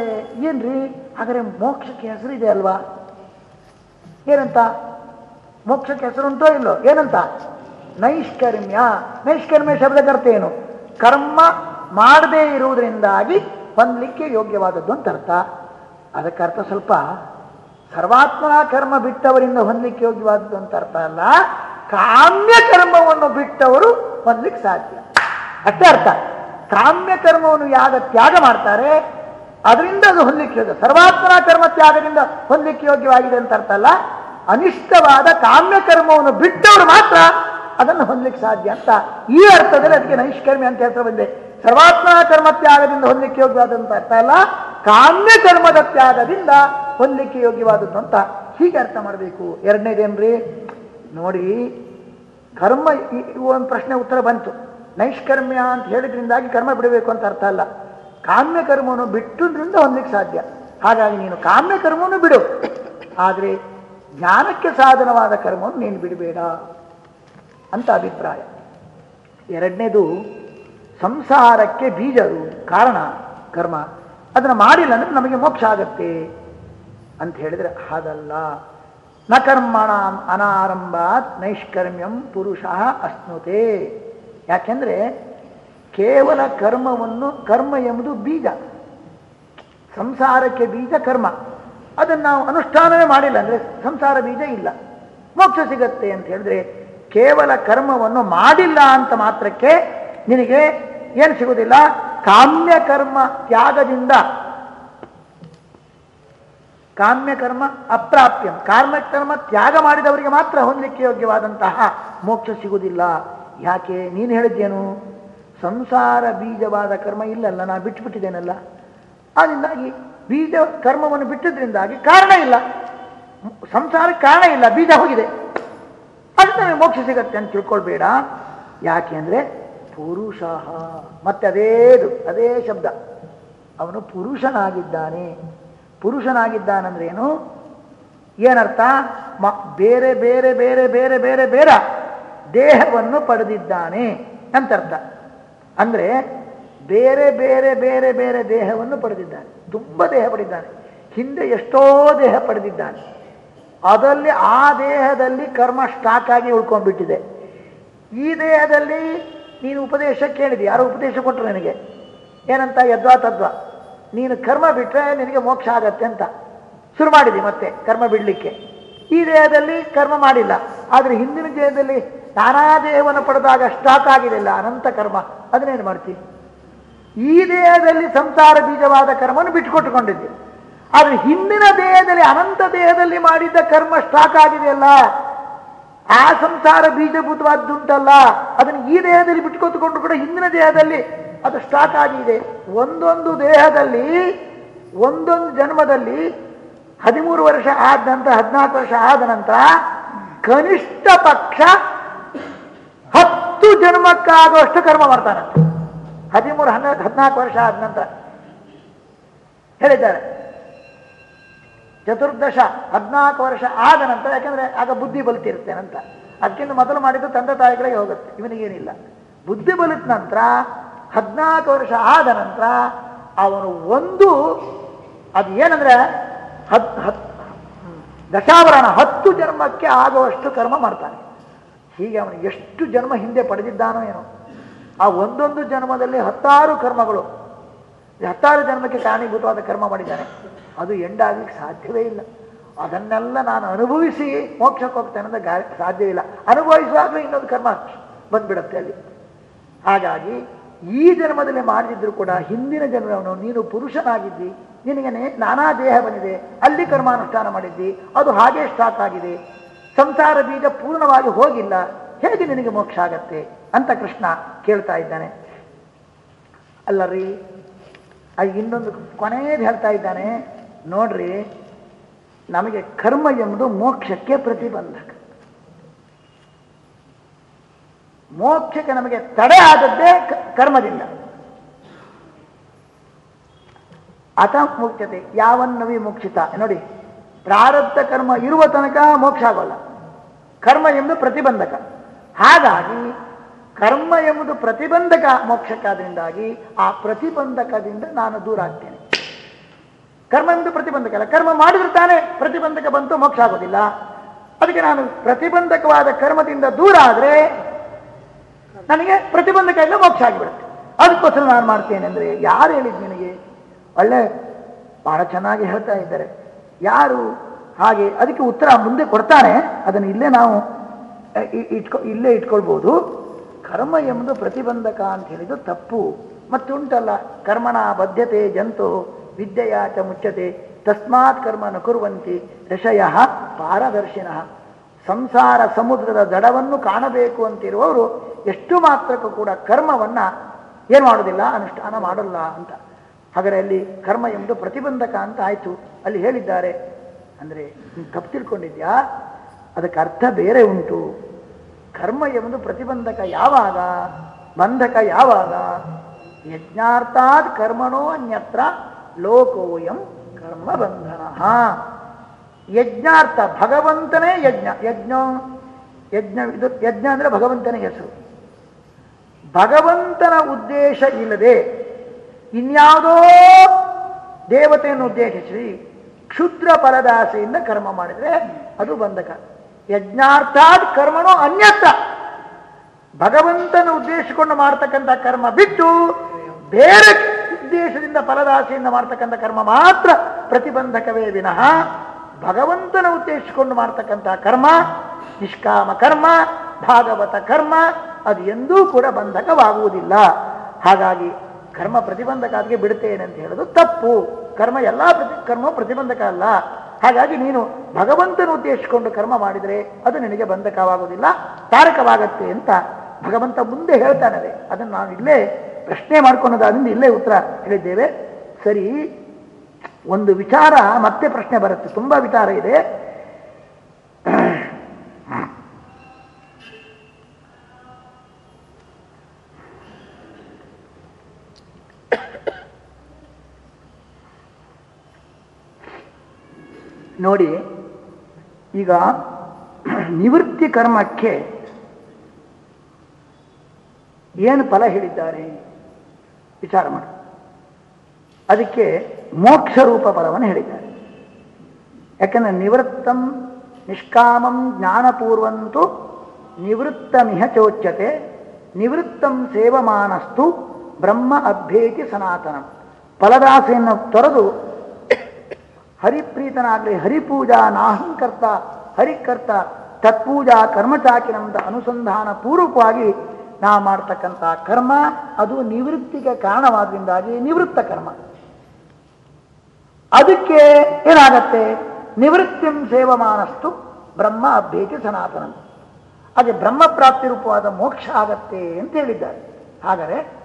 ಏನ್ರಿ? ಹಾಗಾದ್ರೆ ಮೋಕ್ಷಕ್ಕೆ ಹೆಸರು ಇದೆ ಅಲ್ವಾ? ಏನಂತ? ಮೋಕ್ಷಕ್ಕೆ ಹೆಸರುಂಟೋ ಇಲ್ಲೋ? ಏನಂತ? ನೈಷ್ಕರ್ಮ್ಯ. ನೈಷ್ಕರ್ಮ್ಯ ಶಬ್ದ ಅರ್ಥ ಏನು? ಕರ್ಮ ಮಾಡದೇ ಇರುವುದರಿಂದಾಗಿ ಹೊಂದಲಿಕ್ಕೆ ಯೋಗ್ಯವಾದದ್ದು ಅಂತ ಅರ್ಥ. ಅದಕ್ಕೆ ಅರ್ಥ ಸ್ವಲ್ಪ ಸರ್ವಾತ್ಮನ ಕರ್ಮ ಬಿಟ್ಟವರಿಂದ ಹೊಂದಲಿಕ್ಕೆ ಯೋಗ್ಯವಾದದ್ದು ಅಂತ ಅರ್ಥ ಅಲ್ಲ. ಕಾಮ್ಯ ಕರ್ಮವನ್ನು ಬಿಟ್ಟವರು ಹೊಂದಲಿಕ್ಕೆ ಸಾಧ್ಯ. ಅಷ್ಟೇ ಅರ್ಥ. ಕಾಮ್ಯ ಕರ್ಮವನ್ನು ಯಾಗ ತ್ಯಾಗ ಮಾಡ್ತಾರೆ, ಅದರಿಂದ ಅದು ಹೊಂದಲಿಕ್ಕೆ ಯೋಗ್ಯ. ಸರ್ವಾತ್ಮನ ಕರ್ಮ ತ್ಯಾಗದಿಂದ ಹೊಂದಲಿಕ್ಕೆ ಯೋಗ್ಯವಾಗಿದೆ ಅಂತ ಅರ್ಥ ಅಲ್ಲ. ಅನಿಷ್ಟವಾದ ಕಾಮ್ಯ ಕರ್ಮವನ್ನು ಬಿಟ್ಟವರು ಮಾತ್ರ ಅದನ್ನು ಹೊಂದಲಿಕ್ಕೆ ಸಾಧ್ಯ ಅಂತ ಈ ಅರ್ಥದಲ್ಲಿ ಅದಕ್ಕೆ ನೈಷ್ಕರ್ಮಿ ಅಂತ ಹೆಸರು ಬಂದಿದೆ. ಸರ್ವಾತ್ಮನ ಕರ್ಮ ತ್ಯಾಗದಿಂದ ಹೊಂದಲಿಕ್ಕೆ ಯೋಗ್ಯವಾದಂತ ಅರ್ಥ ಅಲ್ಲ. ಕಾಮ್ಯ ಕರ್ಮದ ತ್ಯಾಗದಿಂದ ಹೊಂದಲಿಕ್ಕೆ ಯೋಗ್ಯವಾದದ್ದು ಅಂತ ಹೀಗೆ ಅರ್ಥ ಮಾಡಬೇಕು. ಎರಡನೇದೇನ್ರಿ? ನೋಡಿ, ಕರ್ಮ ಒಂದು ಪ್ರಶ್ನೆ ಉತ್ತರ ಬಂತು. ನೈಷ್ಕರ್ಮ್ಯ ಅಂತ ಹೇಳಿದ್ರಿಂದಾಗಿ ಕರ್ಮ ಬಿಡಬೇಕು ಅಂತ ಅರ್ಥ ಅಲ್ಲ. ಕಾಮ್ಯ ಕರ್ಮವನ್ನು ಬಿಟ್ಟುದ್ರಿಂದ ಹೊಂದಲಿಕ್ಕೆ ಸಾಧ್ಯ. ಹಾಗಾಗಿ ನೀನು ಕಾಮ್ಯ ಕರ್ಮವನ್ನು ಬಿಡು. ಆದರೆ ಜ್ಞಾನಕ್ಕೆ ಸಾಧನವಾದ ಕರ್ಮವನ್ನು ನೀನು ಬಿಡಬೇಡ ಅಂತ ಅಭಿಪ್ರಾಯ. ಎರಡನೇದು, ಸಂಸಾರಕ್ಕೆ ಬೀಜರು ಕಾರಣ ಕರ್ಮ. ಅದನ್ನು ಮಾಡಿಲ್ಲ ಅಂದರೆ ನಮಗೆ ಮೋಕ್ಷ ಆಗತ್ತೆ ಅಂತ ಹೇಳಿದ್ರೆ ಹಾಗಲ್ಲ. ನ ಕರ್ಮಣ ಅನಾರಂಭಾತ್ ನೈಷ್ಕರ್ಮ್ಯಂ ಪುರುಷ ಅಸ್ನುತೆ ಯಾಕೆಂದ್ರೆ ಕೇವಲ ಕರ್ಮವನ್ನು, ಕರ್ಮ ಎಂಬುದು ಬೀಜ. ಸಂಸಾರಕ್ಕೆ ಬೀಜ ಕರ್ಮ. ಅದನ್ನು ನಾವು ಅನುಷ್ಠಾನವೇ ಮಾಡಿಲ್ಲ ಅಂದ್ರೆ ಸಂಸಾರ ಬೀಜ ಇಲ್ಲ. ಮೋಕ್ಷ ಸಿಗತ್ತೆ ಅಂತ ಹೇಳಿದ್ರೆ ಕೇವಲ ಕರ್ಮವನ್ನು ಮಾಡಿಲ್ಲ ಅಂತ ಮಾತ್ರಕ್ಕೆ ನಿನಗೆ ಏನು ಸಿಗುವುದಿಲ್ಲ ಕಾಮ್ಯ ಕರ್ಮ ತ್ಯಾಗದಿಂದ ಕಾಮ್ಯ ಕರ್ಮ ಅಪ್ರಾಪ್ಯಂ. ಕರ್ಮ ತ್ಯಾಗ ಮಾಡಿದವರಿಗೆ ಮಾತ್ರ ಹೊಂದಲಿಕ್ಕೆ ಯೋಗ್ಯವಾದಂತಹ ಮೋಕ್ಷ ಸಿಗುವುದಿಲ್ಲ. ಯಾಕೆ? ನೀನು ಹೇಳಿದ್ದೇನು? ಸಂಸಾರ ಬೀಜವಾದ ಕರ್ಮ ಇಲ್ಲಲ್ಲ ನಾನು ಬಿಟ್ಟುಬಿಟ್ಟಿದ್ದೇನಲ್ಲ ಅದರಿಂದಾಗಿ ಬೀಜ ಕರ್ಮವನ್ನು ಬಿಟ್ಟಿದ್ದರಿಂದಾಗಿ ಕಾರಣ ಇಲ್ಲ. ಸಂಸಾರಕ್ಕೆ ಕಾರಣ ಇಲ್ಲ, ಬೀಜ ಹೋಗಿದೆ. ನಮಗೆ ಮೋಕ್ಷ ಸಿಗತ್ತೆ ಅಂತ ತಿಳ್ಕೊಳ್ಬೇಡ. ಯಾಕೆ ಅಂದರೆ ಪುರುಷ ಮತ್ತೆ ಅದೇದು ಅದೇ ಶಬ್ದ. ಅವನು ಪುರುಷನಾಗಿದ್ದಾನೆ. ಪುರುಷನಾಗಿದ್ದಾನಂದ್ರೆ ಏನು ಏನರ್ಥ? ಮ, ಬೇರೆ ಬೇರೆ ಬೇರೆ ಬೇರೆ ಬೇರೆ ಬೇರೆ ದೇಹವನ್ನು ಪಡೆದಿದ್ದಾನೆ ಅಂತರ್ಥ. ಅಂದರೆ ಬೇರೆ ಬೇರೆ ಬೇರೆ ಬೇರೆ ದೇಹವನ್ನು ಪಡೆದಿದ್ದಾನೆ. ತುಂಬ ದೇಹ ಪಡೆದಿದ್ದಾನೆ. ಹಿಂದೆ ಎಷ್ಟೋ ದೇಹ ಪಡೆದಿದ್ದಾನೆ. ಅದರಲ್ಲಿ ಆ ದೇಹದಲ್ಲಿ ಕರ್ಮ ಸ್ಟಾಕ್ ಆಗಿ ಉಳ್ಕೊಂಡ್ಬಿಟ್ಟಿದೆ. ಈ ದೇಹದಲ್ಲಿ ನೀನು ಉಪದೇಶ ಕೇಳಿದೆ ಯಾರೋ ಉಪದೇಶ ಕೊಟ್ಟರು ನನಗೆ. ಏನಂತ? ಯದ್ವಾ ತದ್ವಾ. ನೀನು ಕರ್ಮ ಬಿಟ್ಟರೆ ನಿನಗೆ ಮೋಕ್ಷ ಆಗತ್ತೆ ಅಂತ. ಶುರು ಮಾಡಿದಿ ಮತ್ತೆ ಕರ್ಮ ಬಿಡಲಿಕ್ಕೆ. ಈ ದೇಹದಲ್ಲಿ ಕರ್ಮ ಮಾಡಿಲ್ಲ. ಆದರೆ ಹಿಂದಿನ ದೇಹದಲ್ಲಿ ನಾನಾ ದೇಹವನ್ನು ಪಡೆದಾಗ ಸ್ಟಾಕ್ ಆಗಿರಲಿಲ್ಲ ಅನಂತ ಕರ್ಮ. ಅದನ್ನೇನು ಮಾಡ್ತೀವಿ? ಈ ದೇಹದಲ್ಲಿ ಸಂಸಾರ ಬೀಜವಾದ ಕರ್ಮವನ್ನು ಬಿಟ್ಟುಕೊಟ್ಟುಕೊಂಡಿದ್ದೆ ಆದರೆ ಹಿಂದಿನ ದೇಹದಲ್ಲಿ, ಅನಂತ ದೇಹದಲ್ಲಿ ಮಾಡಿದ್ದ ಕರ್ಮ ಸ್ಟಾಕ್ ಆಗಿದೆಯಲ್ಲ ಆ ಸಂಸಾರ ಬೀಜಭೂತವಾದ್ದುಂಟಲ್ಲ. ಅದನ್ನು ಈ ದೇಹದಲ್ಲಿ ಬಿಟ್ಕೊತುಕೊಂಡು ಕೂಡ ಹಿಂದಿನ ದೇಹದಲ್ಲಿ ಅದು ಸ್ಟಾಕ್ ಆಗಿದೆ. ಒಂದೊಂದು ದೇಹದಲ್ಲಿ, ಒಂದೊಂದು ಜನ್ಮದಲ್ಲಿ ಹದಿಮೂರು ವರ್ಷ ಆದ ನಂತರ, ಹದಿನಾಲ್ಕು ವರ್ಷ ಆದ ನಂತರ ಕನಿಷ್ಠ ಪಕ್ಷ ಹತ್ತು ಜನ್ಮಕ್ಕಾಗುವಷ್ಟು ಕರ್ಮ ಮಾಡ್ತಾನೆ. ಹದಿಮೂರು ಹನ್ನೆರಡು ಹದಿನಾಲ್ಕು ವರ್ಷ ಆದ ನಂತರ. ಹೇಳಿದ್ದಾರೆ. ಚತುರ್ದಶ ಹದಿನಾಲ್ಕು ವರ್ಷ ಆದ ನಂತರ, ಯಾಕಂದ್ರೆ ಆಗ ಬುದ್ಧಿ ಬಲಿತಿರ್ತೇನಂತ ಅದಕ್ಕಿಂತ ಮೊದಲು ಮಾಡಿದ್ದು ತಂದೆ ತಾಯಿಗಳಿಗೆ ಹೋಗುತ್ತೆ. ಇವನಿಗೇನಿಲ್ಲ. ಬುದ್ಧಿ ಬಲಿತ ನಂತರ ಹದಿನಾಲ್ಕು ವರ್ಷ ಆದ ನಂತರ ಅವನು ಒಂದು, ಅದು ಏನಂದ್ರೆ ಹತ್ ಹತ್ ದಶಾವರಣ ಹತ್ತು ಜನ್ಮಕ್ಕೆ ಆಗುವಷ್ಟು ಕರ್ಮ ಮಾಡ್ತಾನೆ. ಹೀಗೆ ಅವನು ಎಷ್ಟು ಜನ್ಮ ಹಿಂದೆ ಪಡೆದಿದ್ದಾನೋ ಏನೋ. ಆ ಒಂದೊಂದು ಜನ್ಮದಲ್ಲಿ ಹತ್ತಾರು ಕರ್ಮಗಳು. ಹತ್ತಾರು ಜನ್ಮಕ್ಕೆ ಕಾರಣೀಭೂತವಾದ ಕರ್ಮ ಮಾಡಿದ್ದಾನೆ. ಅದು ಎಂಡಾಗಲಿಕ್ಕೆ ಸಾಧ್ಯವೇ ಇಲ್ಲ. ಅದನ್ನೆಲ್ಲ ನಾನು ಅನುಭವಿಸಿ ಮೋಕ್ಷಕ್ಕೆ ಹೋಗ್ತೇನೆ ಗಾ ಸಾಧ್ಯ ಇಲ್ಲ. ಅನುಭವಿಸುವಾಗಲೂ ಇನ್ನೊಂದು ಕರ್ಮ ಬಂದ್ಬಿಡುತ್ತೆ ಅಲ್ಲಿ. ಹಾಗಾಗಿ ಈ ಜನ್ಮದಲ್ಲಿ ಮಾಡದಿದ್ರು ಕೂಡ ಹಿಂದಿನ ಜನ್ಮವನ್ನು ನೀನು ಪುರುಷನಾಗಿದ್ದಿ, ನಿನಗೆ ನಾನಾ ದೇಹ ಬಂದಿದೆ, ಅಲ್ಲಿ ಕರ್ಮಾನುಷ್ಠಾನ ಮಾಡಿದ್ದಿ, ಅದು ಹಾಗೆ ಸ್ಟಾಕ್ ಆಗಿದೆ. ಸಂಸಾರ ಬೀಜ ಪೂರ್ಣವಾಗಿ ಹೋಗಿಲ್ಲ, ಹೇಗೆ ನಿನಗೆ ಮೋಕ್ಷ ಆಗತ್ತೆ ಅಂತ ಕೃಷ್ಣ ಕೇಳ್ತಾ ಇದ್ದಾನೆ. ಅಲ್ಲರಿ ಅದು ಇನ್ನೊಂದು ಕೊನೆಯದು ಹೇಳ್ತಾ ಇದ್ದಾನೆ, ನೋಡ್ರಿ, ನಮಗೆ ಕರ್ಮ ಎಂಬುದು ಮೋಕ್ಷಕ್ಕೆ ಪ್ರತಿಬಂಧಕ. ಮೋಕ್ಷಕ್ಕೆ ನಮಗೆ ತಡೆ ಆದದ್ದೇ ಕರ್ಮದಿಂದ. ಅತ ಮುಖ್ಯತೆ ಯಾವನ್ನ ವಿಮುಕ್ಷಿತ. ನೋಡಿ, ಪ್ರಾರಬ್ಧ ಕರ್ಮ ಇರುವ ತನಕ ಮೋಕ್ಷ ಆಗೋಲ್ಲ. ಕರ್ಮ ಎಂಬುದು ಪ್ರತಿಬಂಧಕ. ಹಾಗಾಗಿ, ಕರ್ಮ ಎಂಬುದು ಪ್ರತಿಬಂಧಕ ಮೋಕ್ಷಕ್ಕಾದ್ರಿಂದಾಗಿ ಆ ಪ್ರತಿಬಂಧಕದಿಂದ ನಾನು ದೂರ ಆಗ್ತೇನೆ. ಕರ್ಮ ಎಂಬುದು ಪ್ರತಿಬಂಧಕ ಅಲ್ಲ. ಕರ್ಮ ಮಾಡಿದ್ರೆ ತಾನೇ ಪ್ರತಿಬಂಧಕ ಬಂತು, ಮೋಕ್ಷ ಆಗೋದಿಲ್ಲ. ಅದಕ್ಕೆ ನಾನು ಪ್ರತಿಬಂಧಕವಾದ ಕರ್ಮದಿಂದ ದೂರ ಆದರೆ ನನಗೆ ಪ್ರತಿಬಂಧಕ ಇಲ್ಲ ಮೋಕ್ಷ ಆಗಿಬಿಡುತ್ತೆ. ಅದಕ್ಕೋಸ್ಕರ ನಾನು ಮಾಡ್ತೇನೆ ಅಂದ್ರೆ ಯಾರು ಹೇಳಿದ್ ನಿನಗೆ? ಒಳ್ಳೆ ಬಹಳ ಚೆನ್ನಾಗಿ ಹೇಳ್ತಾ ಇದ್ದಾರೆ. ಯಾರು ಹಾಗೆ ಅದಕ್ಕೆ ಉತ್ತರ ಮುಂದೆ ಕೊಡ್ತಾನೆ. ಅದನ್ನು ಇಲ್ಲೇ ನಾವು ಇಟ್ಕೊ, ಇಲ್ಲೇ ಇಟ್ಕೊಳ್ಬೋದು. ಕರ್ಮ ಎಂಬುದು ಪ್ರತಿಬಂಧಕ ಅಂತ ಹೇಳಿದ್ದು ತಪ್ಪು. ಮತ್ತುಂಟಲ್ಲ, ಕರ್ಮಣ ಬದ್ಧತೆ ಜಂತು, ವಿದ್ಯೆಯ ಚ ಮುಚ್ಚತೆ, ತಸ್ಮಾತ್ ಕರ್ಮ ನ ಕುರುವಂತಿ, ಋಷಯ ಪಾರದರ್ಶಿನಃ. ಸಂಸಾರ ಸಮುದ್ರದ ದಡವನ್ನು ಕಾಣಬೇಕು ಅಂತಿರುವವರು ಎಷ್ಟು ಮಾತ್ರಕ್ಕೂ ಕೂಡ ಕರ್ಮವನ್ನ ಏನು ಮಾಡೋದಿಲ್ಲ, ಅನುಷ್ಠಾನ ಮಾಡಲ್ಲ ಅಂತ. ಹಾಗಾದ್ರೆ ಅಲ್ಲಿ ಕರ್ಮ ಎಂಬುದು ಪ್ರತಿಬಂಧಕ ಅಂತ ಆಯಿತು. ಅಲ್ಲಿ ಹೇಳಿದ್ದಾರೆ. ಅಂದ್ರೆ ತಪ್ಪು ತಿಳ್ಕೊಂಡಿದ್ಯಾ? ಅದಕ್ಕೆ ಅರ್ಥ ಬೇರೆ ಉಂಟು. ಕರ್ಮ ಎಂಬುದು ಪ್ರತಿಬಂಧಕ ಯಾವಾಗ? ಬಂಧಕ ಯಾವಾಗ? ಯಜ್ಞಾರ್ಥಾತ್ ಕರ್ಮಣೋ ಅನ್ಯತ್ರ ಲೋಕೋಯಂ ಕರ್ಮ ಬಂಧನ. ಯಜ್ಞಾರ್ಥ, ಭಗವಂತನೇ ಯಜ್ಞ. ಯಜ್ಞ ಯಜ್ಞ ಇದು, ಯಜ್ಞ ಅಂದ್ರೆ ಭಗವಂತನ ಹೆಸರು. ಭಗವಂತನ ಉದ್ದೇಶ ಇಲ್ಲದೆ ಇನ್ಯಾವುದೋ ದೇವತೆಯನ್ನು ಉದ್ದೇಶಿಸಿ ಕ್ಷುದ್ರ ಫಲದಾಸೆಯಿಂದ ಕರ್ಮ ಮಾಡಿದರೆ ಅದು ಬಂಧಕ. ಯಜ್ಞಾರ್ಥಾತ್ ಕರ್ಮನೋ ಅನ್ಯತ್ರ ಭಗವಂತನ ಉದ್ದೇಶಿಸಿಕೊಂಡು ಮಾಡ್ತಕ್ಕಂಥ ಕರ್ಮ ಬಿಟ್ಟು ಬೇರೆ ಉದ್ದೇಶದಿಂದ ಫಲದಾಸೆಯಿಂದ ಮಾಡ್ತಕ್ಕಂಥ ಕರ್ಮ ಮಾತ್ರ ಪ್ರತಿಬಂಧಕವೇ ವಿನಃ ಭಗವಂತನ ಉದ್ದೇಶಿಸಿಕೊಂಡು ಮಾಡ್ತಕ್ಕಂಥ ಕರ್ಮ, ನಿಷ್ಕಾಮ ಕರ್ಮ, ಭಾಗವತ ಕರ್ಮ, ಅದು ಎಂದೂ ಕೂಡ ಬಂಧಕವಾಗುವುದಿಲ್ಲ. ಹಾಗಾಗಿ ಕರ್ಮ ಪ್ರತಿಬಂಧಕ ಅದಕ್ಕೆ ಬಿಡುತ್ತೇನೆ ಅಂತ ಹೇಳೋದು ತಪ್ಪು. ಕರ್ಮ ಎಲ್ಲ ಪ್ರತಿ, ಕರ್ಮ ಪ್ರತಿಬಂಧಕ ಅಲ್ಲ. ಹಾಗಾಗಿ ನೀನು ಭಗವಂತನ ಉದ್ದೇಶಿಸಿಕೊಂಡು ಕರ್ಮ ಮಾಡಿದರೆ ಅದು ನಿನಗೆ ಬಂಧಕವಾಗುವುದಿಲ್ಲ. ತಾರಕವಾಗತ್ತೆ ಅಂತ ಭಗವಂತ ಮುಂದೆ ಹೇಳ್ತಾನದೆ. ಅದನ್ನು ನಾವು ಇಲ್ಲೇ ಪ್ರಶ್ನೆ ಮಾಡ್ಕೊಳ್ಳೋದಾದ್ರಿಂದ ಇಲ್ಲೇ ಉತ್ತರ ಹೇಳಿದ್ದೇವೆ. ಸರಿ ಒಂದು ವಿಚಾರ ಮತ್ತೆ ಪ್ರಶ್ನೆ ಬರುತ್ತೆ. ತುಂಬಾ ವಿಚಾರ ಇದೆ. ನೋಡಿ, ಈಗ ನಿವೃತ್ತಿ ಕರ್ಮಕ್ಕೆ ಏನು ಫಲ ಹೇಳಿದ್ದಾರೆ? ವಿಚಾರ ಮಾಡಿ. ಅದಕ್ಕೆ ಮೋಕ್ಷ ರೂಪ ಫಲವನ್ನು ಹೇಳಿದ್ದಾರೆ. ಯಾಕೆಂದರೆ ನಿವೃತ್ತಂ ನಿಷ್ಕಾಮಂ ಜ್ಞಾನಪೂರ್ವಂತು ನಿವೃತ್ತಮಿಹ ಚೋಚ್ಯತೆ ನಿವೃತ್ತಂ ಸೇವಮಾನಸ್ತು ಬ್ರಹ್ಮ ಅಭ್ಯೇತಿ ಸನಾತನಂ. ಫಲದಾಸೆಯನ್ನು ತೊರೆದು ಹರಿಪ್ರೀತನಾಗಲಿ, ಹರಿಪೂಜಾ ನಾಹಂಕರ್ತ, ಹರಿಕರ್ತ, ತತ್ಪೂಜಾ ಕರ್ಮಚಾಕಿನಂತ ಅನುಸಂಧಾನ ಪೂರ್ವಕವಾಗಿ ನಾ ಮಾಡ್ತಕ್ಕಂಥ ಕರ್ಮ, ಅದು ನಿವೃತ್ತಿಗೆ ಕಾರಣವಾದ್ರಿಂದಾಗಿ ನಿವೃತ್ತ ಕರ್ಮ. ಅದಕ್ಕೆ ಏನಾಗತ್ತೆ? ನಿವೃತ್ತಿಂ ಸೇವಮಾನಸ್ತು ಬ್ರಹ್ಮ ಅಭ್ಯೇತಿ ಸನಾತನ. ಹಾಗೆ ಬ್ರಹ್ಮ ಪ್ರಾಪ್ತಿ ರೂಪವಾದ ಮೋಕ್ಷ ಆಗತ್ತೆ ಅಂತ ಹೇಳಿದ್ದಾರೆ. ಹಾಗಾದರೆ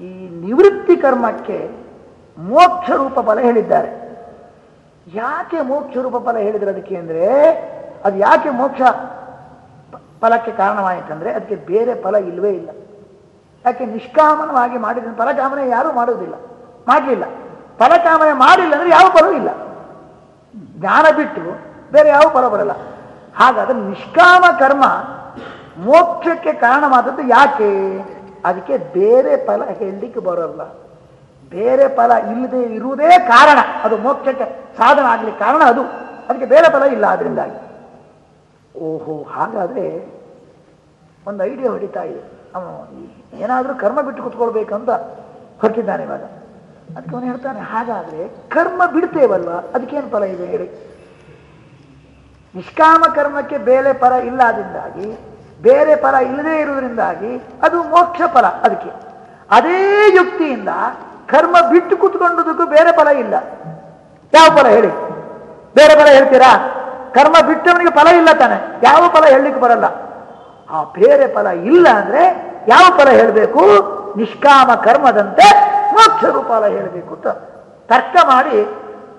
ಈ ನಿವೃತ್ತಿ ಕರ್ಮಕ್ಕೆ ಮೋಕ್ಷ ರೂಪ ಫಲ ಹೇಳಿದ್ದಾರೆ. ಯಾಕೆ ಮೋಕ್ಷ ರೂಪ ಫಲ ಹೇಳಿದ್ರೆ ಅದಕ್ಕೆ ಅಂದರೆ, ಅದು ಯಾಕೆ ಮೋಕ್ಷ ಫಲಕ್ಕೆ ಕಾರಣವಾಯಿತಂದ್ರೆ, ಅದಕ್ಕೆ ಬೇರೆ ಫಲ ಇಲ್ಲವೇ ಇಲ್ಲ. ಯಾಕೆ ನಿಷ್ಕಾಮನವಾಗಿ ಮಾಡಿದ ಫಲಕಾಮನೆ ಯಾರೂ ಮಾಡುವುದಿಲ್ಲ. ಮಾಡಲಿಲ್ಲ. ಫಲಕಾಮನೆ ಮಾಡಿಲ್ಲ ಅಂದ್ರೆ ಯಾವ ಫಲವೂ ಇಲ್ಲ. ಜ್ಞಾನ ಬಿಟ್ಟು ಬೇರೆ ಯಾವ ಫಲ ಬರಲ್ಲ. ಹಾಗಾದ್ರೆ ನಿಷ್ಕಾಮ ಕರ್ಮ ಮೋಕ್ಷಕ್ಕೆ ಕಾರಣವಾದದ್ದು ಯಾಕೆ? ಅದಕ್ಕೆ ಬೇರೆ ಫಲ ಹೇಳಲಿಕ್ಕೆ ಬರೋಲ್ಲ. ಬೇರೆ ಫಲ ಇಲ್ಲದೆ ಇರುವುದೇ ಕಾರಣ. ಅದು ಮೋಕ್ಷಕ್ಕೆ ಸಾಧನ ಆಗಲಿ ಕಾರಣ ಅದು. ಅದಕ್ಕೆ ಬೇರೆ ಫಲ ಇಲ್ಲ ಅದರಿಂದಾಗಿ ಓಹೋ, ಹಾಗಾದರೆ ಒಂದು ಐಡಿಯಾ ಹೊಡಿತಾ ಇದೆ. ಅವನು ಏನಾದರೂ ಕರ್ಮ ಬಿಟ್ಟು ಕುತ್ಕೊಳ್ಬೇಕಂತ ಹೊರಟಿದ್ದಾನೆ ಇವಾಗ. ಅದಕ್ಕೆ ಅವನು ಹೇಳ್ತಾನೆ, ಹಾಗಾದ್ರೆ ಕರ್ಮ ಬಿಡ್ತೇವಲ್ವ? ಅದಕ್ಕೇನು ಫಲ ಇದೆ ಹೇಳಿ. ನಿಷ್ಕಾಮ ಕರ್ಮಕ್ಕೆ ಬೇರೆ ಫಲ ಇಲ್ಲದಿಂದಾಗಿ, ಬೇರೆ ಫಲ ಇಲ್ಲದೇ ಇರುವುದರಿಂದಾಗಿ ಅದು ಮೋಕ್ಷ ಫಲ ಅದಕ್ಕೆ. ಅದೇ ಯುಕ್ತಿಯಿಂದ ಕರ್ಮ ಬಿಟ್ಟು ಕೂತ್ಕೊಂಡದಕ್ಕೂ ಬೇರೆ ಫಲ ಇಲ್ಲ. ಯಾವ ಫಲ ಹೇಳಿ? ಬೇರೆ ಫಲ ಹೇಳ್ತೀರಾ? ಕರ್ಮ ಬಿಟ್ಟವನಿಗೆ ಫಲ ಇಲ್ಲ ತಾನೆ. ಯಾವ ಫಲ ಹೇಳಲಿಕ್ಕೆ ಬರಲ್ಲ. ಆ ಬೇರೆ ಫಲ ಇಲ್ಲ ಅಂದ್ರೆ ಯಾವ ಫಲ ಹೇಳಬೇಕು? ನಿಷ್ಕಾಮ ಕರ್ಮದಂತೆ ಮೋಕ್ಷ ರೂಪಾಲ ಹೇಳಬೇಕು ಅಂತ ತರ್ಕ ಮಾಡಿ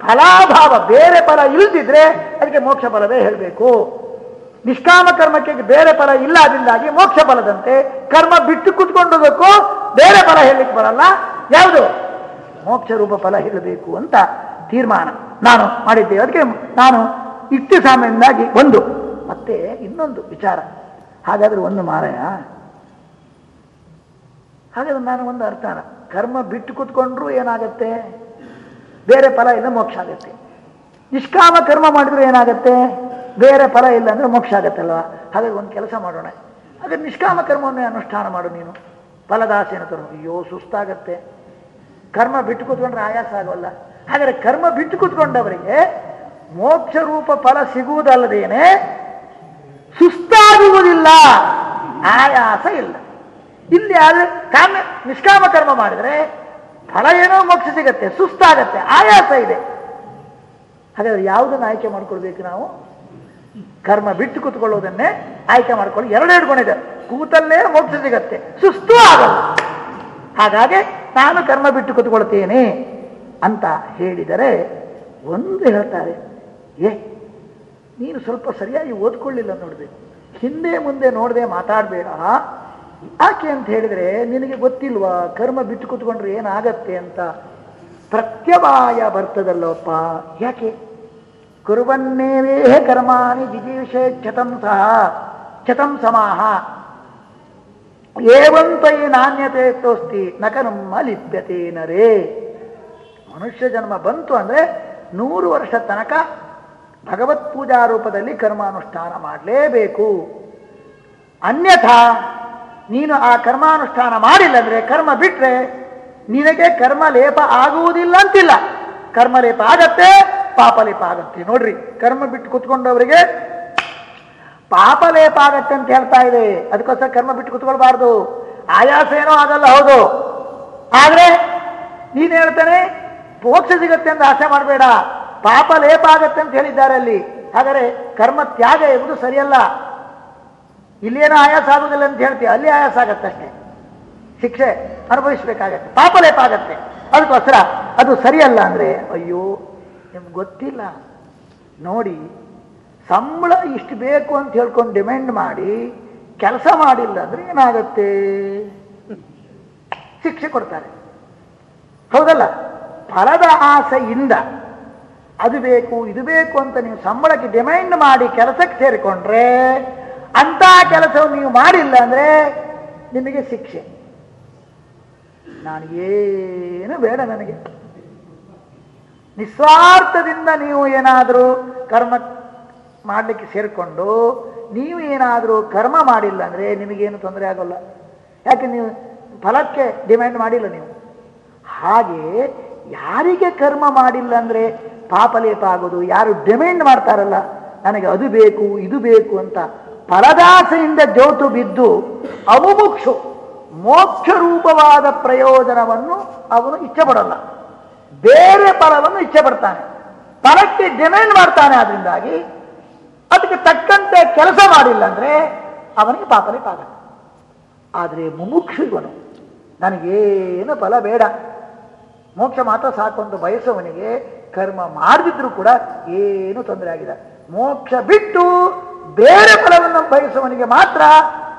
ಫಲಾಭಾವ ಬೇರೆ ಫಲ ಇಲ್ಲದಿದ್ರೆ ಅದಕ್ಕೆ ಮೋಕ್ಷ ಫಲವೇ ಹೇಳಬೇಕು. ನಿಷ್ಕಾಮ ಕರ್ಮಕ್ಕೆ ಬೇರೆ ಫಲ ಇಲ್ಲ ಅದರಿಂದಾಗಿ ಮೋಕ್ಷ ಫಲದಂತೆ ಕರ್ಮ ಬಿಟ್ಟು ಕುತ್ಕೊಂಡೋದಕ್ಕೂ ಬೇರೆ ಫಲ ಹೇಳಲಿಕ್ಕೆ ಬರಲ್ಲ. ಯಾವುದು? ಮೋಕ್ಷ ರೂಪ ಫಲ ಹೇಳಬೇಕು ಅಂತ ತೀರ್ಮಾನ ನಾನು ಮಾಡಿದ್ದೇವೆ. ಅದಕ್ಕೆ ನಾನು ಇಷ್ಟು ಸಾಮ್ಯದಿಂದಾಗಿ ಒಂದು, ಮತ್ತೆ ಇನ್ನೊಂದು ವಿಚಾರ. ಹಾಗಾದ್ರೆ ಒಂದು ಮಾರಾಯ ಹಾಗಾದ್ರೆ ನಾನು ಒಂದು ಅರ್ಥನ ಕರ್ಮ ಬಿಟ್ಟು ಕೂತ್ಕೊಂಡ್ರು ಏನಾಗತ್ತೆ? ಬೇರೆ ಫಲ ಇಲ್ಲ, ಮೋಕ್ಷ ಆಗತ್ತೆ. ನಿಷ್ಕಾಮ ಕರ್ಮ ಮಾಡಿದ್ರೆ ಏನಾಗತ್ತೆ? ಬೇರೆ ಫಲ ಇಲ್ಲ ಅಂದ್ರೆ ಮೋಕ್ಷ ಆಗತ್ತಲ್ವ ಹಾಗಾಗಿ ಒಂದು ಕೆಲಸ ಮಾಡೋಣ. ಹಾಗೆ ನಿಷ್ಕಾಮ ಕರ್ಮವನ್ನೇ ಅನುಷ್ಠಾನ ಮಾಡು ನೀನು. ಫಲದಾಸೇನ ತರೋ ಅಯ್ಯೋ, ಸುಸ್ತಾಗತ್ತೆ. ಕರ್ಮ ಬಿಟ್ಟು ಕೂತ್ಕೊಂಡ್ರೆ ಆಯಾಸ ಆಗೋಲ್ಲ. ಹಾಗಾದ್ರೆ ಕರ್ಮ ಬಿಟ್ಟು ಕೂತ್ಕೊಂಡವರಿಗೆ ಮೋಕ್ಷ ರೂಪ ಫಲ ಸಿಗುವುದಲ್ಲದೇನೆ ಸುಸ್ತಾಗುವುದಿಲ್ಲ. ಆಯಾಸ ಇಲ್ಲ. ಇಲ್ಲಿ ಆದ್ರೆ ಕಾಮ, ನಿಷ್ಕಾಮ ಕರ್ಮ ಮಾಡಿದ್ರೆ ಫಲ ಏನೋ ಮೋಕ್ಷ ಸಿಗತ್ತೆ, ಸುಸ್ತಾಗತ್ತೆ, ಆಯಾಸ ಇದೆ. ಹಾಗಾದ್ರೆ ಯಾವುದನ್ನು ಆಯ್ಕೆ ಮಾಡ್ಕೊಳ್ಬೇಕು ನಾವು? ಕರ್ಮ ಬಿಟ್ಟು ಕೂತ್ಕೊಳ್ಳೋದನ್ನೇ ಆಯ್ಕೆ ಮಾಡ್ಕೊಳ್ಳಿ. ಎರಡೆರಡು ಗುಣ ಇದೆ. ಕೂತಲ್ಲೇ ಮೋಕ್ಷ ಸಿಗತ್ತೆ, ಸುಸ್ತು ಆಗಲ್ಲ. ಹಾಗಾಗಿ ನಾನು ಕರ್ಮ ಬಿಟ್ಟು ಕೂತ್ಕೊಳ್ತೇನೆ ಅಂತ ಹೇಳಿದರೆ ಒಂದು ಹೇಳ್ತಾರೆ, ಏ, ನೀನು ಸ್ವಲ್ಪ ಸರಿಯಾಗಿ ಓದ್ಕೊಳ್ಳಿಲ್ಲ ನೋಡಬೇಕು. ಹಿಂದೆ ಮುಂದೆ ನೋಡದೆ ಮಾತಾಡಬೇಡ. ಯಾಕೆ ಅಂತ ಹೇಳಿದ್ರೆ ನಿನಗೆ ಗೊತ್ತಿಲ್ವಾ, ಕರ್ಮ ಬಿಟ್ಟು ಕೂತ್ಕೊಂಡ್ರೆ ಏನಾಗತ್ತೆ ಅಂತ? ಪ್ರತ್ಯವಾಯ ಬರ್ತದಲ್ಲಪ್ಪ. ಯಾಕೆ? ಕುರುವನ್ನೇವೇ ಕರ್ಮಾಣಿ ಜಿಜೀವಿಷೆ ಚತಂ ಸಹ ಚತಂ ಸಮಾಹ. ಏವಂತೈ ನಾಣ್ಯತೆ ತೋಸ್ತಿ ನಕನಮ್ಮ ಲಿಪ್ಯತೆ ಮನುಷ್ಯ ಜನ್ಮ ಬಂತು ಅಂದ್ರೆ ನೂರು ವರ್ಷ ತನಕ ಭಗವತ್ ಪೂಜಾ ರೂಪದಲ್ಲಿ ಕರ್ಮಾನುಷ್ಠಾನ ಮಾಡಲೇಬೇಕು. ಅನ್ಯಥಾ ನೀನು ಆ ಕರ್ಮಾನುಷ್ಠಾನ ಮಾಡಿಲ್ಲ ಅಂದ್ರೆ ಕರ್ಮ ಬಿಟ್ರೆ ನಿನಗೆ ಕರ್ಮ ಲೇಪ ಆಗುವುದಿಲ್ಲ ಅಂತಿಲ್ಲ ಕರ್ಮ ಲೇಪ ಆಗತ್ತೆ ಪಾಪ ಲೇಪ ಆಗತ್ತೆ. ನೋಡ್ರಿ, ಕರ್ಮ ಬಿಟ್ಟು ಕುತ್ಕೊಂಡವರಿಗೆ ಪಾಪ ಲೇಪ ಆಗತ್ತೆ ಅಂತ ಹೇಳ್ತಾ ಇದೆ. ಅದಕ್ಕೋಸ್ಕರ ಕರ್ಮ ಬಿಟ್ಟು ಕುತ್ಕೊಳ್ಬಾರ್ದು. ಆಯಾಸ ಏನೋ ಆಗಲ್ಲ, ಹೌದು. ಆದ್ರೆ ನೀನ್ ಹೇಳ್ತಾನೆ ಪೋಕ್ಷ ಸಿಗತ್ತೆ ಅಂತ ಆಸೆ ಮಾಡಬೇಡ. ಪಾಪ ಲೇಪ ಆಗತ್ತೆ ಅಂತ ಹೇಳಿದ್ದಾರೆ ಅಲ್ಲಿ. ಆದರೆ ಕರ್ಮ ತ್ಯಾಗ ಎಂಬುದು ಸರಿಯಲ್ಲ. ಇಲ್ಲೇನೋ ಆಯಾಸ ಆಗುದಿಲ್ಲ ಅಂತ ಹೇಳ್ತೀವಿ ಅಲ್ಲಿ ಆಯಾಸ ಆಗತ್ತೆ ಅಷ್ಟೇ. ಶಿಕ್ಷೆ ಅನುಭವಿಸ್ಬೇಕಾಗತ್ತೆ, ಪಾಪಲೇಪ ಆಗತ್ತೆ. ಅದಕ್ಕೋಸ್ಕರ ಅದು ಸರಿಯಲ್ಲ ಅಂದ್ರೆ, ಅಯ್ಯೋ, ನಿಮ್ಗೆ ಗೊತ್ತಿಲ್ಲ. ನೋಡಿ, ಸಂಬಳ ಇಷ್ಟು ಬೇಕು ಅಂತ ಹೇಳ್ಕೊಂಡು ಡಿಮ್ಯಾಂಡ್ ಮಾಡಿ ಕೆಲಸ ಮಾಡಿಲ್ಲ ಅಂದ್ರೆ ಏನಾಗತ್ತೆ? ಶಿಕ್ಷೆ ಕೊಡ್ತಾರೆ. ಹೌದಲ್ಲ? ಫಲದ ಆಸೆಯಿಂದ ಅದು ಬೇಕು, ಇದು ಬೇಕು ಅಂತ ನೀವು ಸಂಬಳಕ್ಕೆ ಡಿಮ್ಯಾಂಡ್ ಮಾಡಿ ಕೆಲಸಕ್ಕೆ ಸೇರಿಕೊಂಡ್ರೆ ಅಂತ ಕೆಲಸವನ್ನು ನೀವು ಮಾಡಿಲ್ಲ ಅಂದ್ರೆ ನಿಮಗೆ ಶಿಕ್ಷೆ. ನಾನು ಏನು ಬೇಡ ನನಗೆ. ನಿಸ್ವಾರ್ಥದಿಂದ ನೀವು ಏನಾದರೂ ಕರ್ಮ ಮಾಡಲಿಕ್ಕೆ ಸೇರಿಕೊಂಡು ನೀವು ಏನಾದರೂ ಕರ್ಮ ಮಾಡಿಲ್ಲ ಅಂದರೆ ನಿಮಗೇನು ತೊಂದರೆ ಆಗೋಲ್ಲ. ಯಾಕೆ ನೀವು ಫಲಕ್ಕೆ ಡಿಮ್ಯಾಂಡ್ ಮಾಡಿಲ್ಲ ನೀವು? ಹಾಗೆ ಯಾರಿಗೆ ಕರ್ಮ ಮಾಡಿಲ್ಲ ಅಂದರೆ ಪಾಪಲೇಪ ಆಗೋದು, ಯಾರು ಡಿಮ್ಯಾಂಡ್ ಮಾಡ್ತಾರಲ್ಲ, ನನಗೆ ಅದು ಬೇಕು, ಇದು ಬೇಕು ಅಂತ ಫಲದಾಸೆಯಿಂದ ಜ್ಯೋತು ಬಿದ್ದು ಅಮುಮುಕ್ಷು ಮೋಕ್ಷ ರೂಪವಾದ ಪ್ರಯೋಜನವನ್ನು ಅವನು ಇಚ್ಛೆಪಡಲ್ಲ. ಬೇರೆ ಫಲವನ್ನು ಇಚ್ಛೆ ಪಡ್ತಾನೆ ಫಲಕ್ಕೆ ಡಿಮ್ಯಾಂಡ್ ಮಾಡ್ತಾನೆ ಆದ್ರಿಂದಾಗಿ ಅದಕ್ಕೆ ತಕ್ಕಂತೆ ಕೆಲಸ ಮಾಡಿಲ್ಲ ಅಂದರೆ ಅವನಿಗೆ ಪಾಪನೆ ಪಾಪ. ಆದರೆ ಮುಮುಕ್ಷು ಇವನು. ನನಗೇನು ಫಲ ಬೇಡ. ಮೋಕ್ಷ ಮಾತ್ರ ಸಾಕು ಅಂತ ಬಯಸುವವನಿಗೆ ಕರ್ಮ ಮಾಡದಿದ್ರು ಕೂಡ ಏನು ತೊಂದರೆ ಆಗಿದೆ ಮೋಕ್ಷ ಬಿಟ್ಟು ಬೇರೆ ಫಲವನ್ನು ಬಯಸುವವನಿಗೆ ಮಾತ್ರ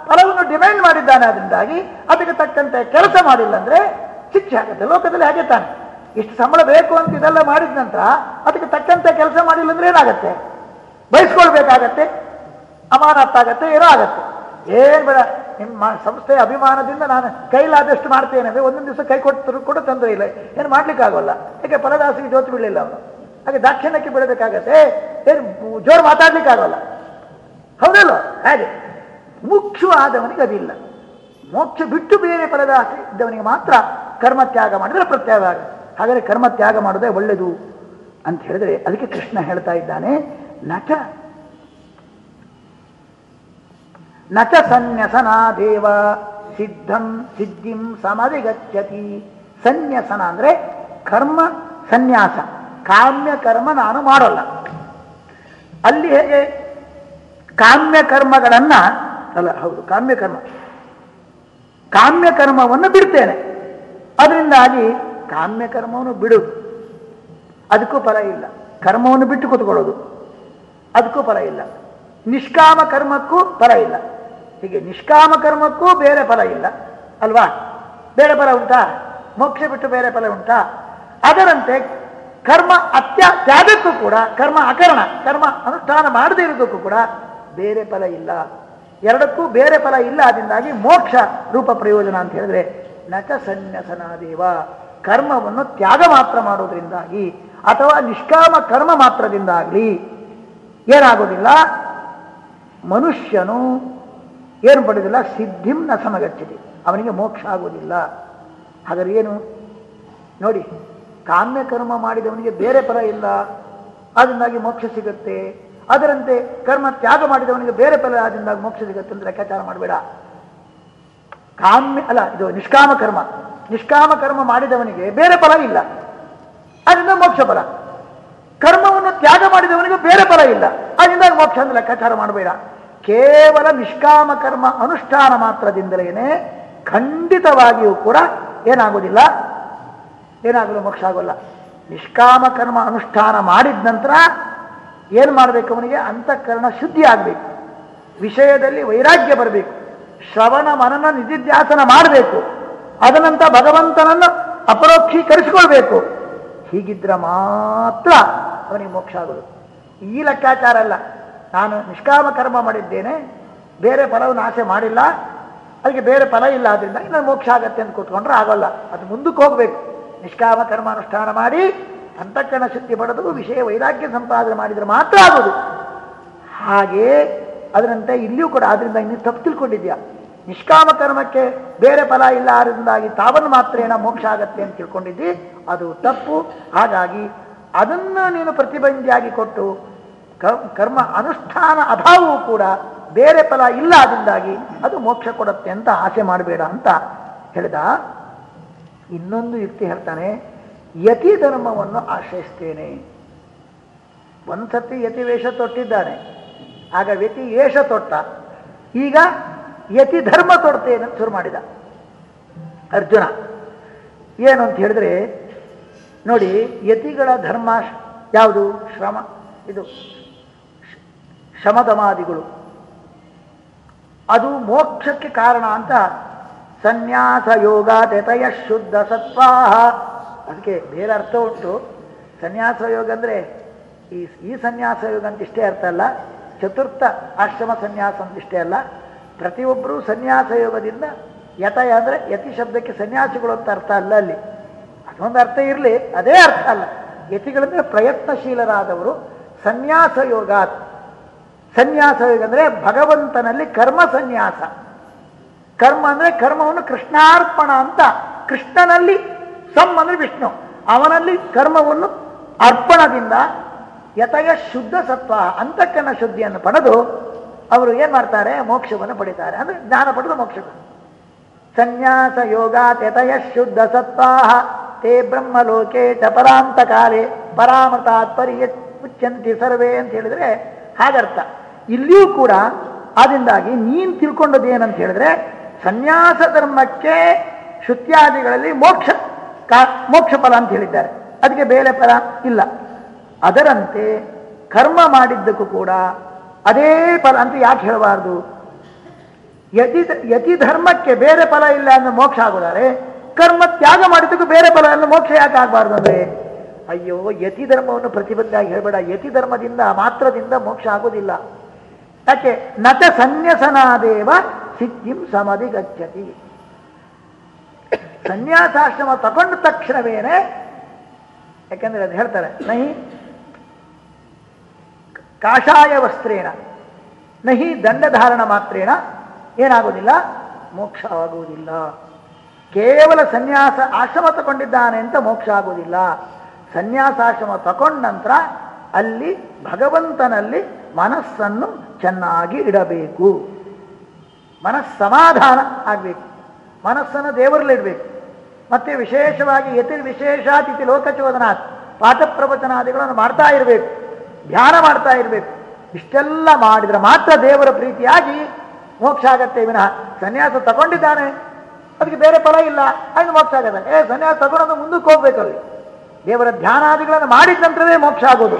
ಫಲವನ್ನು ಡಿಮ್ಯಾಂಡ್ ಮಾಡಿದ್ದಾನೆ ಅದರಿಂದಾಗಿ ಅದಕ್ಕೆ ತಕ್ಕಂತೆ ಕೆಲಸ ಮಾಡಿಲ್ಲ ಅಂದ್ರೆ ಶಿಕ್ಷೆ ಆಗುತ್ತೆ. ಲೋಕದಲ್ಲಿ ಹಾಗೆ ತಾನೆ. ಇಷ್ಟು ಸಂಬಳ ಬೇಕು ಅಂತ ಇದೆಲ್ಲ ಮಾಡಿದ ನಂತರ ಅದಕ್ಕೆ ತಕ್ಕಂತೆ ಕೆಲಸ ಮಾಡಿಲ್ಲ ಅಂದ್ರೆ ಏನಾಗತ್ತೆ? ಬಯಸ್ಕೊಳ್ಬೇಕಾಗತ್ತೆ. ಅಮಾನತ್ತಾಗತ್ತೆ ಏನೋ ಆಗತ್ತೆ. ಏನ್ ಬೇಡ, ನಿಮ್ಮ ಸಂಸ್ಥೆಯ ಅಭಿಮಾನದಿಂದ ನಾನು ಕೈಲಾದಷ್ಟು ಮಾಡ್ತೇನೆ ಅಂದ್ರೆ ಒಂದೊಂದು ದಿವಸ ಕೈ ಕೊಟ್ಟು ಕೂಡ ತೊಂದರೆ ಇಲ್ಲ. ಏನು ಮಾಡ್ಲಿಕ್ಕಾಗಲ್ಲ. ಯಾಕೆ ಪರದಾಸಿಗೆ ಜೋತು ಬಿಡಲಿಲ್ಲ ಅವನು? ಹಾಗೆ ದಾಕ್ಷಿಣ್ಯಕ್ಕೆ ಬಿಡಬೇಕಾಗತ್ತೆ. ಏನು ಜೋರು ಮಾತಾಡ್ಲಿಕ್ಕಾಗಲ್ಲ. ಹೌದಲ್ಲ? ಹಾಗೆ. ಮುಖ್ಯವಾದವನಿಗೆ ಅದಿಲ್ಲ. ಮೋಕ್ಷ ಬಿಟ್ಟು ಬೇರೆ ಪರದಾಸಿ ಇದ್ದವನಿಗೆ ಮಾತ್ರ ಕರ್ಮ ತ್ಯಾಗ ಮಾಡಿದ್ರೆ ಪ್ರತ್ಯಾಗ ಆಗ ಹಾಗಾದ್ರೆ ಕರ್ಮ ತ್ಯಾಗ ಮಾಡೋದೇ ಒಳ್ಳೆಯದು ಅಂತ ಹೇಳಿದ್ರೆ ಅದಕ್ಕೆ ಕೃಷ್ಣ ಹೇಳ್ತಾ ಇದ್ದಾನೆ ನಟ. ನಟ ಸನ್ಯಸನಾ ದೇವ ಸಿದ್ಧಂ ಸಿದ್ಧಿಂ ಸಮಧಿಗಚ್ಚತಿ. ಸನ್ಯಸನ ಅಂದ್ರೆ ಕರ್ಮ ಸನ್ಯಾಸ. ಕಾಮ್ಯ ಕರ್ಮ ನಾನು ಮಾಡೋಲ್ಲ. ಅಲ್ಲಿ ಹೇಗೆ ಕಾಮ್ಯ ಕರ್ಮಗಳನ್ನ ಅಲ್ಲ, ಹೌದು, ಕಾಮ್ಯ ಕರ್ಮ. ಕಾಮ್ಯ ಕರ್ಮವನ್ನು ಬಿಡ್ತೇನೆ. ಅದರಿಂದಾಗಿ ಕಾಮ್ಯ ಕರ್ಮವನ್ನು ಬಿಡು. ಅದಕ್ಕೂ ಫಲ ಇಲ್ಲ. ಕರ್ಮವನ್ನು ಬಿಟ್ಟು ಕೂತ್ಕೊಳ್ಳೋದು. ಅದಕ್ಕೂ ಫಲ ಇಲ್ಲ. ನಿಷ್ಕಾಮ ಕರ್ಮಕ್ಕೂ ಫಲ ಇಲ್ಲ. ಹೀಗೆ ನಿಷ್ಕಾಮ ಕರ್ಮಕ್ಕೂ ಬೇರೆ ಫಲ ಇಲ್ಲ. ಅಲ್ವಾ? ಬೇರೆ ಫಲ ಉಂಟಾ? ಮೋಕ್ಷ ಬಿಟ್ಟು ಬೇರೆ ಫಲ ಉಂಟಾ? ಅದರಂತೆ ಕರ್ಮ ಅತ್ಯ ತ್ಯಾಗಕ್ಕೂ ಕೂಡ, ಕರ್ಮ ಅಕರಣ, ಕರ್ಮ ಅನುಷ್ಠಾನ ಮಾಡದೇ ಇರೋದಕ್ಕೂ ಕೂಡ ಬೇರೆ ಫಲ ಇಲ್ಲ. ಎರಡಕ್ಕೂ ಬೇರೆ ಫಲ ಇಲ್ಲ ಅದರಿಂದಾಗಿ ಮೋಕ್ಷ ರೂಪ ಪ್ರಯೋಜನ ಅಂತ ಹೇಳಿದ್ರೆ ನಚ ಸನ್ಯಸನಾದೇವ. ಕರ್ಮವನ್ನು ತ್ಯಾಗ ಮಾತ್ರ ಮಾಡೋದ್ರಿಂದಾಗಿ ಅಥವಾ ನಿಷ್ಕಾಮ ಕರ್ಮ ಮಾತ್ರದಿಂದಾಗಲಿ ಏನಾಗೋದಿಲ್ಲ? ಮನುಷ್ಯನು ಏನು ಪಡೆದಿಲ್ಲ? ಸಿದ್ಧಿಂ ನ ಸಮಗಚ್ಚಿದೆ ಅವನಿಗೆ ಮೋಕ್ಷ ಆಗೋದಿಲ್ಲ. ಹಾಗಾದ್ರೆ ಏನು? ನೋಡಿ ಕಾಮ್ಯ ಕರ್ಮ ಮಾಡಿದವನಿಗೆ ಬೇರೆ ಫಲ ಇಲ್ಲ. ಅದರಿಂದಾಗಿ ಮೋಕ್ಷ ಸಿಗುತ್ತೆ. ಅದರಂತೆ ಕರ್ಮ ತ್ಯಾಗ ಮಾಡಿದವನಿಗೆ ಬೇರೆ ಫಲ ಆದಿಂದ ಮೋಕ್ಷ ಸಿಗುತ್ತೆ ಅಂತ ಲೆಕ್ಕಾಚಾರ ಮಾಡಬೇಡ. ಕಾಮ್ಯ ಅಲ್ಲ, ಇದು ನಿಷ್ಕಾಮ ಕರ್ಮ. ನಿಷ್ಕಾಮ ಕರ್ಮ ಮಾಡಿದವನಿಗೆ ಬೇರೆ ಫಲ ಇಲ್ಲ. ಅದರಿಂದ ಮೋಕ್ಷ ಫಲ ಕರ್ಮವನ್ನು ತ್ಯಾಗ ಮಾಡಿದವನಿಗೆ ಬೇರೆ ಫಲ ಇಲ್ಲ. ಅದರಿಂದ ಮೋಕ್ಷ ಅಂತ ಲೆಕ್ಕಾಚಾರ ಮಾಡಬೇಡ. ಕೇವಲ ನಿಷ್ಕಾಮ ಕರ್ಮ ಅನುಷ್ಠಾನ ಮಾತ್ರದಿಂದಲೇನೆ ಖಂಡಿತವಾಗಿಯೂ ಕೂಡ ಏನಾಗೋದಿಲ್ಲ. ಏನಾಗಲು ಮೋಕ್ಷ ಆಗೋಲ್ಲ. ನಿಷ್ಕಾಮ ಕರ್ಮ ಅನುಷ್ಠಾನ ಮಾಡಿದ ನಂತರ ಏನು ಮಾಡಬೇಕು ಅವನಿಗೆ? ಅಂತಃಕರಣ ಶುದ್ಧಿ ಆಗಬೇಕು. ವಿಷಯದಲ್ಲಿ ವೈರಾಗ್ಯ ಬರಬೇಕು. ಶ್ರವಣ, ಮನನ ನಿಧಿಧ್ಯಾಸನ ಮಾಡಬೇಕು. ಅದನಂತ ಭಗವಂತನನ್ನು ಅಪರೋಕ್ಷೀಕರಿಸಿಕೊಳ್ಬೇಕು. ಹೀಗಿದ್ರೆ ಮಾತ್ರ ಅವನಿಗೆ ಮೋಕ್ಷ ಆಗೋದು. ಈ ಲೆಕ್ಕಾಚಾರ ಅಲ್ಲ. ನಾನು ನಿಷ್ಕಾಮ ಕರ್ಮ ಮಾಡಿದ್ದೇನೆ. ಬೇರೆ ಫಲವನ್ನು ಆಸೆ ಮಾಡಿಲ್ಲ. ಅದಕ್ಕೆ ಬೇರೆ ಫಲ ಇಲ್ಲ ಆದ್ರಿಂದ ಇನ್ನು ಮೋಕ್ಷ ಆಗತ್ತೆ ಅಂತ ಕೂತ್ಕೊಂಡ್ರೆ ಆಗೋಲ್ಲ. ಅದು ಮುಂದಕ್ಕೆ ಹೋಗಬೇಕು. ನಿಷ್ಕಾಮ ಕರ್ಮ ಅನುಷ್ಠಾನ ಮಾಡಿ ಅಂತಃಕರಣ ಶಕ್ತಿ ಪಡೆದು ವಿಷಯ ವೈರಾಗ್ಯ ಸಂಪಾದನೆ ಮಾಡಿದರೆ ಮಾತ್ರ ಆಗೋದು. ಹಾಗೆ ಅದರಂತೆ ಇಲ್ಲಿಯೂ ಕೂಡ ಆದ್ರಿಂದ ಇನ್ನು ತಪ್ಪು ತಿಳ್ಕೊಂಡಿದ್ಯಾ ನಿಷ್ಕಾಮ ಕರ್ಮಕ್ಕೆ ಬೇರೆ ಫಲ ಇಲ್ಲ ಆದ್ರಿಂದಾಗಿ ತಾವನ್ನು ಮಾತ್ರ ಏನೋ ಮೋಕ್ಷ ಆಗತ್ತೆ ಅಂತ ತಿಳ್ಕೊಂಡಿದ್ದಿ? ಅದು ತಪ್ಪು. ಹಾಗಾಗಿ ಅದನ್ನು ನೀನು ಪ್ರತಿಬಂಧಿಯಾಗಿ ಕೊಟ್ಟು ಕರ್ಮ ಅನುಷ್ಠಾನ ಅಭಾವವು ಕೂಡ ಬೇರೆ ಫಲ ಇಲ್ಲ ಅದರಿಂದಾಗಿ ಅದು ಮೋಕ್ಷ ಕೊಡುತ್ತೆ ಅಂತ ಆಸೆ ಮಾಡಬೇಡ ಅಂತ ಹೇಳಿದ. ಇನ್ನೊಂದು ಯುಕ್ತಿ ಹೇಳ್ತಾನೆ ಯತಿ ಧರ್ಮವನ್ನು ಆಶ್ರಯಿಸ್ತೇನೆ ಒಂದ್ಸತಿ ಯತಿ ವೇಷ ತೊಟ್ಟಿದ್ದಾನೆ. ಆಗ ವ್ಯತಿ ವೇಷ ತೊಟ್ಟ. ಈಗ ಯತಿ ಧರ್ಮ ತೊಡ್ತೇನೆ ಶುರು ಮಾಡಿದ. ಅರ್ಜುನ, ಏನು ಅಂತ ಹೇಳಿದ್ರೆ, ನೋಡಿ, ಯತಿಗಳ ಧರ್ಮ ಯಾವುದು? ಶ್ರಮ. ಇದು ಶಮದಮಾದಿಗಳು ಅದು ಮೋಕ್ಷಕ್ಕೆ ಕಾರಣ ಅಂತ ಸನ್ಯಾಸ ಯೋಗ ತೆತಯ ಶುದ್ಧ ಸತ್ವಾಹ ಅದಕ್ಕೆ ಬೇರೆ ಅರ್ಥ ಉಂಟು. ಸನ್ಯಾಸ ಯೋಗ ಅಂದರೆ ಈ ಈ ಸನ್ಯಾಸ ಯೋಗ ಅಂತ ಇಷ್ಟೇ ಅರ್ಥ ಅಲ್ಲ. ಚತುರ್ಥ ಆಶ್ರಮ ಸನ್ಯಾಸ ಅಂತ ಇಷ್ಟೇ ಅಲ್ಲ. ಪ್ರತಿಯೊಬ್ಬರೂ ಸನ್ಯಾಸ ಯೋಗದಿಂದ ಯತಯ ಅಂದರೆ ಯತಿ ಶಬ್ದಕ್ಕೆ ಸನ್ಯಾಸಿಗಳು ಅಂತ ಅರ್ಥ ಅಲ್ಲ ಅಲ್ಲಿ. ಅದೊಂದು ಅರ್ಥ ಇರಲಿ, ಅದೇ ಅರ್ಥ ಅಲ್ಲ. ಯತಿಗಳಂದ್ರೆ ಪ್ರಯತ್ನಶೀಲರಾದವರು. ಸನ್ಯಾಸ ಯೋಗ ಸನ್ಯಾಸ ಯೋಗ ಅಂದರೆ ಭಗವಂತನಲ್ಲಿ ಕರ್ಮ ಸನ್ಯಾಸ. ಕರ್ಮ ಅಂದ್ರೆ ಕರ್ಮವನ್ನು ಕೃಷ್ಣಾರ್ಪಣ ಅಂತ. ಕೃಷ್ಣನಲ್ಲಿ ಸಮ್ ಅಂದ್ರೆ ವಿಷ್ಣು. ಅವನಲ್ಲಿ ಕರ್ಮವನ್ನು ಅರ್ಪಣದಿಂದ ಯತಯ ಶುದ್ಧ ಸತ್ವ, ಅಂತಕ್ಕನ ಶುದ್ಧಿಯನ್ನು ಪಡೆದು ಅವರು ಏನ್ ಮಾಡ್ತಾರೆ? ಮೋಕ್ಷವನ್ನು ಪಡಿತಾರೆ. ಅಂದ್ರೆ ಜ್ಞಾನ ಪಡೆದು ಮೋಕ್ಷ ಸನ್ಯಾಸ ಯೋಗ ಯತಯ ಶುದ್ಧ ಸತ್ವಾಹ ತೇ ಬ್ರಹ್ಮಲೋಕೆ ಚ ಪರಾಂತ ಕಾಲೇ ಪರಾಮೃತಾತ್ ಪರಿಯ ಮುಚ್ಚಂತಿ ಸರ್ವೇ ಅಂತ ಹೇಳಿದ್ರೆ ಹಾಗರ್ಥ. ಇಲ್ಲಿಯೂ ಕೂಡ ಆದ್ರಿಂದಾಗಿ ನೀನು ತಿಳ್ಕೊಂಡದ್ದು ಏನಂತ ಹೇಳಿದ್ರೆ ಸನ್ಯಾಸ ಧರ್ಮಕ್ಕೆ ಶುತ್ಯಾದಿಗಳಲ್ಲಿ ಮೋಕ್ಷ ಕಾ- ಮೋಕ್ಷ ಫಲ ಅಂತ ಹೇಳಿದ್ದಾರೆ. ಅದಕ್ಕೆ ಬೇರೆ ಫಲ ಇಲ್ಲ. ಅದರಂತೆ ಕರ್ಮ ಮಾಡಿದ್ದಕ್ಕೂ ಕೂಡ ಅದೇ ಫಲ ಅಂತ ಯಾಕೆ ಹೇಳಬಾರ್ದು? ಯತಿ ಯತಿ ಧರ್ಮಕ್ಕೆ ಬೇರೆ ಫಲ ಇಲ್ಲ ಅಂದ್ರೆ ಮೋಕ್ಷ ಆಗೋದಾರೆ ಕರ್ಮ ತ್ಯಾಗ ಮಾಡಿದ್ದಕ್ಕೂ ಬೇರೆ ಫಲ ಅಂದ್ರೆ ಮೋಕ್ಷ ಯಾಕೆ ಆಗಬಾರ್ದು ಅಂದ್ರೆ? ಅಯ್ಯೋ, ಯತಿ ಧರ್ಮವನ್ನು ಪ್ರತಿಬಂಧಾಗಿ ಹೇಳಬೇಡ. ಯತಿ ಧರ್ಮದಿಂದ ಮಾತ್ರದಿಂದ ಮೋಕ್ಷ ಆಗೋದಿಲ್ಲ. ಯಾಕೆ? ನಟ ಸನ್ಯಸನಾದೇವ ಸಿಕ್ಕಿಂ ಸಮಧಿ ಗಚ್ಚತಿ ಸನ್ಯಾಸಾಶ್ರಮ ತಗೊಂಡ ತಕ್ಷಣವೇನೆ, ಯಾಕೆಂದ್ರೆ ಅದು ಹೇಳ್ತಾರೆ, ನಹಿ ಕಾಷಾಯ ವಸ್ತ್ರೇಣ, ನಹಿ ದಂಡಧಾರಣ ಮಾತ್ರೇಣ ಏನಾಗುವುದಿಲ್ಲ ಮೋಕ್ಷ ಆಗುವುದಿಲ್ಲ ಕೇವಲ ಸನ್ಯಾಸ ಆಶ್ರಮ ತಗೊಂಡಿದ್ದಾನೆ ಅಂತ ಮೋಕ್ಷ ಆಗುವುದಿಲ್ಲ ಸನ್ಯಾಸಾಶ್ರಮ ತಗೊಂಡ ನಂತರ ಅಲ್ಲಿ ಭಗವಂತನಲ್ಲಿ ಮನಸ್ಸನ್ನು ಚೆನ್ನಾಗಿ ಇಡಬೇಕು. ಮನಸ್ಸಮಾಧಾನ ಆಗಬೇಕು. ಮನಸ್ಸನ್ನು ದೇವರಲ್ಲಿಡಬೇಕು ಮತ್ತೆ ವಿಶೇಷವಾಗಿ ಯತಿ ವಿಶೇಷಾತಿಥಿ ಲೋಕಚೋದನಾಥ್ ಪಾಠ ಪ್ರವಚನಾದಿಗಳನ್ನು ಮಾಡ್ತಾ ಇರಬೇಕು. ಧ್ಯಾನ ಮಾಡ್ತಾ ಇರಬೇಕು. ಇಷ್ಟೆಲ್ಲ ಮಾಡಿದರೆ ಮಾತ್ರ ದೇವರ ಪ್ರೀತಿಯಾಗಿ ಮೋಕ್ಷ ಆಗತ್ತೆ ವಿನಃ ಸನ್ಯಾಸ ತಗೊಂಡಿದ್ದಾನೆ. ಅದಕ್ಕೆ ಬೇರೆ ಫಲ ಇಲ್ಲ. ಅದು ಮೋಕ್ಷ ಆಗಲ್ಲ ಏ, ಸನ್ಯಾಸ ತಗೊಂಡು ಮುಂದಕ್ಕೆ ಹೋಗ್ಬೇಕಲ್ಲಿ ದೇವರ ಧ್ಯಾನಾದಿಗಳನ್ನು ಮಾಡಿದ ನಂತರವೇ ಮೋಕ್ಷ ಆಗೋದು.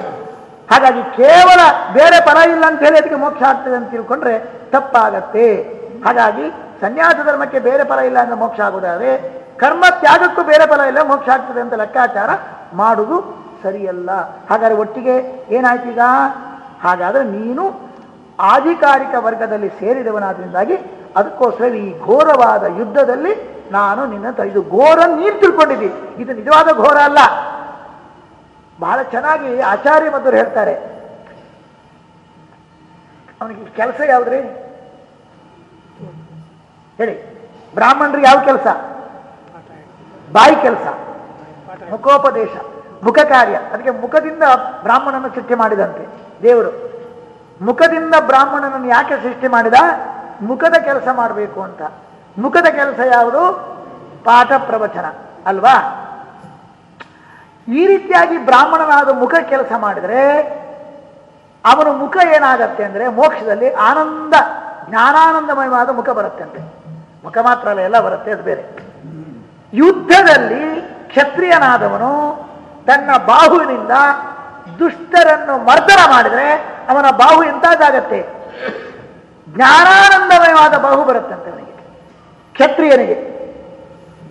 ಹಾಗಾಗಿ ಕೇವಲ ಬೇರೆ ಫಲ ಇಲ್ಲ ಅಂತ ಹೇಳಿ ಅದಕ್ಕೆ ಮೋಕ್ಷ ಆಗ್ತದೆ ಅಂತ ತಿಳ್ಕೊಂಡ್ರೆ ತಪ್ಪಾಗತ್ತೆ. ಹಾಗಾಗಿ ಸನ್ಯಾಸ ಧರ್ಮಕ್ಕೆ ಬೇರೆ ಫಲ ಇಲ್ಲ ಅಂದ್ರೆ ಮೋಕ್ಷ ಆಗುವುದಾದ್ರೆ ಕರ್ಮ ತ್ಯಾಗಕ್ಕೂ ಬೇರೆ ಫಲ ಇಲ್ಲ, ಮೋಕ್ಷ ಆಗ್ತದೆ ಅಂತ ಲೆಕ್ಕಾಚಾರ ಮಾಡುವುದು ಸರಿಯಲ್ಲ. ಹಾಗಾದ್ರೆ ಒಟ್ಟಿಗೆ ಏನಾಯ್ತೀಗ ಹಾಗಾದ್ರೆ ನೀನು ಆಧಿಕಾರಿಕ ವರ್ಗದಲ್ಲಿ ಸೇರಿದವನಾದ್ರಿಂದಾಗಿ ಅದಕ್ಕೋಸ್ಕರ ಈ ಘೋರವಾದ ಯುದ್ಧದಲ್ಲಿ ನಾನು ನಿನ್ನ ಇದು ಘೋರ ನೀನು ತಿಳ್ಕೊಂಡಿದ್ದಿ. ಇದು ನಿಜವಾದ ಘೋರ ಅಲ್ಲ. ಬಹಳ ಚೆನ್ನಾಗಿ ಆಚಾರ್ಯ ಮಧುರು ಹೇಳ್ತಾರೆ. ಅವನಿಗೆ ಕೆಲಸ ಯಾವ್ದ್ರಿ? ಹೇಳಿ ಬ್ರಾಹ್ಮಣರಿಗೆ ಯಾವ ಕೆಲಸ? ಬಾಯಿ ಕೆಲಸ, ಮುಖೋಪದೇಶ ಮುಖ ಕಾರ್ಯ ಅದಕ್ಕೆ ಮುಖದಿಂದ ಬ್ರಾಹ್ಮಣನ ಸೃಷ್ಟಿ ಮಾಡಿದಂತೆ ದೇವರು. ಮುಖದಿಂದ ಬ್ರಾಹ್ಮಣನನ್ನು ಯಾಕೆ ಸೃಷ್ಟಿ ಮಾಡಿದ? ಮುಖದ ಕೆಲಸ ಮಾಡಬೇಕು ಅಂತ. ಮುಖದ ಕೆಲಸ ಯಾವುದು? ಪಾಠ ಪ್ರವಚನ, ಅಲ್ವಾ? ಈ ರೀತಿಯಾಗಿ ಬ್ರಾಹ್ಮಣನಾದ ಮುಖ ಕೆಲಸ ಮಾಡಿದರೆ, ಅವನ ಮುಖ ಏನಾಗತ್ತೆ ಅಂದ್ರೆ ಮೋಕ್ಷದಲ್ಲಿ ಆನಂದ, ಜ್ಞಾನಾನಂದಮಯವಾದ ಮುಖ ಬರುತ್ತಂತೆ. ಮುಖ ಮಾತ್ರ ಅಲ್ಲ, ಎಲ್ಲ ಬರುತ್ತೆ, ಅದು ಬೇರೆ. ಯುದ್ಧದಲ್ಲಿ ಕ್ಷತ್ರಿಯನಾದವನು ತನ್ನ ಬಾಹುವಿನಿಂದ ದುಷ್ಟರನ್ನು ಮರ್ದನ ಮಾಡಿದರೆ ಅವನ ಬಾಹು ಎಂತಾದಾಗತ್ತೆ? ಜ್ಞಾನಾನಂದಮಯವಾದ ಬಾಹು ಬರುತ್ತಂತೆ ಅವನಿಗೆ, ಕ್ಷತ್ರಿಯನಿಗೆ.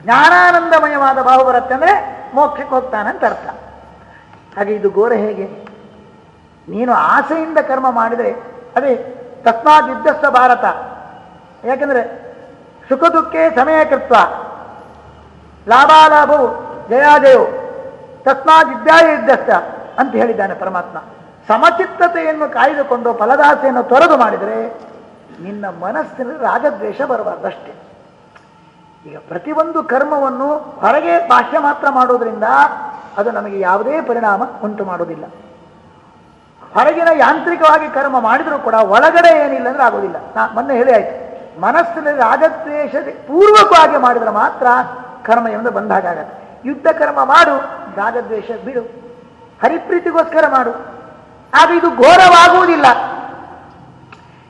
ಜ್ಞಾನಾನಂದಮಯವಾದ ಬಾಹು ಬರುತ್ತೆ ಅಂದ್ರೆ ಮೋಕ್ಷಕ್ಕೆ ಹೋಗ್ತಾನೆ ಅಂತ ಅರ್ಥ. ಹಾಗೆ ಇದು ಗೋರ ಹೇಗೆ? ನೀನು ಆಸೆಯಿಂದ ಕರ್ಮ ಮಾಡಿದರೆ, ಅದೇ ತಸ್ಮಾತ್ ಯುದ್ಧಸ್ಥ ಭಾರತ. ಯಾಕಂದ್ರೆ ಸುಖ ದುಃಖೇ ಸಮಯ ಕೃತ್ವ. ಲಾಭಾಲಾಭವು ಜಯಾಜಯವು. ತಸ್ಮಾತ್ ವಿದ್ಯಾಯ ಅಂತ ಹೇಳಿದ್ದಾನೆ ಪರಮಾತ್ಮ. ಸಮಚಿತ್ತತೆಯನ್ನು ಕಾಯ್ದುಕೊಂಡು ಫಲದಾಸೆಯನ್ನು ತೊರೆದು ಮಾಡಿದರೆ ನಿನ್ನ ಮನಸ್ಸಿನಲ್ಲಿ ರಾಗದ್ವೇಷ ಬರಬಾರ್ದಷ್ಟೇ. ಈಗ ಪ್ರತಿಯೊಂದು ಕರ್ಮವನ್ನು ಹೊರಗೆ ಭಾಷ್ಯ ಮಾತ್ರ ಮಾಡೋದ್ರಿಂದ ಅದು ನಮಗೆ ಯಾವುದೇ ಪರಿಣಾಮ ಉಂಟು ಮಾಡೋದಿಲ್ಲ ಹೊರಗಿನ ಯಾಂತ್ರಿಕವಾಗಿ ಕರ್ಮ ಮಾಡಿದರೂ ಕೂಡ ಒಳಗಡೆ ಏನಿಲ್ಲ ಅಂದ್ರೆ ಆಗೋದಿಲ್ಲ ನಾ ಮೊನ್ನೆ ಹೇಳಿ ಆಯ್ತು. ಮನಸ್ಸಿನಲ್ಲಿ ರಾಗದ್ವೇಷ ಪೂರ್ವಕವಾಗಿ ಮಾಡಿದ್ರೆ ಮಾತ್ರ ಕರ್ಮ ಎಂದು ಬಂದಾಗತ್ತೆ ಯುದ್ಧ ಕರ್ಮ ಮಾಡು, ರಾಗದ್ವೇಷ ಬಿಡು. ಹರಿಪ್ರೀತಿಗೋಸ್ಕರ ಮಾಡು. ಆದ್ರೆ ಇದು ಘೋರವಾಗುವುದಿಲ್ಲ.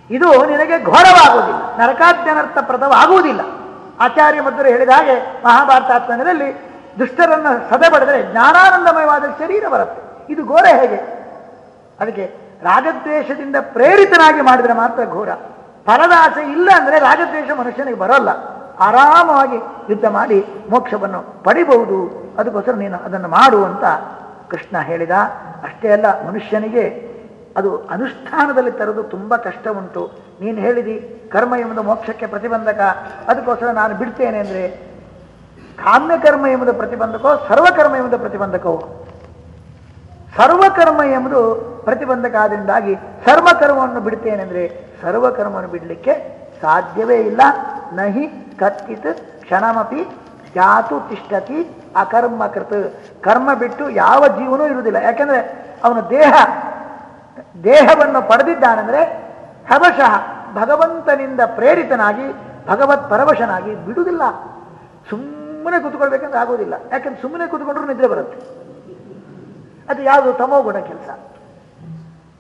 ಇದು ನಿನಗೆ ಘೋರವಾಗುವುದಿಲ್ಲ. ನರಕಾದ್ಯನರ್ಥ ಪ್ರದವಾಗುವುದಿಲ್ಲ ಆಚಾರ್ಯ ಮಧ್ವರು ಹೇಳಿದ ಹಾಗೆ ಮಹಾಭಾರತಾತ್ಮನಲ್ಲಿ ದುಷ್ಟರನ್ನು ಸದೆ ಬಡಿದರೆ ಜ್ಞಾನಾನಂದಮಯವಾದ ಶರೀರ ಬರುತ್ತೆ. ಇದು ಘೋರ ಹೇಗೆ? ಅದಕ್ಕೆ ರಾಗದ್ವೇಷದಿಂದ ಪ್ರೇರಿತನಾಗಿ ಮಾಡಿದರೆ ಮಾತ್ರ ಘೋರ. ಫಲದ ಆಸೆ ಇಲ್ಲ ಅಂದ್ರೆ ರಾಗದ್ವೇಷ ಮನುಷ್ಯನಿಗೆ ಬರಲ್ಲ. ಆರಾಮವಾಗಿ ಯುದ್ಧ ಮಾಡಿ ಮೋಕ್ಷವನ್ನು ಪಡಿಬಹುದು. ಅದಕ್ಕೋಸ್ಕರ ನೀನು ಅದನ್ನು ಮಾಡು ಅಂತ ಕೃಷ್ಣ ಹೇಳಿದ. ಅಷ್ಟೇ ಅಲ್ಲ, ಮನುಷ್ಯನಿಗೆ ಅದು ಅನುಷ್ಠಾನದಲ್ಲಿ ತರೋದು ತುಂಬ ಕಷ್ಟ ಉಂಟು. ನೀನು ಹೇಳಿದಿ, ಕರ್ಮ ಎಂಬುದು ಮೋಕ್ಷಕ್ಕೆ ಪ್ರತಿಬಂಧಕ. ಅದಕ್ಕೋಸ್ಕರ ನಾನು ಬಿಡ್ತೇನೆ ಅಂದರೆ ಕಾಮ್ಯಕರ್ಮ ಎಂಬುದು ಪ್ರತಿಬಂಧಕೋ, ಸರ್ವಕರ್ಮ ಎಂಬುದು ಪ್ರತಿಬಂಧಕವೋ ಸರ್ವಕರ್ಮ ಎಂಬುದು ಪ್ರತಿಬಂಧಕ ಆದ್ದರಿಂದಾಗಿ ಸರ್ವಕರ್ಮವನ್ನು ಬಿಡ್ತೇನೆ ಅಂದರೆ ಸರ್ವಕರ್ಮವನ್ನು ಬಿಡಲಿಕ್ಕೆ ಸಾಧ್ಯವೇ ಇಲ್ಲ. ನಹಿ ಕತ್ತಿತ್ ಕ್ಷಣಮಪಿ ಜಾತು ತಿಷ್ಟತಿ ಅಕರ್ಮಕೃತ್. ಕರ್ಮ ಬಿಟ್ಟು ಯಾವ ಜೀವನೂ ಇರುವುದಿಲ್ಲ. ಯಾಕಂದ್ರೆ ಅವನ ದೇಹ, ದೇಹವನ್ನು ಪಡೆದಿದ್ದಾನೆಂದ್ರೆ ಹವಶಃ ಭಗವಂತನಿಂದ ಪ್ರೇರಿತನಾಗಿ, ಭಗವತ್ ಪರವಶನಾಗಿ ಬಿಡುವುದಿಲ್ಲ. ಸುಮ್ಮನೆ ಕೂತ್ಕೊಳ್ಬೇಕಂದ್ರೆ ಆಗೋದಿಲ್ಲ. ಯಾಕಂದ್ರೆ ಸುಮ್ಮನೆ ಕೂತ್ಕೊಂಡ್ರೂ ನಿದ್ರೆ ಬರುತ್ತೆ. ಅದು ಯಾವುದು? ತಮೋಗುಣ ಕೆಲಸ.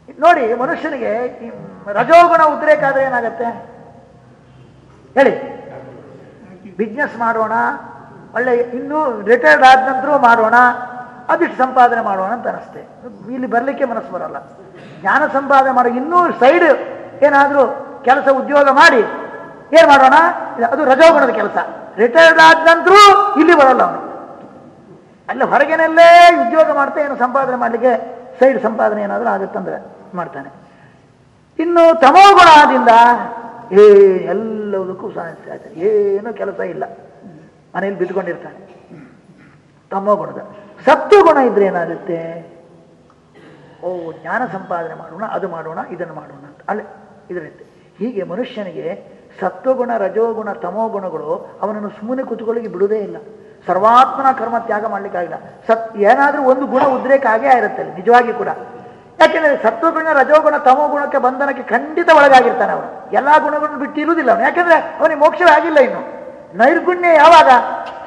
ನೋಡಿ ಮನುಷ್ಯನಿಗೆ ರಜೋಗುಣ ಉದ್ರೇಕ ಆದ್ರೆ ಏನಾಗತ್ತೆ? ಹೇಳಿ. ಬಿಸ್ನೆಸ್ ಮಾಡೋಣ, ಒಳ್ಳೆ ಇನ್ನೂ ರಿಟೈರ್ಡ್ ಆದ ನಂತರ ಮಾಡೋಣ, ಅದಿಷ್ಟು ಸಂಪಾದನೆ ಮಾಡೋಣ ಅಂತ ಅನಿಸ್ತೆ. ಇಲ್ಲಿ ಬರಲಿಕ್ಕೆ ಮನಸ್ಸು ಬರಲ್ಲ. ಜ್ಞಾನ ಸಂಪಾದನೆ ಮಾಡೋ ಇನ್ನೂ ಸೈಡ್ ಏನಾದರೂ ಕೆಲಸ ಉದ್ಯೋಗ ಮಾಡಿ, ಏನು ಮಾಡೋಣ? ಅದು ರಜೋಗುಣದ ಕೆಲಸ. ರಿಟೈರ್ಡ್ ಆದ ನಂತರ ಇಲ್ಲಿ ಬರಲ್ಲ ಅವನು. ಅಲ್ಲಿ ಹೊರಗಿನಲ್ಲೇ ಉದ್ಯೋಗ ಮಾಡ್ತಾ ಏನು ಸಂಪಾದನೆ ಮಾಡಲಿಕ್ಕೆ ಸೈಡ್ ಸಂಪಾದನೆ ಏನಾದರೂ ಆಗುತ್ತಂದ್ರೆ ಮಾಡ್ತಾನೆ. ಇನ್ನು ತಮೋಗುಣದಿಂದ ಏ, ಎಲ್ಲದಕ್ಕೂ ಸಾಧಿಸ್ತಾ ಇರ್ತಾನೆ ಏನೂ ಕೆಲಸ ಇಲ್ಲ. ಮನೇಲಿ ಬಿದ್ದುಕೊಂಡಿರ್ತಾನೆ. ತಮೋಗುಣದ. ಸತ್ವಗುಣ ಇದ್ರೆ ಏನಾಗುತ್ತೆ? ಓ, ಜ್ಞಾನ ಸಂಪಾದನೆ ಮಾಡೋಣ, ಅದು ಮಾಡೋಣ, ಇದನ್ನು ಮಾಡೋಣ ಅಂತ. ಅಲ್ಲೇ ಇದರಂತೆ ಹೀಗೆ ಮನುಷ್ಯನಿಗೆ ಸತ್ವಗುಣ, ರಜೋಗುಣ, ತಮೋಗುಣಗಳು ಅವನನ್ನು ಸುಮ್ಮನೆ ಕುತ್ಕೊಳ್ಳಿಗೆ ಬಿಡುವುದೇ ಇಲ್ಲ. ಸರ್ವಾತ್ಮನ ಕರ್ಮ ತ್ಯಾಗ ಮಾಡ್ಲಿಕ್ಕಾಗಿಲ್ಲ ಸತ್ ಏನಾದರೂ ಒಂದು ಗುಣ ಉದ್ರೇಕ ಆಗೇ ಇರುತ್ತೆ ನಿಜವಾಗಿ ಕೂಡ. ಯಾಕೆಂದರೆ ಸತ್ವಗುಣ, ರಜೋಗುಣ, ತಮೋಗುಣಕ್ಕೆ ಬಂಧನಕ್ಕೆ ಖಂಡಿತ ಒಳಗಾಗಿರ್ತಾನೆ ಅವನು. ಎಲ್ಲಾ ಗುಣಗಳನ್ನು ಬಿಟ್ಟು ಇರುವುದಿಲ್ಲ ಅವನು. ಯಾಕೆಂದ್ರೆ ಅವನಿಗೆ ಮೋಕ್ಷವೇ ಆಗಿಲ್ಲ ಇನ್ನು. ನೈರ್ಗುಣ್ಯ ಯಾವಾಗ?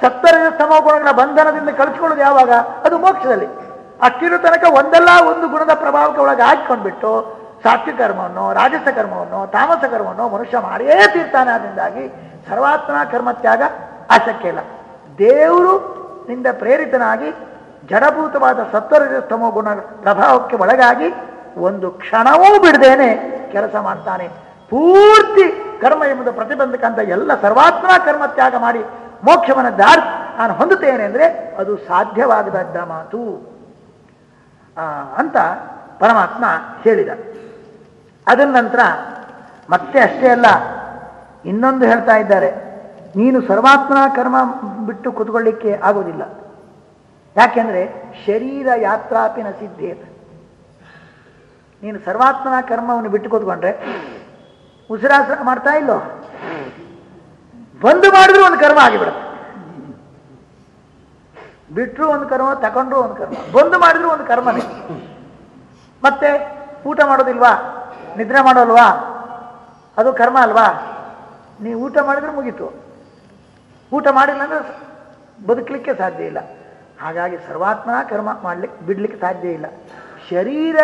ಸತ್ತರಜ ತಮೋ ಗುಣಗಳ ಬಂಧನದಿಂದ ಕಳಿಸ್ಕೊಳ್ಳೋದು ಯಾವಾಗ? ಅದು ಮೋಕ್ಷದಲ್ಲಿ. ಅಷ್ಟಿರೋ ತನಕ ಒಂದಲ್ಲ ಒಂದು ಗುಣದ ಪ್ರಭಾವಕ್ಕೆ ಒಳಗೆ ಹಾಕಿಕೊಂಡ್ಬಿಟ್ಟು ಸಾತ್ವಿಕ ಕರ್ಮವನ್ನು, ರಾಜಸ ಕರ್ಮವನ್ನು, ತಾಮಸ ಕರ್ಮವನ್ನು ಮನುಷ್ಯ ಮಾಡಿಯೇ ತೀರ್ತಾನೆ. ಅದರಿಂದಾಗಿ ಸರ್ವಾತ್ಮ ಕರ್ಮ ತ್ಯಾಗ ಆಸಕ್ತಿ ಇಲ್ಲ ದೇವರು ನಿಂದ ಪ್ರೇರಿತನಾಗಿ, ಜಡಭೂತವಾದ ಸತ್ವರಜ ತಮೋ ಗುಣ ಪ್ರಭಾವಕ್ಕೆ ಒಳಗಾಗಿ ಒಂದು ಕ್ಷಣವೂ ಬಿಡದೇನೆ ಕೆಲಸ ಮಾಡ್ತಾನೆ. ಪೂರ್ತಿ ಕರ್ಮ ಎಂಬುದು ಪ್ರತಿಬಂಧಕ ಅಂತ ಎಲ್ಲ ಸರ್ವಾತ್ಮ ಕರ್ಮ ತ್ಯಾಗ ಮಾಡಿ ಮೋಕ್ಷವನ್ನು ದಾರಿ ನಾನು ಹೊಂದುತ್ತೇನೆ ಅಂದರೆ ಅದು ಸಾಧ್ಯವಾಗದ ಮಾತು. ಅಂತ ಪರಮಾತ್ಮ ಹೇಳಿದ. ಅದನ್ನ ನಂತರ ಮತ್ತೆ ಅಷ್ಟೇ ಅಲ್ಲ, ಇನ್ನೊಂದು ಹೇಳ್ತಾ ಇದ್ದಾರೆ. ನೀನು ಸರ್ವಾತ್ಮನ ಕರ್ಮ ಬಿಟ್ಟು ಕೂತ್ಕೊಳ್ಳಿಕ್ಕೆ ಆಗೋದಿಲ್ಲ. ಯಾಕೆಂದ್ರೆ ಶರೀರ ಯಾತ್ರಾಪಿನ ಸಿದ್ಧೇತ ನೀನು ಸರ್ವಾತ್ಮನ ಕರ್ಮವನ್ನು ಬಿಟ್ಟು ಕೂತ್ಕೊಂಡ್ರೆ ಉಸಿರಾಸ ಮಾಡ್ತಾ ಇಲ್ಲೋ? ಬಂದು ಮಾಡಿದ್ರು ಒಂದು ಕರ್ಮ ಆಗಿಬಿಡುತ್ತೆ. ಬಿಟ್ಟರು ಒಂದು ಕರ್ಮ ತಗೊಂಡ್ರು ಒಂದು ಕರ್ಮ, ಬಂದು ಮಾಡಿದ್ರು ಒಂದು ಕರ್ಮನೇ. ಮತ್ತೆ ಊಟ ಮಾಡೋದಿಲ್ವಾ? ನಿದ್ರೆ ಮಾಡೋಲ್ವಾ? ಅದು ಕರ್ಮ ಅಲ್ವಾ? ನೀವು ಊಟ ಮಾಡಿದ್ರೆ ಮುಗೀತು. ಊಟ ಮಾಡಿಲ್ಲ ಅಂದ್ರೆ ಬದುಕಲಿಕ್ಕೆ ಸಾಧ್ಯ ಇಲ್ಲ. ಹಾಗಾಗಿ ಸರ್ವಾತ್ಮ ಕರ್ಮ ಮಾಡ್ಲಿಕ್ಕೆ ಬಿಡ್ಲಿಕ್ಕೆ ಸಾಧ್ಯ ಇಲ್ಲ. ಶರೀರ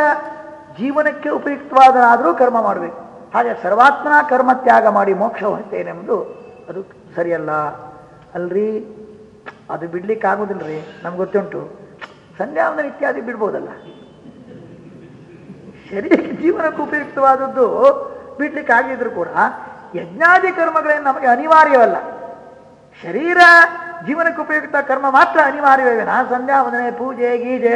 ಜೀವನಕ್ಕೆ ಉಪಯುಕ್ತವಾದನಾದರೂ ಕರ್ಮ ಮಾಡಬೇಕು. ಹಾಗೆ ಸರ್ವಾತ್ಮ ಕರ್ಮ ತ್ಯಾಗ ಮಾಡಿ ಮೋಕ್ಷ ಹೊಂತೇನೆಂಬುದು ಅದು ಸರಿಯಲ್ಲ. ಅಲ್ರಿ? ಅದು ಬಿಡ್ಲಿಕ್ಕೆ ಆಗೋದಿಲ್ಲರಿ ನಮ್ಗೆ ಗೊತ್ತುಂಟು. ಸಂಧ್ಯಾವಂದನ ಇತ್ಯಾದಿ ಬಿಡ್ಬೋದಲ್ಲ. ಶರೀರಕ್ಕೆ ಜೀವನಕ್ಕೆ ಉಪಯುಕ್ತವಾದದ್ದು ಬಿಡ್ಲಿಕ್ಕೆ ಆಗಿದ್ರು ಕೂಡ ಯಜ್ಞಾದಿ ಕರ್ಮಗಳೇನು ನಮಗೆ ಅನಿವಾರ್ಯವಲ್ಲ. ಶರೀರ ಜೀವನಕ್ಕೆ ಉಪಯುಕ್ತ ಕರ್ಮ ಮಾತ್ರ ಅನಿವಾರ್ಯವೇ ನಾ ಸಂಧ್ಯಾ, ವಂದನೆ, ಪೂಜೆ, ಗೀಜೆ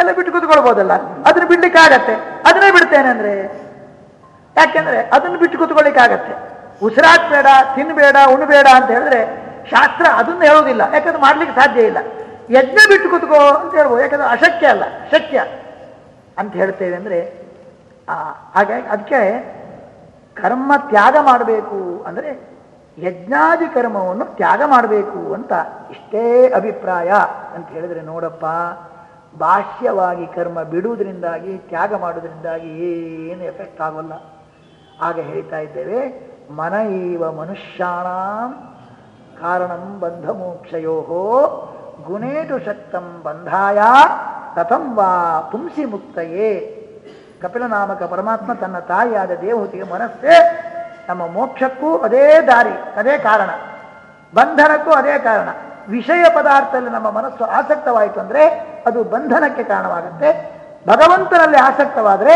ಎಲ್ಲ ಬಿಟ್ಟು ಕೂತ್ಕೊಳ್ಬೋದಲ್ಲ? ಅದನ್ನ ಬಿಡ್ಲಿಕ್ಕೆ ಆಗತ್ತೆ ಅದನ್ನೇ ಬಿಡ್ತೇನೆ ಅಂದ್ರೆ? ಯಾಕೆಂದ್ರೆ ಅದನ್ನು ಬಿಟ್ಟು ಕೂತ್ಕೊಳ್ಳಿಕ್ಕೆ ಆಗತ್ತೆ ಉಸಿರಾಟ್ ಬೇಡ ತಿನ್ಬೇಡ ಉಣ್ಬೇಡ ಅಂತ ಹೇಳಿದ್ರೆ ಶಾಸ್ತ್ರ ಅದನ್ನು ಹೇಳೋದಿಲ್ಲ ಯಾಕಂದ್ರೆ ಮಾಡ್ಲಿಕ್ಕೆ ಸಾಧ್ಯ ಇಲ್ಲ. ಯಜ್ಞ ಬಿಟ್ಟು ಕೂತ್ಕೋ ಅಂತ ಹೇಳ್ಬೋದು. ಯಾಕಂದ್ರೆ ಅಶಕ್ಯ ಅಲ್ಲ, ಶಕ್ಯ ಅಂತ ಹೇಳ್ತೇವೆ ಅಂದ್ರೆ ಹಾಗಾಗಿ ಅದಕ್ಕೆ ಕರ್ಮ ತ್ಯಾಗ ಮಾಡಬೇಕು ಅಂದರೆ ಯಜ್ಞಾದಿ ಕರ್ಮವನ್ನು ತ್ಯಾಗ ಮಾಡಬೇಕು ಅಂತ ಇಷ್ಟೇ ಅಭಿಪ್ರಾಯ ಅಂತ ಹೇಳಿದ್ರೆ ನೋಡಪ್ಪ, ಬಾಹ್ಯವಾಗಿ ಕರ್ಮ ಬಿಡುವುದರಿಂದಾಗಿ, ತ್ಯಾಗ ಮಾಡುವುದರಿಂದಾಗಿ ಏನು ಎಫೆಕ್ಟ್ ಆಗೋಲ್ಲ. ಆಗ ಹೇಳ್ತಾ ಇದ್ದೇವೆ, ಮನ ಇವ ಮನುಷ್ಯಾಣ ಕಾರಣಂ ಬಂಧ ಮೋಕ್ಷಯೋ ಗುಣೇಟು ಶಕ್ತಂ ಬಂಧಾಯ ಕಥಂ ವಾ ಪುಂಸಿ ಮುಕ್ತಯೇ. ಕಪಿಲನಾಮಕ ಪರಮಾತ್ಮ ತನ್ನ ತಾಯಿಯಾದ ದೇವಹುತಿಗೆ ಮನಸ್ಸೇ ನಮ್ಮ ಮೋಕ್ಷಕ್ಕೂ ಅದೇ ದಾರಿ, ಅದೇ ಕಾರಣ. ಬಂಧನಕ್ಕೂ ಅದೇ ಕಾರಣ. ವಿಷಯ ಪದಾರ್ಥದಲ್ಲಿ ನಮ್ಮ ಮನಸ್ಸು ಆಸಕ್ತವಾಯಿತು ಅಂದ್ರೆ ಅದು ಬಂಧನಕ್ಕೆ ಕಾರಣವಾಗುತ್ತೆ. ಭಗವಂತನಲ್ಲಿ ಆಸಕ್ತವಾದರೆ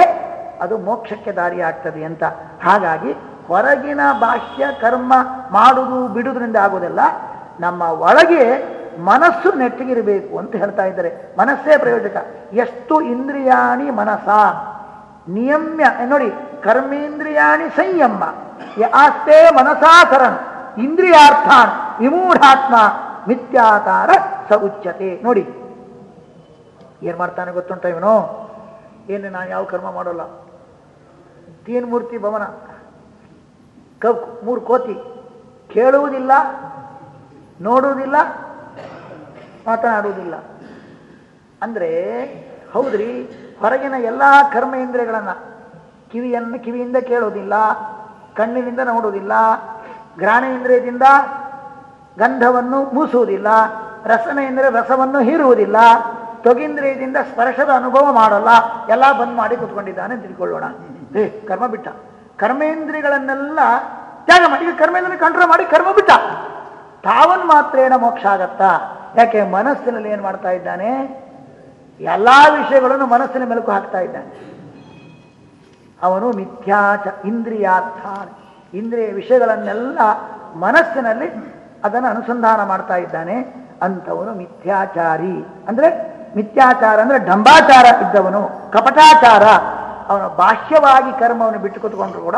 ಅದು ಮೋಕ್ಷಕ್ಕೆ ದಾರಿ ಆಗ್ತದೆ ಅಂತ. ಹಾಗಾಗಿ ಹೊರಗಿನ ಬಾಹ್ಯ ಕರ್ಮ ಮಾಡುವುದು ಬಿಡುವುದರಿಂದ ಆಗೋದಿಲ್ಲ ನಮ್ಮ ಒಳಗೆ ಮನಸ್ಸು ನೆಟ್ಟಿಗಿರಬೇಕು ಅಂತ ಹೇಳ್ತಾ ಇದ್ದಾರೆ. ಮನಸ್ಸೇ ಪ್ರಯೋಜಕ. ಎಷ್ಟು ಇಂದ್ರಿಯಾಣಿ ಮನಸ ನಿಯಮ್ಯ. ನೋಡಿ, ಕರ್ಮೇಂದ್ರಿಯಾಣಿ ಸಂಯಮ. ಆಸ್ತೆ ಮನಸಾಸರನ್ ಇಂದ್ರಿಯಾರ್ಥಾನ್, ವಿಮೂಢಾತ್ಮ ಮಿಥ್ಯಾತಾರ ಸ ಉಚ್ಯತೆ ನೋಡಿ. ಏನ್ ಮಾಡ್ತಾನೆ ಗೊತ್ತುಂಟ ಇವನು? ಏನು ನಾನು ಯಾವ ಕರ್ಮ ಮಾಡೋಲ್ಲ? ತೀನ್ ಮೂರ್ತಿ ಭವನ. ಕವ್, ಮೂರು ಕೋತಿ. ಕೇಳುವುದಿಲ್ಲ, ನೋಡುವುದಿಲ್ಲ, ಮಾತನಾಡುವುದಿಲ್ಲ. ಅಂದ್ರೆ, ಹೌದ್ರಿ, ಹೊರಗಿನ ಎಲ್ಲ ಕರ್ಮ ಇಂದ್ರಿಯಗಳನ್ನ ಕಿವಿಯನ್ನು ಕಿವಿಯಿಂದ ಕೇಳೋದಿಲ್ಲ ಕಣ್ಣಿನಿಂದ ನೋಡುವುದಿಲ್ಲ, ಘ್ರಾಣೇಂದ್ರಿಯದಿಂದ ಗಂಧವನ್ನು ಮೂಸುವುದಿಲ್ಲ ರಸನ ಎಂದರೆ ರಸವನ್ನು ಹೀರುವುದಿಲ್ಲ ತೊಗಿಂದ್ರಿಯದಿಂದ ಸ್ಪರ್ಶದ ಅನುಭವ ಮಾಡಲ್ಲ, ಎಲ್ಲ ಬಂದ್ ಮಾಡಿ ಕುತ್ಕೊಂಡಿದ್ದಾನೆ ತಿಳ್ಕೊಳ್ಳೋಣ. ಏ, ಕರ್ಮ ಬಿಟ್ಟ. ಕರ್ಮೇಂದ್ರಿಗಳನ್ನೆಲ್ಲ ತ್ಯಾಗ ಮಾಡಿ, ಈಗ ಕರ್ಮೇಂದ್ರಿಯ ಕಂಟ್ರೋಲ್ ಮಾಡಿ, ಕರ್ಮ ಬಿಟ್ಟ. ತಾವನ್ ಮಾತ್ರೇನ ಮೋಕ್ಷ ಆಗತ್ತಾ? ಯಾಕೆ ಮನಸ್ಸಿನಲ್ಲಿ ಏನ್ ಮಾಡ್ತಾ ಇದ್ದಾನೆ? ಎಲ್ಲಾ ವಿಷಯಗಳನ್ನು ಮನಸ್ಸಿನ ಮೆಲುಕು ಹಾಕ್ತಾ ಇದ್ದಾನೆ. ಅವನು ಮಿಥ್ಯಾಚ ಇಂದ್ರಿಯಾರ್ಥ ಇಂದ್ರಿಯ ವಿಷಯಗಳನ್ನೆಲ್ಲ ಮನಸ್ಸಿನಲ್ಲಿ ಅದನ್ನು ಅನುಸಂಧಾನ ಮಾಡ್ತಾ ಇದ್ದಾನೆ. ಅಂಥವನು ಮಿಥ್ಯಾಚಾರಿ. ಅಂದರೆ ಮಿಥ್ಯಾಚಾರ ಅಂದ್ರೆ ಡಂಬಾಚಾರ ಇದ್ದವನು, ಕಪಟಾಚಾರ. ಅವನು ಬಾಹ್ಯವಾಗಿ ಕರ್ಮವನ್ನು ಬಿಟ್ಟು ಕೂತ್ಕೊಂಡ್ರು ಕೂಡ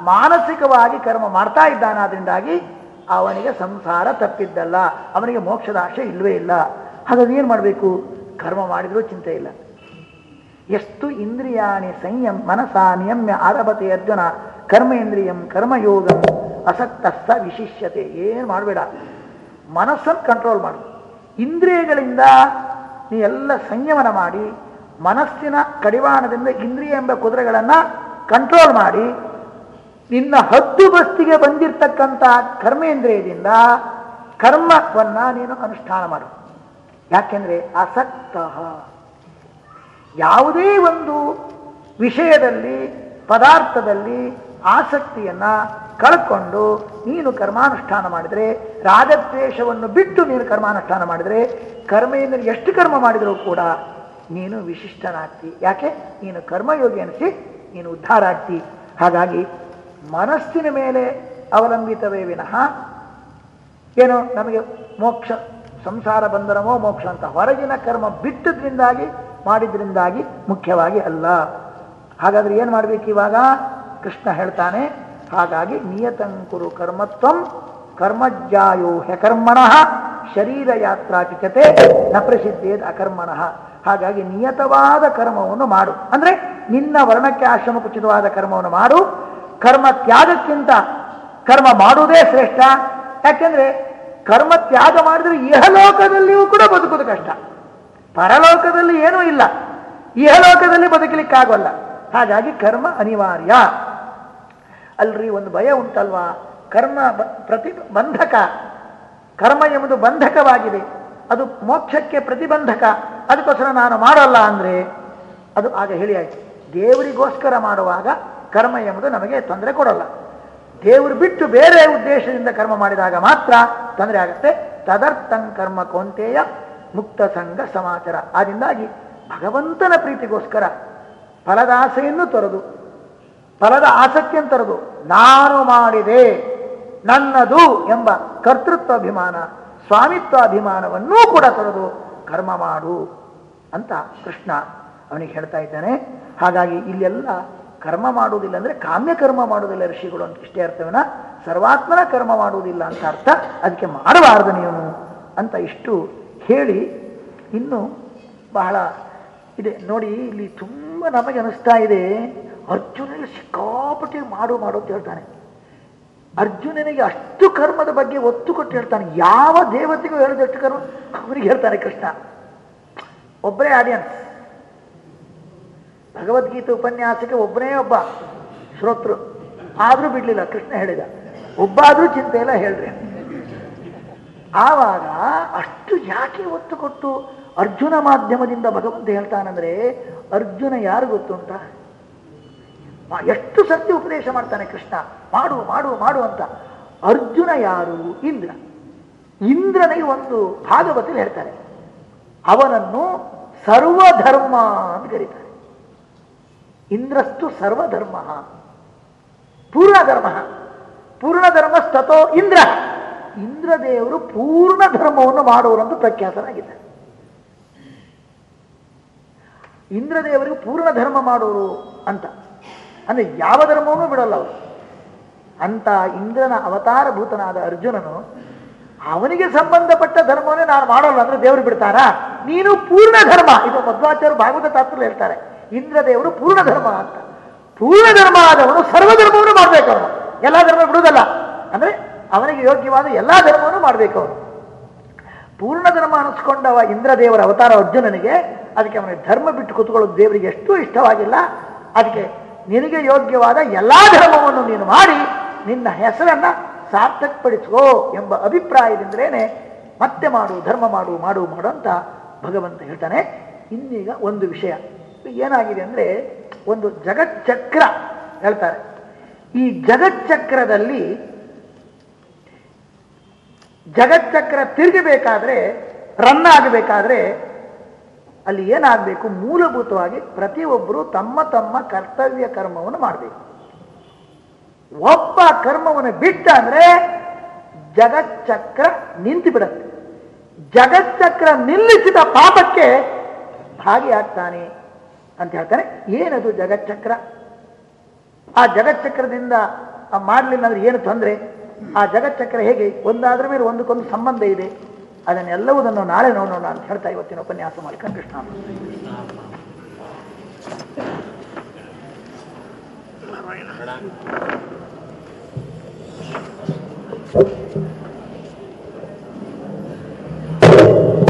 ಮಾನಸಿಕವಾಗಿ ಕರ್ಮ ಮಾಡ್ತಾ ಇದ್ದಾನಾದ್ರಿಂದಾಗಿ ಅವನಿಗೆ ಸಂಸಾರ ತಪ್ಪಿದ್ದಲ್ಲ. ಅವನಿಗೆ ಮೋಕ್ಷದ ಆಶೆ ಇಲ್ಲವೇ ಇಲ್ಲ. ಹಾಗಾದ್ರೆ ಏನು ಮಾಡಬೇಕು? ಕರ್ಮ ಮಾಡಿದರೂ ಚಿಂತೆ ಇಲ್ಲ. ಎಷ್ಟು ಇಂದ್ರಿಯಾಣಿ ಸಂಯಂ ಮನಸ ನಿಯಮ್ಯ ಆರಭತೆ ಅರ್ಜುನ, ಕರ್ಮೇಂದ್ರಿಯಂ ಕರ್ಮಯೋಗಂ ಅಸಕ್ತಸ್ಥ ವಿಶಿಷ್ಯತೆ. ಏನು ಮಾಡಬೇಡ. ಮನಸ್ಸನ್ನು ಕಂಟ್ರೋಲ್ ಮಾಡು. ಇಂದ್ರಿಯಗಳಿಂದ ನೀ ಎಲ್ಲ ಸಂಯಮನ ಮಾಡಿ, ಮನಸ್ಸಿನ ಕಡಿವಾಣದಿಂದ ಇಂದ್ರಿಯ ಎಂಬ ಕುದುರೆಗಳನ್ನು ಕಂಟ್ರೋಲ್ ಮಾಡಿ, ನಿನ್ನ ಹದ್ದು ಬಸ್ತಿಗೆ ಬಂದಿರತಕ್ಕಂಥ ಕರ್ಮೇಂದ್ರಿಯದಿಂದ ಕರ್ಮವನ್ನು ನೀನು ಅನುಷ್ಠಾನ ಮಾಡು. ಯಾಕೆಂದರೆ ಅಸಕ್ತ. ಯಾವುದೇ ಒಂದು ವಿಷಯದಲ್ಲಿ, ಪದಾರ್ಥದಲ್ಲಿ ಆಸಕ್ತಿಯನ್ನ ಕಳ್ಕೊಂಡು ನೀನು ಕರ್ಮಾನುಷ್ಠಾನ ಮಾಡಿದರೆ, ರಾಜದ್ವೇಷವನ್ನು ಬಿಟ್ಟು ನೀನು ಕರ್ಮಾನುಷ್ಠಾನ ಮಾಡಿದರೆ ಕರ್ಮೆಯಿಂದ ಎಷ್ಟು ಕರ್ಮ ಮಾಡಿದರೂ ಕೂಡ ನೀನು ವಿಶಿಷ್ಟನಾಗ್ತಿ. ಯಾಕೆ? ನೀನು ಕರ್ಮಯೋಗಿ ಅನಿಸಿ, ನೀನು ಉದ್ಧಾರ ಆಗ್ತಿ ಹಾಗಾಗಿ ಮನಸ್ಸಿನ ಮೇಲೆ ಅವಲಂಬಿತವೇ ವಿನಃ ಏನು ನಮಗೆ ಮೋಕ್ಷ, ಸಂಸಾರ ಬಂಧನವೋ ಮೋಕ್ಷ ಅಂತ ಹೊರಗಿನ ಕರ್ಮ ಬಿಟ್ಟದ್ರಿಂದಾಗಿ ಮಾಡಿದ್ರಿಂದಾಗಿ ಮುಖ್ಯವಾಗಿ ಅಲ್ಲ. ಹಾಗಾದ್ರೆ ಏನು ಮಾಡ್ಬೇಕು ಇವಾಗ? ಕೃಷ್ಣ ಹೇಳ್ತಾನೆ, ಹಾಗಾಗಿ ನಿಯತಂಕುರು ಕರ್ಮತ್ವಂ ಕರ್ಮಜ್ಜಾಯೋ ಹ್ಯಕರ್ಮಣಃ ಶರೀರ ಯಾತ್ರಾ ಕಿಚತೆ ನ ಪ್ರಸಿದ್ಧೇದ ಅಕರ್ಮಣಃ. ಹಾಗಾಗಿ ನಿಯತವಾದ ಕರ್ಮವನ್ನು ಮಾಡು. ಅಂದ್ರೆ ನಿನ್ನ ವರ್ಣಕ್ಕೆ ಆಶ್ರಮ ಕುಚಿತವಾದ ಕರ್ಮವನ್ನು ಮಾಡು. ಕರ್ಮ ತ್ಯಾಗಕ್ಕಿಂತ ಕರ್ಮ ಮಾಡುವುದೇ ಶ್ರೇಷ್ಠ. ಯಾಕೆಂದ್ರೆ ಕರ್ಮ ತ್ಯಾಗ ಮಾಡಿದ್ರೆ ಇಹಲೋಕದಲ್ಲಿಯೂ ಕೂಡ ಬದುಕುವುದು ಕಷ್ಟ. ಪರಲೋಕದಲ್ಲಿ ಏನೂ ಇಲ್ಲ. ಇಹಲೋಕದಲ್ಲಿ ಬದುಕಲಿಕ್ಕಾಗೋಲ್ಲ. ಹಾಗಾಗಿ ಕರ್ಮ ಅನಿವಾರ್ಯ. ಅಲ್ರಿ, ಒಂದು ಭಯ ಉಂಟಲ್ವಾ? ಕರ್ಮ ಪ್ರತಿ ಬಂಧಕ ಕರ್ಮ ಎಂಬುದು ಬಂಧಕವಾಗಿದೆ. ಅದು ಮೋಕ್ಷಕ್ಕೆ ಪ್ರತಿಬಂಧಕ. ಅದಕ್ಕೋಸ್ಕರ ನಾನು ಮಾಡಲ್ಲ ಅಂದರೆ ಅದು ಆಗ ಹೇಳಿ ಆಯ್ತು. ದೇವರಿಗೋಸ್ಕರ ಮಾಡುವಾಗ ಕರ್ಮ ಎಂಬುದು ನಮಗೆ ತೊಂದರೆ ಕೊಡಲ್ಲ. ದೇವರು ಬಿಟ್ಟು ಬೇರೆ ಉದ್ದೇಶದಿಂದ ಕರ್ಮ ಮಾಡಿದಾಗ ಮಾತ್ರ ತೊಂದರೆ ಆಗುತ್ತೆ. ತದರ್ಥಂ ಕರ್ಮ ಕೌಂತೆಯ ಮುಕ್ತ ಸಂಘ ಸಮಾಚಾರ. ಆದ್ದರಿಂದಾಗಿ ಭಗವಂತನ ಪ್ರೀತಿಗೋಸ್ಕರ ಫಲದ ಆಸೆಯನ್ನು ತೊರೆದು, ಫಲದ ಆಸಕ್ತಿಯನ್ನು ತೊರೆದು, ನಾನು ಮಾಡಿದೆ, ನನ್ನದು ಎಂಬ ಕರ್ತೃತ್ವಾಭಿಮಾನ ಸ್ವಾಮಿತ್ವಾಭಿಮಾನವನ್ನೂ ಕೂಡ ತೊರೆದು ಕರ್ಮ ಮಾಡು ಅಂತ ಕೃಷ್ಣ ಅವನಿಗೆ ಹೇಳ್ತಾ ಇದ್ದಾನೆ. ಹಾಗಾಗಿ ಇಲ್ಲೆಲ್ಲ ಕರ್ಮ ಮಾಡುವುದಿಲ್ಲ ಅಂದ್ರೆ ಕಾಮ್ಯ ಕರ್ಮ ಮಾಡುವುದಿಲ್ಲ ಋಷಿಗಳು ಅಂತ. ಇಷ್ಟೇ ಅರ್ಥವೇನ? ಸರ್ವಾತ್ಮನ ಕರ್ಮ ಮಾಡುವುದಿಲ್ಲ ಅಂತ ಅರ್ಥ. ಅದಕ್ಕೆ ಮಾಡಬಾರದು ನೀವು ಅಂತ ಇಷ್ಟು ಹೇಳಿ ಇನ್ನು ಬಹಳ ಇದೆ. ನೋಡಿ, ಇಲ್ಲಿ ತುಂಬ ನಮಗೆ ಅನಿಸ್ತಾ ಇದೆ. ಅರ್ಜುನಿಗೆ ಸಿಕ್ಕಾಪಟ್ಟೆ ಮಾಡು ಮಾಡು ಅಂತ ಹೇಳ್ತಾನೆ. ಅರ್ಜುನನಿಗೆ ಅಷ್ಟು ಕರ್ಮದ ಬಗ್ಗೆ ಒತ್ತು ಕೊಟ್ಟು ಹೇಳ್ತಾನೆ. ಯಾವ ದೇವತೆಗೂ ಹೇಳಿದಷ್ಟು ಕರ್ಮ? ಅವನಿಗೆ ಹೇಳ್ತಾನೆ ಕೃಷ್ಣ. ಒಬ್ಬರೇ ಆಡಿಯನ್ಸ್ ಭಗವದ್ಗೀತೆ ಉಪನ್ಯಾಸಕ್ಕೆ ಒಬ್ಬನೇ ಒಬ್ಬ ಶ್ರೋತೃ. ಆದರೂ ಬಿಡಲಿಲ್ಲ, ಕೃಷ್ಣ ಹೇಳಿದ. ಒಬ್ಬ ಆದರೂ ಚಿಂತೆ ಇಲ್ಲ, ಹೇಳ್ರಿ. ಆವಾಗ ಅಷ್ಟು ಯಾಕೆ ಒತ್ತು ಕೊಟ್ಟು ಅರ್ಜುನ ಮಾಧ್ಯಮದಿಂದ ಭಗವಂತ ಹೇಳ್ತಾನಂದ್ರೆ ಅರ್ಜುನ ಯಾರು ಗೊತ್ತು ಅಂತ? ಎಷ್ಟು ಸತ್ಯ ಉಪದೇಶ ಮಾಡ್ತಾನೆ ಕೃಷ್ಣ? ಮಾಡು ಮಾಡು ಮಾಡು ಅಂತ. ಅರ್ಜುನ ಯಾರು? ಇಂದ್ರ. ಇಂದ್ರನೇ ಒಂದು ಭಾಗವತಲ್ಲಿ ಹೇಳ್ತಾರೆ. ಅವನನ್ನು ಸರ್ವಧರ್ಮ ಅಂತ ಕರೀತಾರೆ. ಇಂದ್ರಸ್ತು ಸರ್ವಧರ್ಮ. ಪೂರ್ಣ ಧರ್ಮ ಪೂರ್ಣ ಧರ್ಮಸ್ತತೋ ಇಂದ್ರ. ಇಂದ್ರದೇವರು ಪೂರ್ಣ ಧರ್ಮವನ್ನು ಮಾಡುವರಂತೂ ಪ್ರಖ್ಯಾತನಾಗಿದ್ದಾರೆ. ಇಂದ್ರದೇವರಿಗೆ ಪೂರ್ಣ ಧರ್ಮ ಮಾಡೋರು ಅಂತ. ಅಂದ್ರೆ ಯಾವ ಧರ್ಮವನ್ನೂ ಬಿಡಲ್ಲ ಅವರು. ಅಂತ ಇಂದ್ರನ ಅವತಾರಭೂತನಾದ ಅರ್ಜುನನು, ಅವನಿಗೆ ಸಂಬಂಧಪಟ್ಟ ಧರ್ಮವನ್ನೇ ನಾನು ಮಾಡಲ್ಲ ಅಂದ್ರೆ ದೇವರು ಬಿಡ್ತಾರಾ? ನೀನು ಪೂರ್ಣ ಧರ್ಮ. ಇದು ಮಧ್ವಾಚಾರ್ಯ ಭಾಗವತ ತಾತ್ರ ಹೇಳ್ತಾರೆ. ಇಂದ್ರದೇವರು ಪೂರ್ಣ ಧರ್ಮ ಅಂತ. ಪೂರ್ಣ ಧರ್ಮ ಆದವನು ಸರ್ವಧರ್ಮವನ್ನು ಮಾಡಬೇಕು ಎಲ್ಲ ಧರ್ಮ ಬಿಡುವುದಲ್ಲ. ಅಂದ್ರೆ ಅವನಿಗೆ ಯೋಗ್ಯವಾದ ಎಲ್ಲ ಧರ್ಮವನ್ನು ಮಾಡಬೇಕು ಅವನು. ಪೂರ್ಣ ಧರ್ಮ ಅನಿಸ್ಕೊಂಡವ ಇಂದ್ರದೇವರ ಅವತಾರ ಅರ್ಜುನನಿಗೆ, ಅದಕ್ಕೆ ಅವನಿಗೆ ಧರ್ಮ ಬಿಟ್ಟು ಕೂತ್ಕೊಳ್ಳೋದು ದೇವರಿಗೆ ಎಷ್ಟು ಇಷ್ಟವಾಗಿಲ್ಲ. ಅದಕ್ಕೆ ನಿನಗೆ ಯೋಗ್ಯವಾದ ಎಲ್ಲ ಧರ್ಮವನ್ನು ನೀನು ಮಾಡಿ, ನಿನ್ನ ಹೆಸರನ್ನು ಸಾರ್ಥಕಪಡಿಸೋ ಎಂಬ ಅಭಿಪ್ರಾಯದಿಂದಲೇ ಮತ್ತೆ ಮಾಡು, ಧರ್ಮ ಮಾಡು ಮಾಡು ಮಾಡು ಅಂತ ಭಗವಂತ ಹೇಳ್ತಾನೆ. ಇನ್ನೀಗ ಒಂದು ವಿಷಯ. ಏನಾಗಿದೆ ಅಂದರೆ ಒಂದು ಜಗಚ್ಚಕ್ರ ಹೇಳ್ತಾರೆ. ಈ ಜಗಚ್ಚಕ್ರದಲ್ಲಿ ಜಗಚ್ಚಕ್ರ ತಿರುಗಬೇಕಾದ್ರೆ, ರನ್ ಆಗಬೇಕಾದ್ರೆ, ಅಲ್ಲಿ ಏನಾಗಬೇಕು? ಮೂಲಭೂತವಾಗಿ ಪ್ರತಿಯೊಬ್ಬರು ತಮ್ಮ ತಮ್ಮ ಕರ್ತವ್ಯ ಕರ್ಮವನ್ನು ಮಾಡಬೇಕು. ಒಬ್ಬ ಕರ್ಮವನ್ನು ಬಿಟ್ಟ ಅಂದ್ರೆ ಜಗಚ್ಚಕ್ರ ನಿಂತು ಬಿಡುತ್ತೆ ಜಗಚ್ಚಕ್ರ ನಿಲ್ಲಿಸಿದ ಪಾಪಕ್ಕೆ ಭಾಗಿಯಾಗ್ತಾನೆ ಅಂತ ಹೇಳ್ತಾನೆ. ಏನದು ಜಗಚ್ಚಕ್ರ? ಆ ಜಗಚ್ಚಕ್ರದಿಂದ ಮಾಡಲಿಲ್ಲ ಅಂದ್ರೆ ಏನು ತೊಂದರೆ? ಆ ಜಗಚ್ಚಕ್ರ ಹೇಗೆ ಒಂದಾದ್ರ ಮೇಲೆ ಒಂದಕ್ಕೊಂದು ಸಂಬಂಧ ಇದೆ ಅದನ್ನೆಲ್ಲವುದನ್ನು ನಾಳೆ ನೋಡೋಣ ಅಂತ ಹೇಳ್ತಾ ಇವತ್ತಿನ ಉಪನ್ಯಾಸ ಮಾಡಿ ಕೃಷ್ಣ Thank.